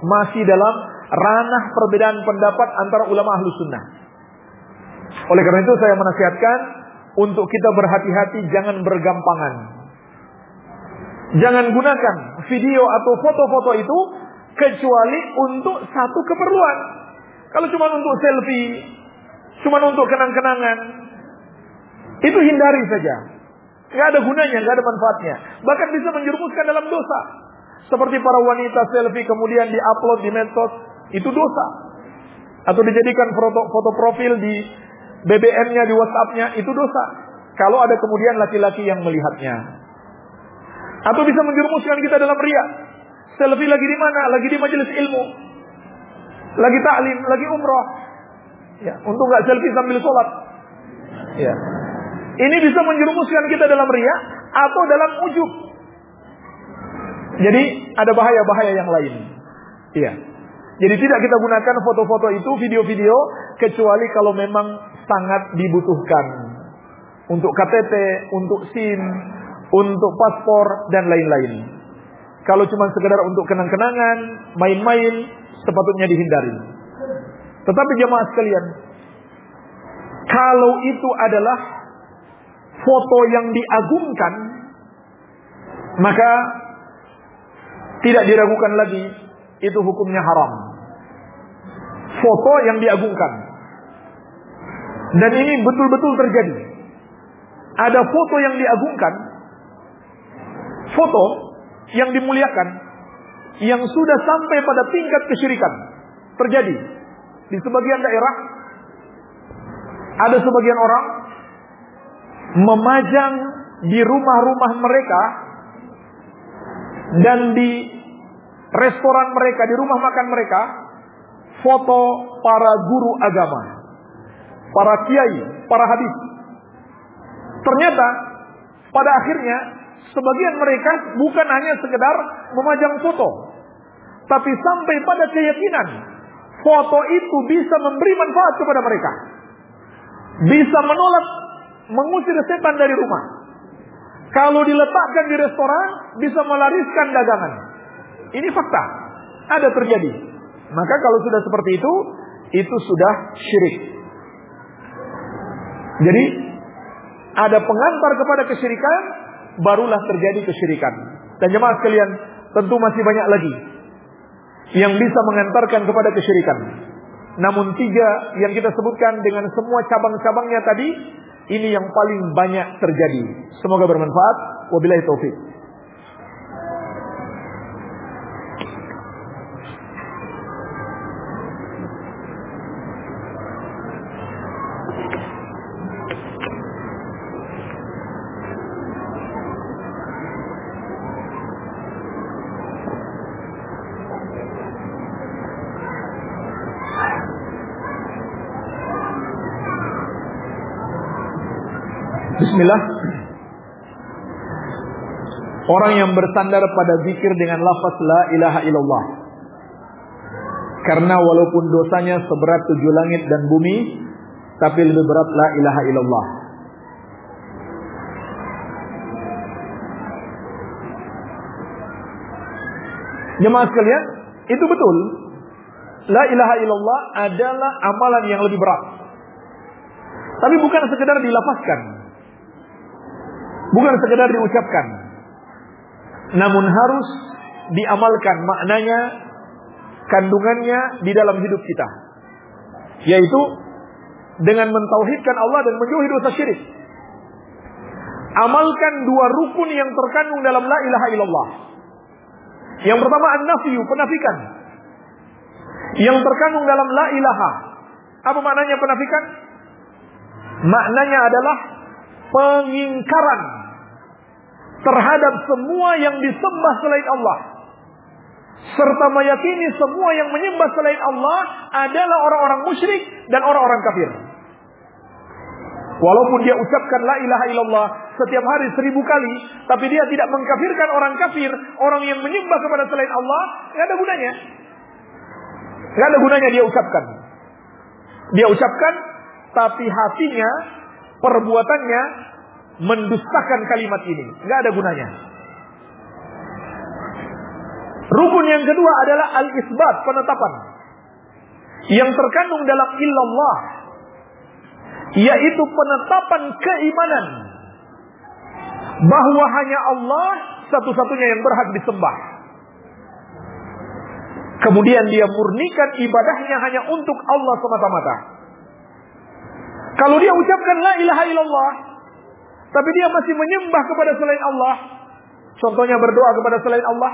masih dalam ranah perbedaan pendapat antara ulama ahlu sunnah. Oleh karena itu saya menasihatkan untuk kita berhati-hati jangan bergampangan. Jangan gunakan video atau foto-foto itu kecuali untuk satu keperluan. Kalau cuma untuk selfie, cuma untuk kenang-kenangan, itu hindari saja. Gak ada gunanya, gak ada manfaatnya. Bahkan bisa menjerumuskan dalam dosa. Seperti para wanita selfie kemudian diupload di medsos, itu dosa. Atau dijadikan foto, foto profil di BBM-nya, di WhatsApp-nya, itu dosa. Kalau ada kemudian laki-laki yang melihatnya. Atau bisa menjerumuskan kita dalam riak. Selfie lagi di mana? Lagi di majelis ilmu. Lagi taklim, lagi umroh. Ya, untuk nggak selfie sambil sholat. Ya. Ini bisa menjerumuskan kita dalam riak atau dalam ujub. Jadi ada bahaya-bahaya yang lain. Iya. Jadi tidak kita gunakan foto-foto itu, video-video kecuali kalau memang sangat dibutuhkan untuk KTP, untuk SIM, untuk paspor dan lain-lain. Kalau cuma sekedar untuk kenang-kenangan, main-main, sepatutnya dihindari. Tetapi jemaah sekalian, kalau itu adalah foto yang diagungkan, maka tidak diragukan lagi itu hukumnya haram. Foto yang diagungkan. Dan ini betul-betul terjadi. Ada foto yang diagungkan, foto yang dimuliakan, yang sudah sampai pada tingkat kesyirikan. Terjadi di sebagian daerah, ada sebagian orang memajang di rumah-rumah mereka dan di restoran mereka, di rumah makan mereka, foto para guru agama, para kiai, para hadis. Ternyata pada akhirnya sebagian mereka bukan hanya sekedar memajang foto, tapi sampai pada keyakinan foto itu bisa memberi manfaat kepada mereka. Bisa menolak mengusir setan dari rumah. Kalau diletakkan di restoran bisa melariskan dagangan. Ini fakta. Ada terjadi. Maka kalau sudah seperti itu, itu sudah syirik. Jadi ada pengantar kepada kesyirikan, barulah terjadi kesyirikan. Dan jemaah sekalian, tentu masih banyak lagi yang bisa mengantarkan kepada kesyirikan. Namun tiga yang kita sebutkan dengan semua cabang-cabangnya tadi, ini yang paling banyak terjadi. Semoga bermanfaat. Wabillahi taufik. Bismillah. Orang yang bersandar pada zikir dengan lafaz la ilaha illallah. Karena walaupun dosanya seberat tujuh langit dan bumi, tapi lebih berat la ilaha illallah. Jemaah sekalian, itu betul. La ilaha illallah adalah amalan yang lebih berat. Tapi bukan sekedar dilafazkan. Bukan sekedar diucapkan. Namun harus diamalkan maknanya, kandungannya di dalam hidup kita. Yaitu dengan mentauhidkan Allah dan menjauhi dosa syirik. Amalkan dua rukun yang terkandung dalam la ilaha illallah. Yang pertama an-nafyu, penafikan. Yang terkandung dalam la ilaha. Apa maknanya penafikan? Maknanya adalah pengingkaran terhadap semua yang disembah selain Allah serta meyakini semua yang menyembah selain Allah adalah orang-orang musyrik dan orang-orang kafir. Walaupun dia ucapkan la ilaha illallah setiap hari seribu kali, tapi dia tidak mengkafirkan orang kafir, orang yang menyembah kepada selain Allah, nggak ada gunanya. Nggak ada gunanya dia ucapkan. Dia ucapkan, tapi hatinya, perbuatannya mendustakan kalimat ini. Nggak ada gunanya. Rukun yang kedua adalah al-isbat, penetapan. yang terkandung dalam illallah yaitu penetapan keimanan bahwa hanya Allah satu-satunya yang berhak disembah. Kemudian dia murnikan ibadahnya hanya untuk Allah semata-mata. Kalau dia ucapkan la ilaha illallah, tapi dia masih menyembah kepada selain Allah, contohnya berdoa kepada selain Allah,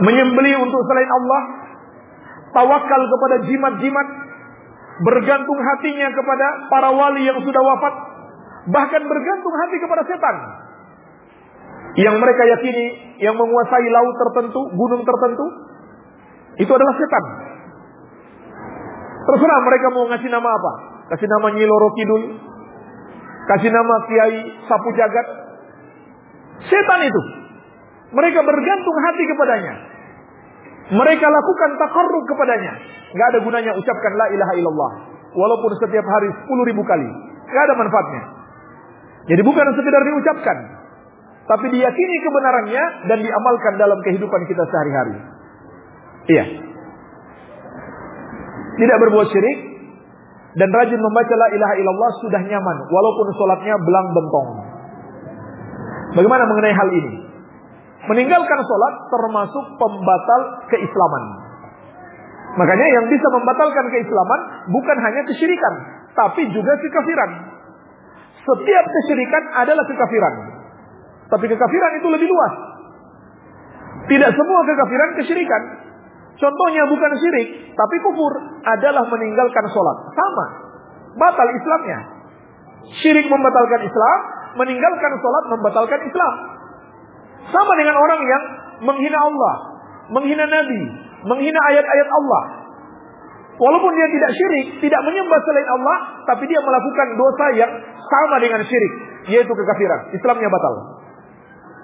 menyembeli untuk selain Allah, tawakal kepada jimat-jimat, bergantung hatinya kepada para wali yang sudah wafat, bahkan bergantung hati kepada setan. Yang mereka yakini yang menguasai laut tertentu, gunung tertentu, itu adalah setan. Terserah mereka mau ngasih nama apa. Kasih nama Nyiloro Kidul. Kasih nama Kiai Sapu Jagat. Setan itu. Mereka bergantung hati kepadanya. Mereka lakukan takarrub kepadanya. Gak ada gunanya ucapkan la ilaha illallah. Walaupun setiap hari 10 ribu kali. Gak ada manfaatnya. Jadi bukan sekedar diucapkan. Tapi diyakini kebenarannya dan diamalkan dalam kehidupan kita sehari-hari. Iya. Tidak berbuat syirik dan rajin membaca la ilaha illallah sudah nyaman walaupun sholatnya belang bentong. Bagaimana mengenai hal ini? Meninggalkan sholat termasuk pembatal keislaman. Makanya yang bisa membatalkan keislaman bukan hanya kesyirikan, tapi juga kekafiran. Setiap kesyirikan adalah kekafiran. Tapi kekafiran itu lebih luas. Tidak semua kekafiran kesyirikan. Contohnya bukan syirik, tapi kufur adalah meninggalkan sholat. Sama. Batal Islamnya. Syirik membatalkan Islam, meninggalkan sholat membatalkan Islam. Sama dengan orang yang menghina Allah, menghina Nabi, menghina ayat-ayat Allah. Walaupun dia tidak syirik, tidak menyembah selain Allah, tapi dia melakukan dosa yang sama dengan syirik, yaitu kekafiran. Islamnya batal.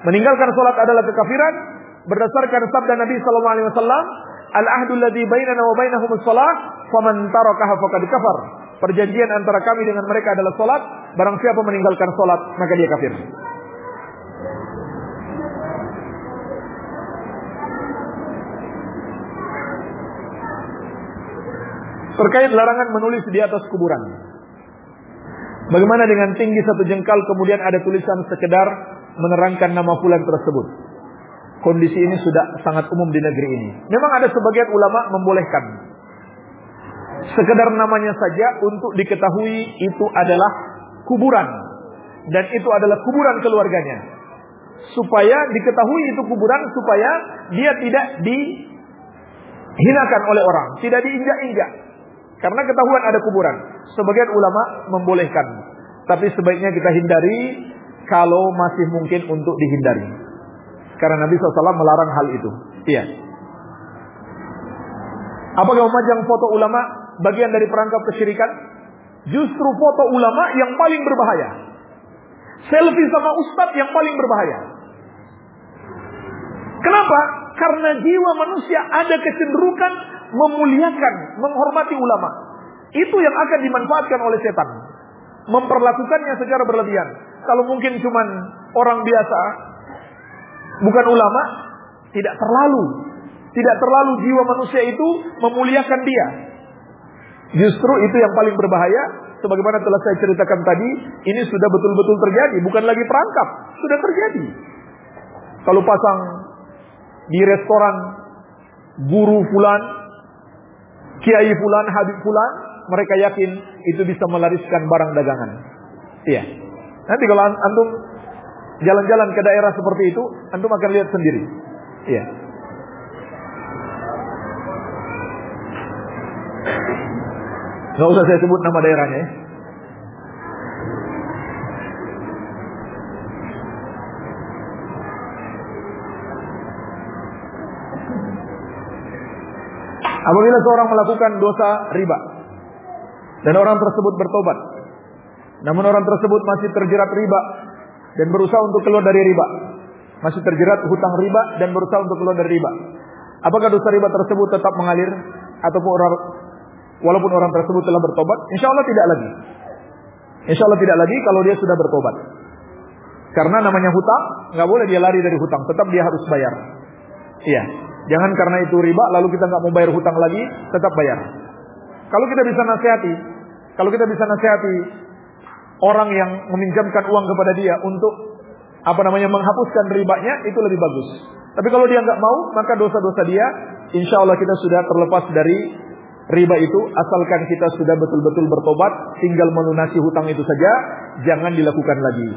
Meninggalkan sholat adalah kekafiran berdasarkan sabda Nabi Sallallahu Alaihi Wasallam, Al-ahdul ladzi bainana wa bainahum shalah, faman tarakaha faqad kafar. Perjanjian antara kami dengan mereka adalah salat, barang siapa meninggalkan salat, maka dia kafir. Terkait larangan menulis di atas kuburan. Bagaimana dengan tinggi satu jengkal kemudian ada tulisan sekedar menerangkan nama fulan tersebut? Kondisi ini sudah sangat umum di negeri ini. Memang ada sebagian ulama membolehkan. Sekedar namanya saja untuk diketahui itu adalah kuburan. Dan itu adalah kuburan keluarganya. Supaya diketahui itu kuburan, supaya dia tidak dihinakan oleh orang. Tidak diinjak-injak. Karena ketahuan ada kuburan. Sebagian ulama membolehkan. Tapi sebaiknya kita hindari kalau masih mungkin untuk dihindari. Karena Nabi SAW melarang hal itu. Iya. Apakah memajang foto ulama bagian dari perangkap kesyirikan? Justru foto ulama yang paling berbahaya. Selfie sama ustadz yang paling berbahaya. Kenapa? Karena jiwa manusia ada kecenderungan memuliakan, menghormati ulama. Itu yang akan dimanfaatkan oleh setan. Memperlakukannya secara berlebihan. Kalau mungkin cuman orang biasa, bukan ulama, tidak terlalu. Tidak terlalu jiwa manusia itu memuliakan dia. Justru itu yang paling berbahaya. Sebagaimana telah saya ceritakan tadi, ini sudah betul-betul terjadi. Bukan lagi perangkap, sudah terjadi. Kalau pasang di restoran guru fulan, kiai fulan, habib fulan, mereka yakin itu bisa melariskan barang dagangan. Iya. Nanti kalau antum jalan-jalan ke daerah seperti itu, antum akan lihat sendiri. Iya. Nggak usah saya sebut nama daerahnya ya. Apabila seorang melakukan dosa riba dan orang tersebut bertobat, namun orang tersebut masih terjerat riba dan berusaha untuk keluar dari riba. Masih terjerat hutang riba dan berusaha untuk keluar dari riba. Apakah dosa riba tersebut tetap mengalir ataupun orang walaupun orang tersebut telah bertobat? Insya Allah tidak lagi. Insya Allah tidak lagi kalau dia sudah bertobat. Karena namanya hutang, nggak boleh dia lari dari hutang, tetap dia harus bayar. Iya. Jangan karena itu riba lalu kita nggak mau bayar hutang lagi, tetap bayar. Kalau kita bisa nasihati, kalau kita bisa nasihati orang yang meminjamkan uang kepada dia untuk apa namanya menghapuskan ribanya itu lebih bagus. Tapi kalau dia nggak mau, maka dosa-dosa dia, insya Allah kita sudah terlepas dari riba itu, asalkan kita sudah betul-betul bertobat, tinggal melunasi hutang itu saja, jangan dilakukan lagi.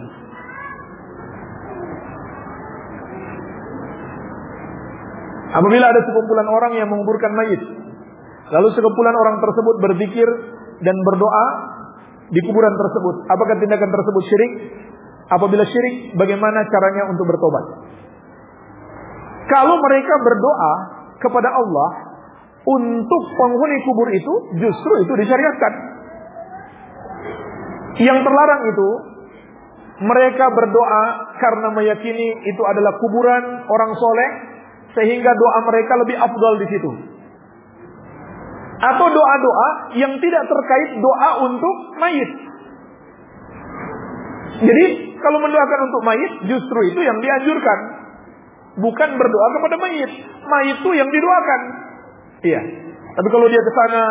Apabila ada sekumpulan orang yang menguburkan mayit, lalu sekumpulan orang tersebut berzikir dan berdoa di kuburan tersebut, apakah tindakan tersebut syirik? Apabila syirik, bagaimana caranya untuk bertobat? Kalau mereka berdoa kepada Allah untuk penghuni kubur itu, justru itu disyariatkan. Yang terlarang itu mereka berdoa karena meyakini itu adalah kuburan orang soleh sehingga doa mereka lebih afdal di situ. Atau doa-doa yang tidak terkait doa untuk mayit. Jadi kalau mendoakan untuk mayit justru itu yang dianjurkan. Bukan berdoa kepada mayit. Mayit itu yang didoakan. Iya. Tapi kalau dia ke sana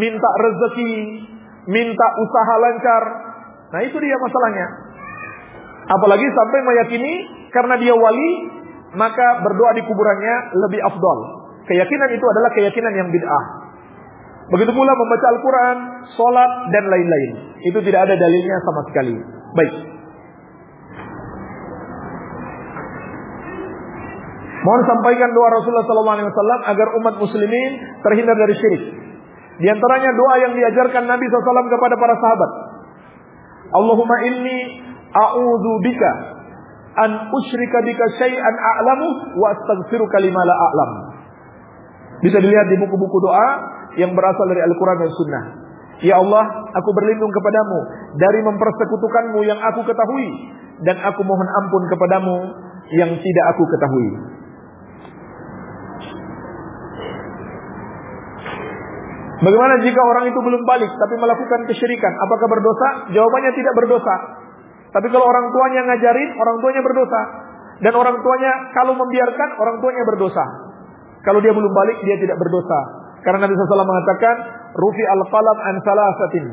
minta rezeki, minta usaha lancar, nah itu dia masalahnya. Apalagi sampai meyakini karena dia wali, maka berdoa di kuburannya lebih afdol. Keyakinan itu adalah keyakinan yang bid'ah. Begitu pula membaca Al-Quran, sholat, dan lain-lain. Itu tidak ada dalilnya sama sekali. Baik. Mohon sampaikan doa Rasulullah SAW agar umat muslimin terhindar dari syirik. Di antaranya doa yang diajarkan Nabi SAW kepada para sahabat. Allahumma inni a'udhu bika an usyrika bika syai'an a'lamu wa astaghfiruka lima la a'lam. Bisa dilihat di buku-buku doa yang berasal dari Al-Quran dan Sunnah. Ya Allah, aku berlindung kepadamu dari mempersekutukanmu yang aku ketahui. Dan aku mohon ampun kepadamu yang tidak aku ketahui. Bagaimana jika orang itu belum balik tapi melakukan kesyirikan? Apakah berdosa? Jawabannya tidak berdosa. Tapi kalau orang tuanya ngajarin, orang tuanya berdosa. Dan orang tuanya kalau membiarkan, orang tuanya berdosa. Kalau dia belum balik, dia tidak berdosa. Karena Nabi SAW mengatakan, Rufi al-qalam an salasatin.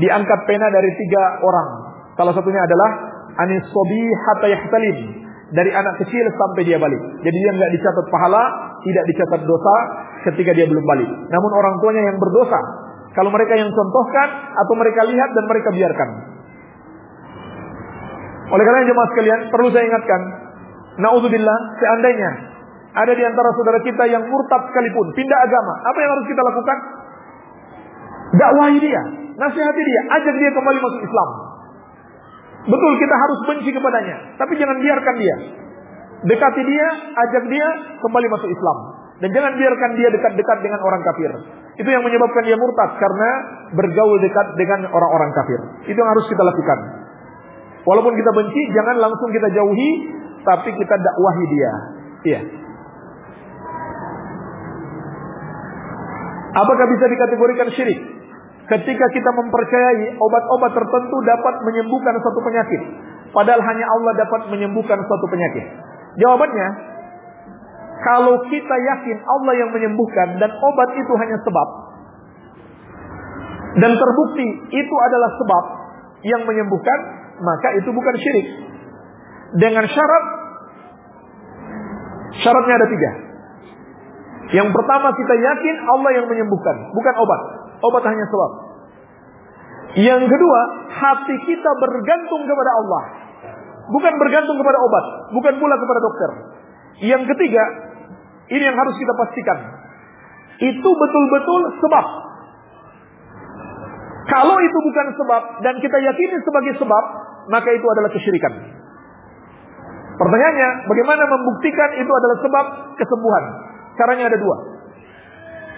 Diangkat pena dari tiga orang. Salah satunya adalah anis sobi hatta yahtalim. Dari anak kecil sampai dia balik. Jadi dia nggak dicatat pahala, tidak dicatat dosa ketika dia belum balik. Namun orang tuanya yang berdosa. Kalau mereka yang contohkan atau mereka lihat dan mereka biarkan. Oleh karena jemaah sekalian, perlu saya ingatkan, naudzubillah, seandainya ada di antara saudara kita yang murtad sekalipun, pindah agama, apa yang harus kita lakukan? Dakwahi dia, nasihati dia, ajak dia kembali masuk Islam. Betul kita harus benci kepadanya, tapi jangan biarkan dia. Dekati dia, ajak dia kembali masuk Islam. Dan jangan biarkan dia dekat-dekat dengan orang kafir. Itu yang menyebabkan dia murtad karena bergaul dekat dengan orang-orang kafir. Itu yang harus kita lakukan. Walaupun kita benci, jangan langsung kita jauhi, tapi kita dakwahi dia. Iya. Apakah bisa dikategorikan syirik? Ketika kita mempercayai obat-obat tertentu dapat menyembuhkan suatu penyakit, padahal hanya Allah dapat menyembuhkan suatu penyakit. Jawabannya, kalau kita yakin Allah yang menyembuhkan dan obat itu hanya sebab, dan terbukti itu adalah sebab yang menyembuhkan, maka itu bukan syirik. Dengan syarat, syaratnya ada tiga. Yang pertama kita yakin Allah yang menyembuhkan, bukan obat. Obat hanya sebab. Yang kedua, hati kita bergantung kepada Allah. Bukan bergantung kepada obat, bukan pula kepada dokter. Yang ketiga, ini yang harus kita pastikan. Itu betul-betul sebab. Kalau itu bukan sebab dan kita yakini sebagai sebab, maka itu adalah kesyirikan. Pertanyaannya, bagaimana membuktikan itu adalah sebab kesembuhan? Caranya ada dua.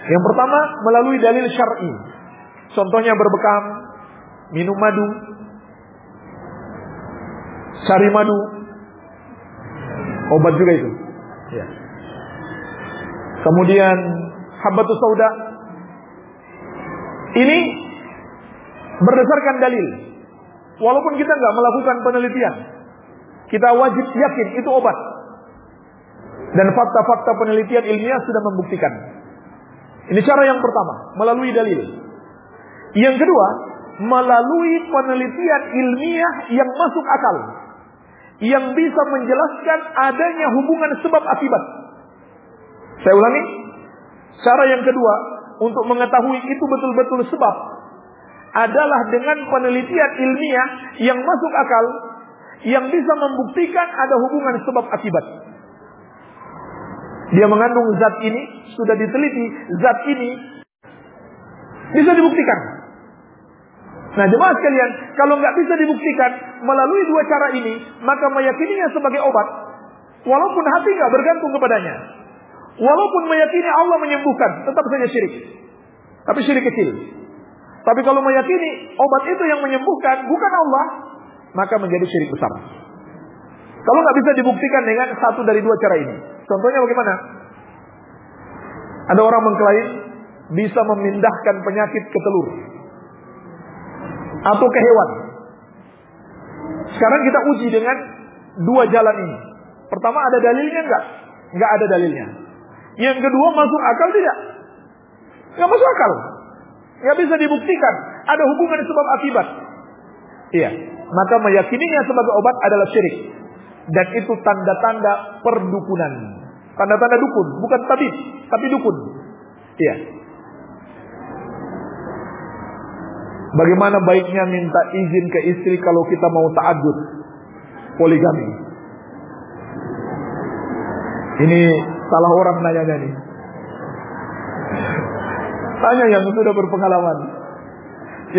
Yang pertama, melalui dalil syar'i. Contohnya berbekam, minum madu, cari madu, obat juga itu. Ya. Kemudian habatus sauda. Ini berdasarkan dalil. Walaupun kita nggak melakukan penelitian, kita wajib yakin itu obat. Dan fakta-fakta penelitian ilmiah sudah membuktikan. Ini cara yang pertama, melalui dalil. Yang kedua, melalui penelitian ilmiah yang masuk akal. Yang bisa menjelaskan adanya hubungan sebab akibat. Saya ulangi. Cara yang kedua, untuk mengetahui itu betul-betul sebab adalah dengan penelitian ilmiah yang masuk akal yang bisa membuktikan ada hubungan sebab akibat. Dia mengandung zat ini, sudah diteliti, zat ini bisa dibuktikan. Nah jemaah sekalian, kalau nggak bisa dibuktikan melalui dua cara ini, maka meyakininya sebagai obat, walaupun hati nggak bergantung kepadanya, walaupun meyakini Allah menyembuhkan, tetap saja syirik. Tapi syirik kecil. Tapi kalau meyakini obat itu yang menyembuhkan, bukan Allah, maka menjadi syirik besar. Kalau nggak bisa dibuktikan dengan satu dari dua cara ini. Contohnya bagaimana? Ada orang mengklaim bisa memindahkan penyakit ke telur atau ke hewan. Sekarang kita uji dengan dua jalan ini. Pertama ada dalilnya enggak? Enggak ada dalilnya. Yang kedua masuk akal tidak? Enggak masuk akal. Enggak bisa dibuktikan ada hubungan sebab akibat. Iya. Maka meyakininya sebagai obat adalah syirik. Dan itu tanda-tanda perdukunan. Tanda-tanda dukun, bukan tabib, tapi dukun. Iya. Bagaimana baiknya minta izin ke istri kalau kita mau ta'adud poligami? Ini salah orang nanya nih. Tanya yang sudah berpengalaman,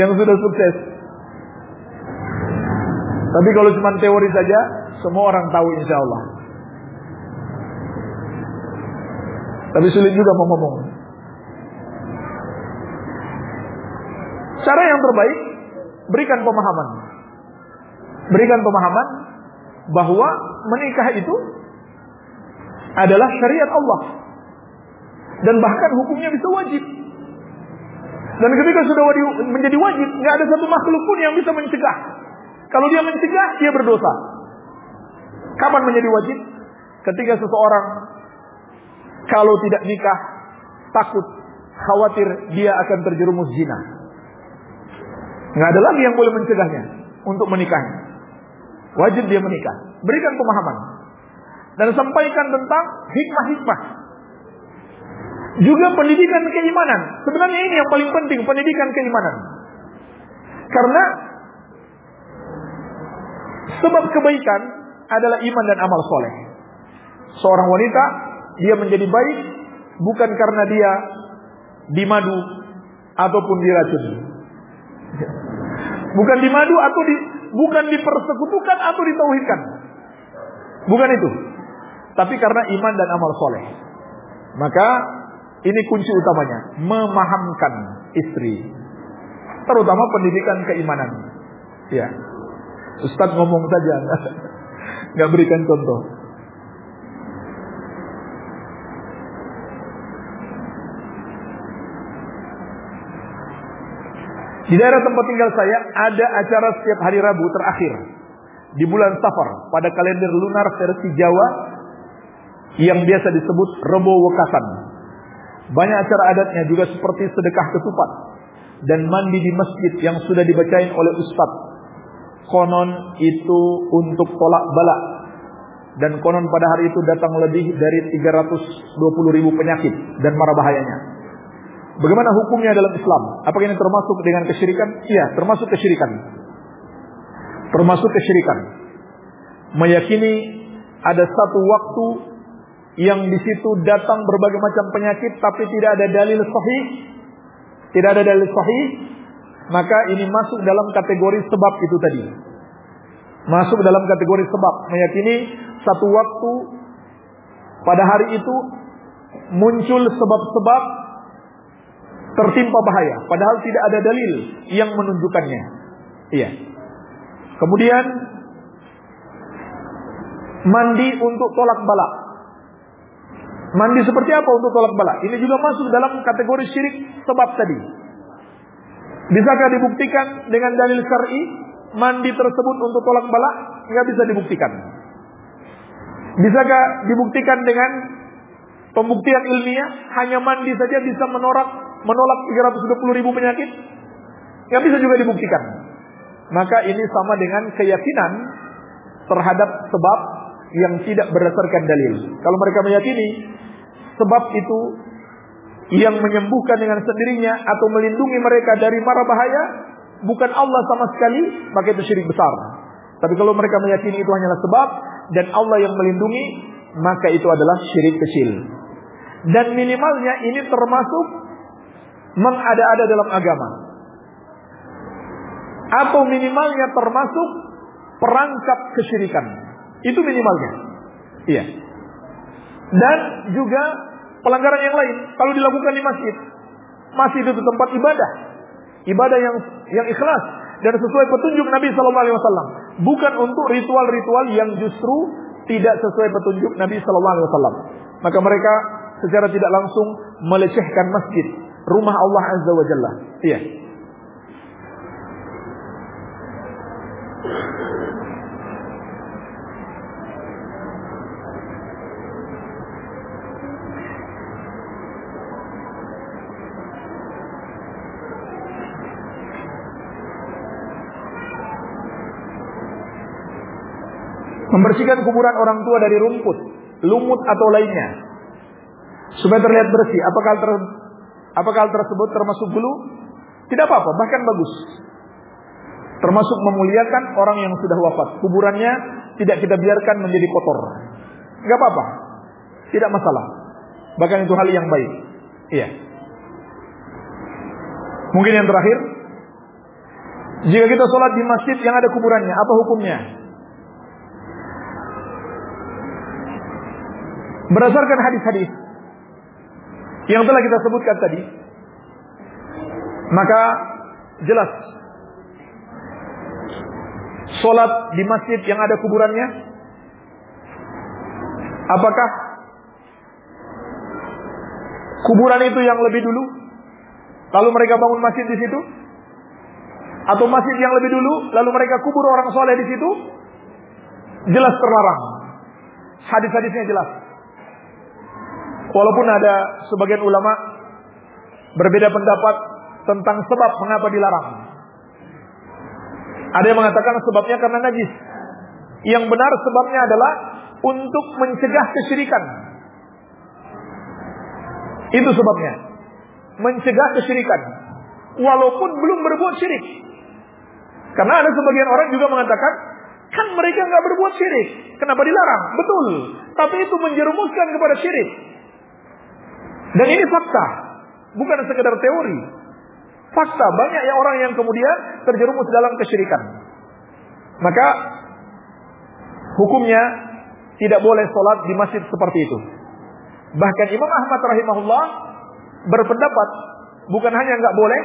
yang sudah sukses. Tapi kalau cuma teori saja, semua orang tahu insya Allah. Tapi sulit juga mau ngomong. Cara yang terbaik, berikan pemahaman. Berikan pemahaman bahwa menikah itu adalah syariat Allah. Dan bahkan hukumnya bisa wajib. Dan ketika sudah menjadi wajib, nggak ada satu makhluk pun yang bisa mencegah. Kalau dia mencegah, dia berdosa. Kapan menjadi wajib? Ketika seseorang kalau tidak nikah, takut, khawatir dia akan terjerumus zina. Nggak ada lagi yang boleh mencegahnya untuk menikahnya. Wajib dia menikah. Berikan pemahaman. Dan sampaikan tentang hikmah-hikmah. Juga pendidikan keimanan. Sebenarnya ini yang paling penting, pendidikan keimanan. Karena sebab kebaikan adalah iman dan amal soleh. Seorang wanita dia menjadi baik bukan karena dia dimadu ataupun diracun. Bukan dimadu atau di bukan dipersekutukan atau ditauhidkan. Bukan itu. Tapi karena iman dan amal soleh. Maka ini kunci utamanya. Memahamkan istri. Terutama pendidikan keimanan. Ya. Ustadz ngomong saja. (laughs) Nggak berikan contoh. Di daerah tempat tinggal saya ada acara setiap hari Rabu terakhir di bulan Safar pada kalender lunar versi Jawa yang biasa disebut Rebo Wekasan. Banyak acara adatnya juga seperti sedekah ketupat dan mandi di masjid yang sudah dibacain oleh ustadz. Konon itu untuk tolak bala dan konon pada hari itu datang lebih dari 320 ribu penyakit dan marah bahayanya. Bagaimana hukumnya dalam Islam? Apakah ini termasuk dengan kesyirikan? Iya, termasuk kesyirikan. Termasuk kesyirikan. Meyakini ada satu waktu yang di situ datang berbagai macam penyakit tapi tidak ada dalil sahih, tidak ada dalil sahih, maka ini masuk dalam kategori sebab itu tadi. Masuk dalam kategori sebab, meyakini satu waktu pada hari itu muncul sebab-sebab tertimpa bahaya padahal tidak ada dalil yang menunjukkannya. Iya. Kemudian mandi untuk tolak bala. Mandi seperti apa untuk tolak bala? Ini juga masuk dalam kategori syirik sebab tadi. Bisakah dibuktikan dengan dalil syar'i mandi tersebut untuk tolak bala? Enggak bisa dibuktikan. Bisakah dibuktikan dengan pembuktian ilmiah? Hanya mandi saja bisa menolak menolak 320 ribu penyakit? Yang bisa juga dibuktikan. Maka ini sama dengan keyakinan terhadap sebab yang tidak berdasarkan dalil. Kalau mereka meyakini sebab itu yang menyembuhkan dengan sendirinya atau melindungi mereka dari mara bahaya bukan Allah sama sekali, maka itu syirik besar. Tapi kalau mereka meyakini itu hanyalah sebab dan Allah yang melindungi, maka itu adalah syirik kecil. Dan minimalnya ini termasuk mengada-ada dalam agama. Atau minimalnya termasuk perangkap kesyirikan. Itu minimalnya. Iya. Dan juga pelanggaran yang lain kalau dilakukan di masjid. Masjid itu tempat ibadah. Ibadah yang yang ikhlas dan sesuai petunjuk Nabi Shallallahu Alaihi Wasallam, bukan untuk ritual-ritual yang justru tidak sesuai petunjuk Nabi Shallallahu Alaihi Wasallam. Maka mereka secara tidak langsung melecehkan masjid, rumah Allah Azza wa Jalla. Iya. Membersihkan kuburan orang tua dari rumput, lumut atau lainnya. Supaya terlihat bersih. Apakah ter, apakah hal tersebut termasuk bulu? Tidak apa-apa, bahkan bagus. Termasuk memuliakan orang yang sudah wafat. Kuburannya tidak kita biarkan menjadi kotor. Enggak apa-apa. Tidak masalah. Bahkan itu hal yang baik. Iya. Mungkin yang terakhir. Jika kita sholat di masjid yang ada kuburannya, apa hukumnya? Berdasarkan hadis-hadis yang telah kita sebutkan tadi, maka jelas solat di masjid yang ada kuburannya, apakah kuburan itu yang lebih dulu, lalu mereka bangun masjid di situ, atau masjid yang lebih dulu, lalu mereka kubur orang soleh di situ, jelas terlarang. Hadis-hadisnya jelas. Walaupun ada sebagian ulama berbeda pendapat tentang sebab mengapa dilarang. Ada yang mengatakan sebabnya karena najis. Yang benar sebabnya adalah untuk mencegah kesyirikan. Itu sebabnya. Mencegah kesyirikan. Walaupun belum berbuat syirik. Karena ada sebagian orang juga mengatakan, kan mereka nggak berbuat syirik. Kenapa dilarang? Betul. Tapi itu menjerumuskan kepada syirik. Dan ini fakta, bukan sekedar teori. Fakta banyak ya orang yang kemudian terjerumus dalam kesyirikan. Maka hukumnya tidak boleh sholat di masjid seperti itu. Bahkan Imam Ahmad rahimahullah berpendapat bukan hanya nggak boleh,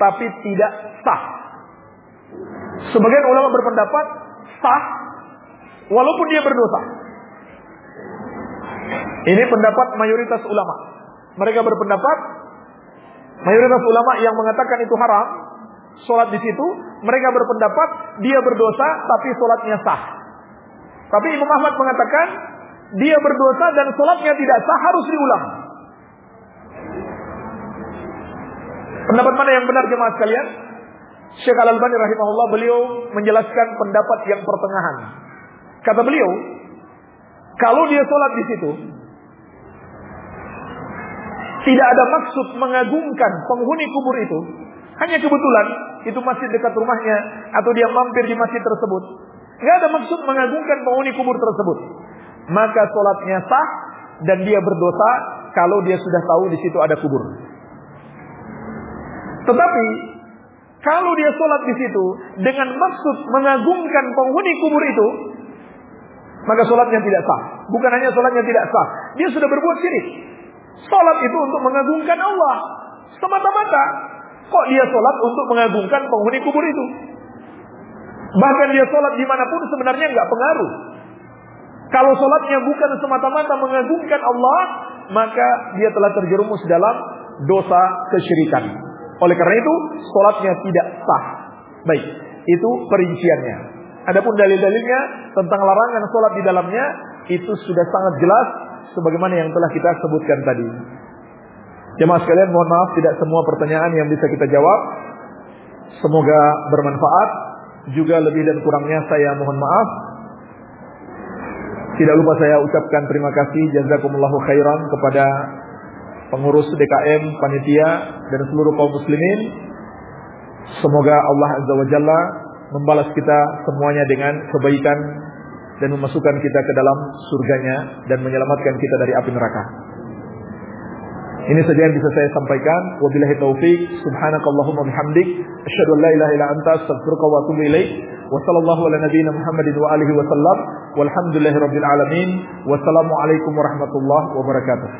tapi tidak sah. Sebagian ulama berpendapat sah walaupun dia berdosa. Ini pendapat mayoritas ulama. Mereka berpendapat mayoritas ulama yang mengatakan itu haram, sholat di situ, mereka berpendapat dia berdosa tapi sholatnya sah. Tapi Imam Ahmad mengatakan dia berdosa dan sholatnya tidak sah harus diulang. Pendapat mana yang benar jemaah sekalian? Syekh Al-Albani rahimahullah beliau menjelaskan pendapat yang pertengahan. Kata beliau, kalau dia sholat di situ, tidak ada maksud mengagungkan penghuni kubur itu. Hanya kebetulan itu masih dekat rumahnya atau dia mampir di masjid tersebut. Tidak ada maksud mengagungkan penghuni kubur tersebut. Maka sholatnya sah dan dia berdosa kalau dia sudah tahu di situ ada kubur. Tetapi kalau dia sholat di situ dengan maksud mengagungkan penghuni kubur itu, maka sholatnya tidak sah. Bukan hanya sholatnya tidak sah, dia sudah berbuat syirik. Salat itu untuk mengagungkan Allah. Semata-mata. Kok dia sholat untuk mengagungkan penghuni kubur itu? Bahkan dia sholat di mana pun sebenarnya nggak pengaruh. Kalau sholatnya bukan semata-mata mengagungkan Allah, maka dia telah terjerumus dalam dosa kesyirikan. Oleh karena itu, sholatnya tidak sah. Baik, itu perinciannya. Adapun dalil-dalilnya tentang larangan sholat di dalamnya, itu sudah sangat jelas sebagaimana yang telah kita sebutkan tadi. Jemaah sekalian, mohon maaf tidak semua pertanyaan yang bisa kita jawab. Semoga bermanfaat. Juga lebih dan kurangnya saya mohon maaf. Tidak lupa saya ucapkan terima kasih jazakumullahu khairan kepada pengurus DKM, panitia dan seluruh kaum muslimin. Semoga Allah Azza wa Jalla membalas kita semuanya dengan kebaikan dan memasukkan kita ke dalam surganya dan menyelamatkan kita dari api neraka. Ini saja yang bisa saya sampaikan. Wabillahi taufik. Subhanakallahumma bihamdik. Asyhadu an la ilaha illa anta astaghfiruka wa atubu ilaik. Wa sallallahu ala nabiyyina Muhammadin wa alihi wa sallam. Walhamdulillahi rabbil alamin. Wassalamu alaikum warahmatullahi wabarakatuh.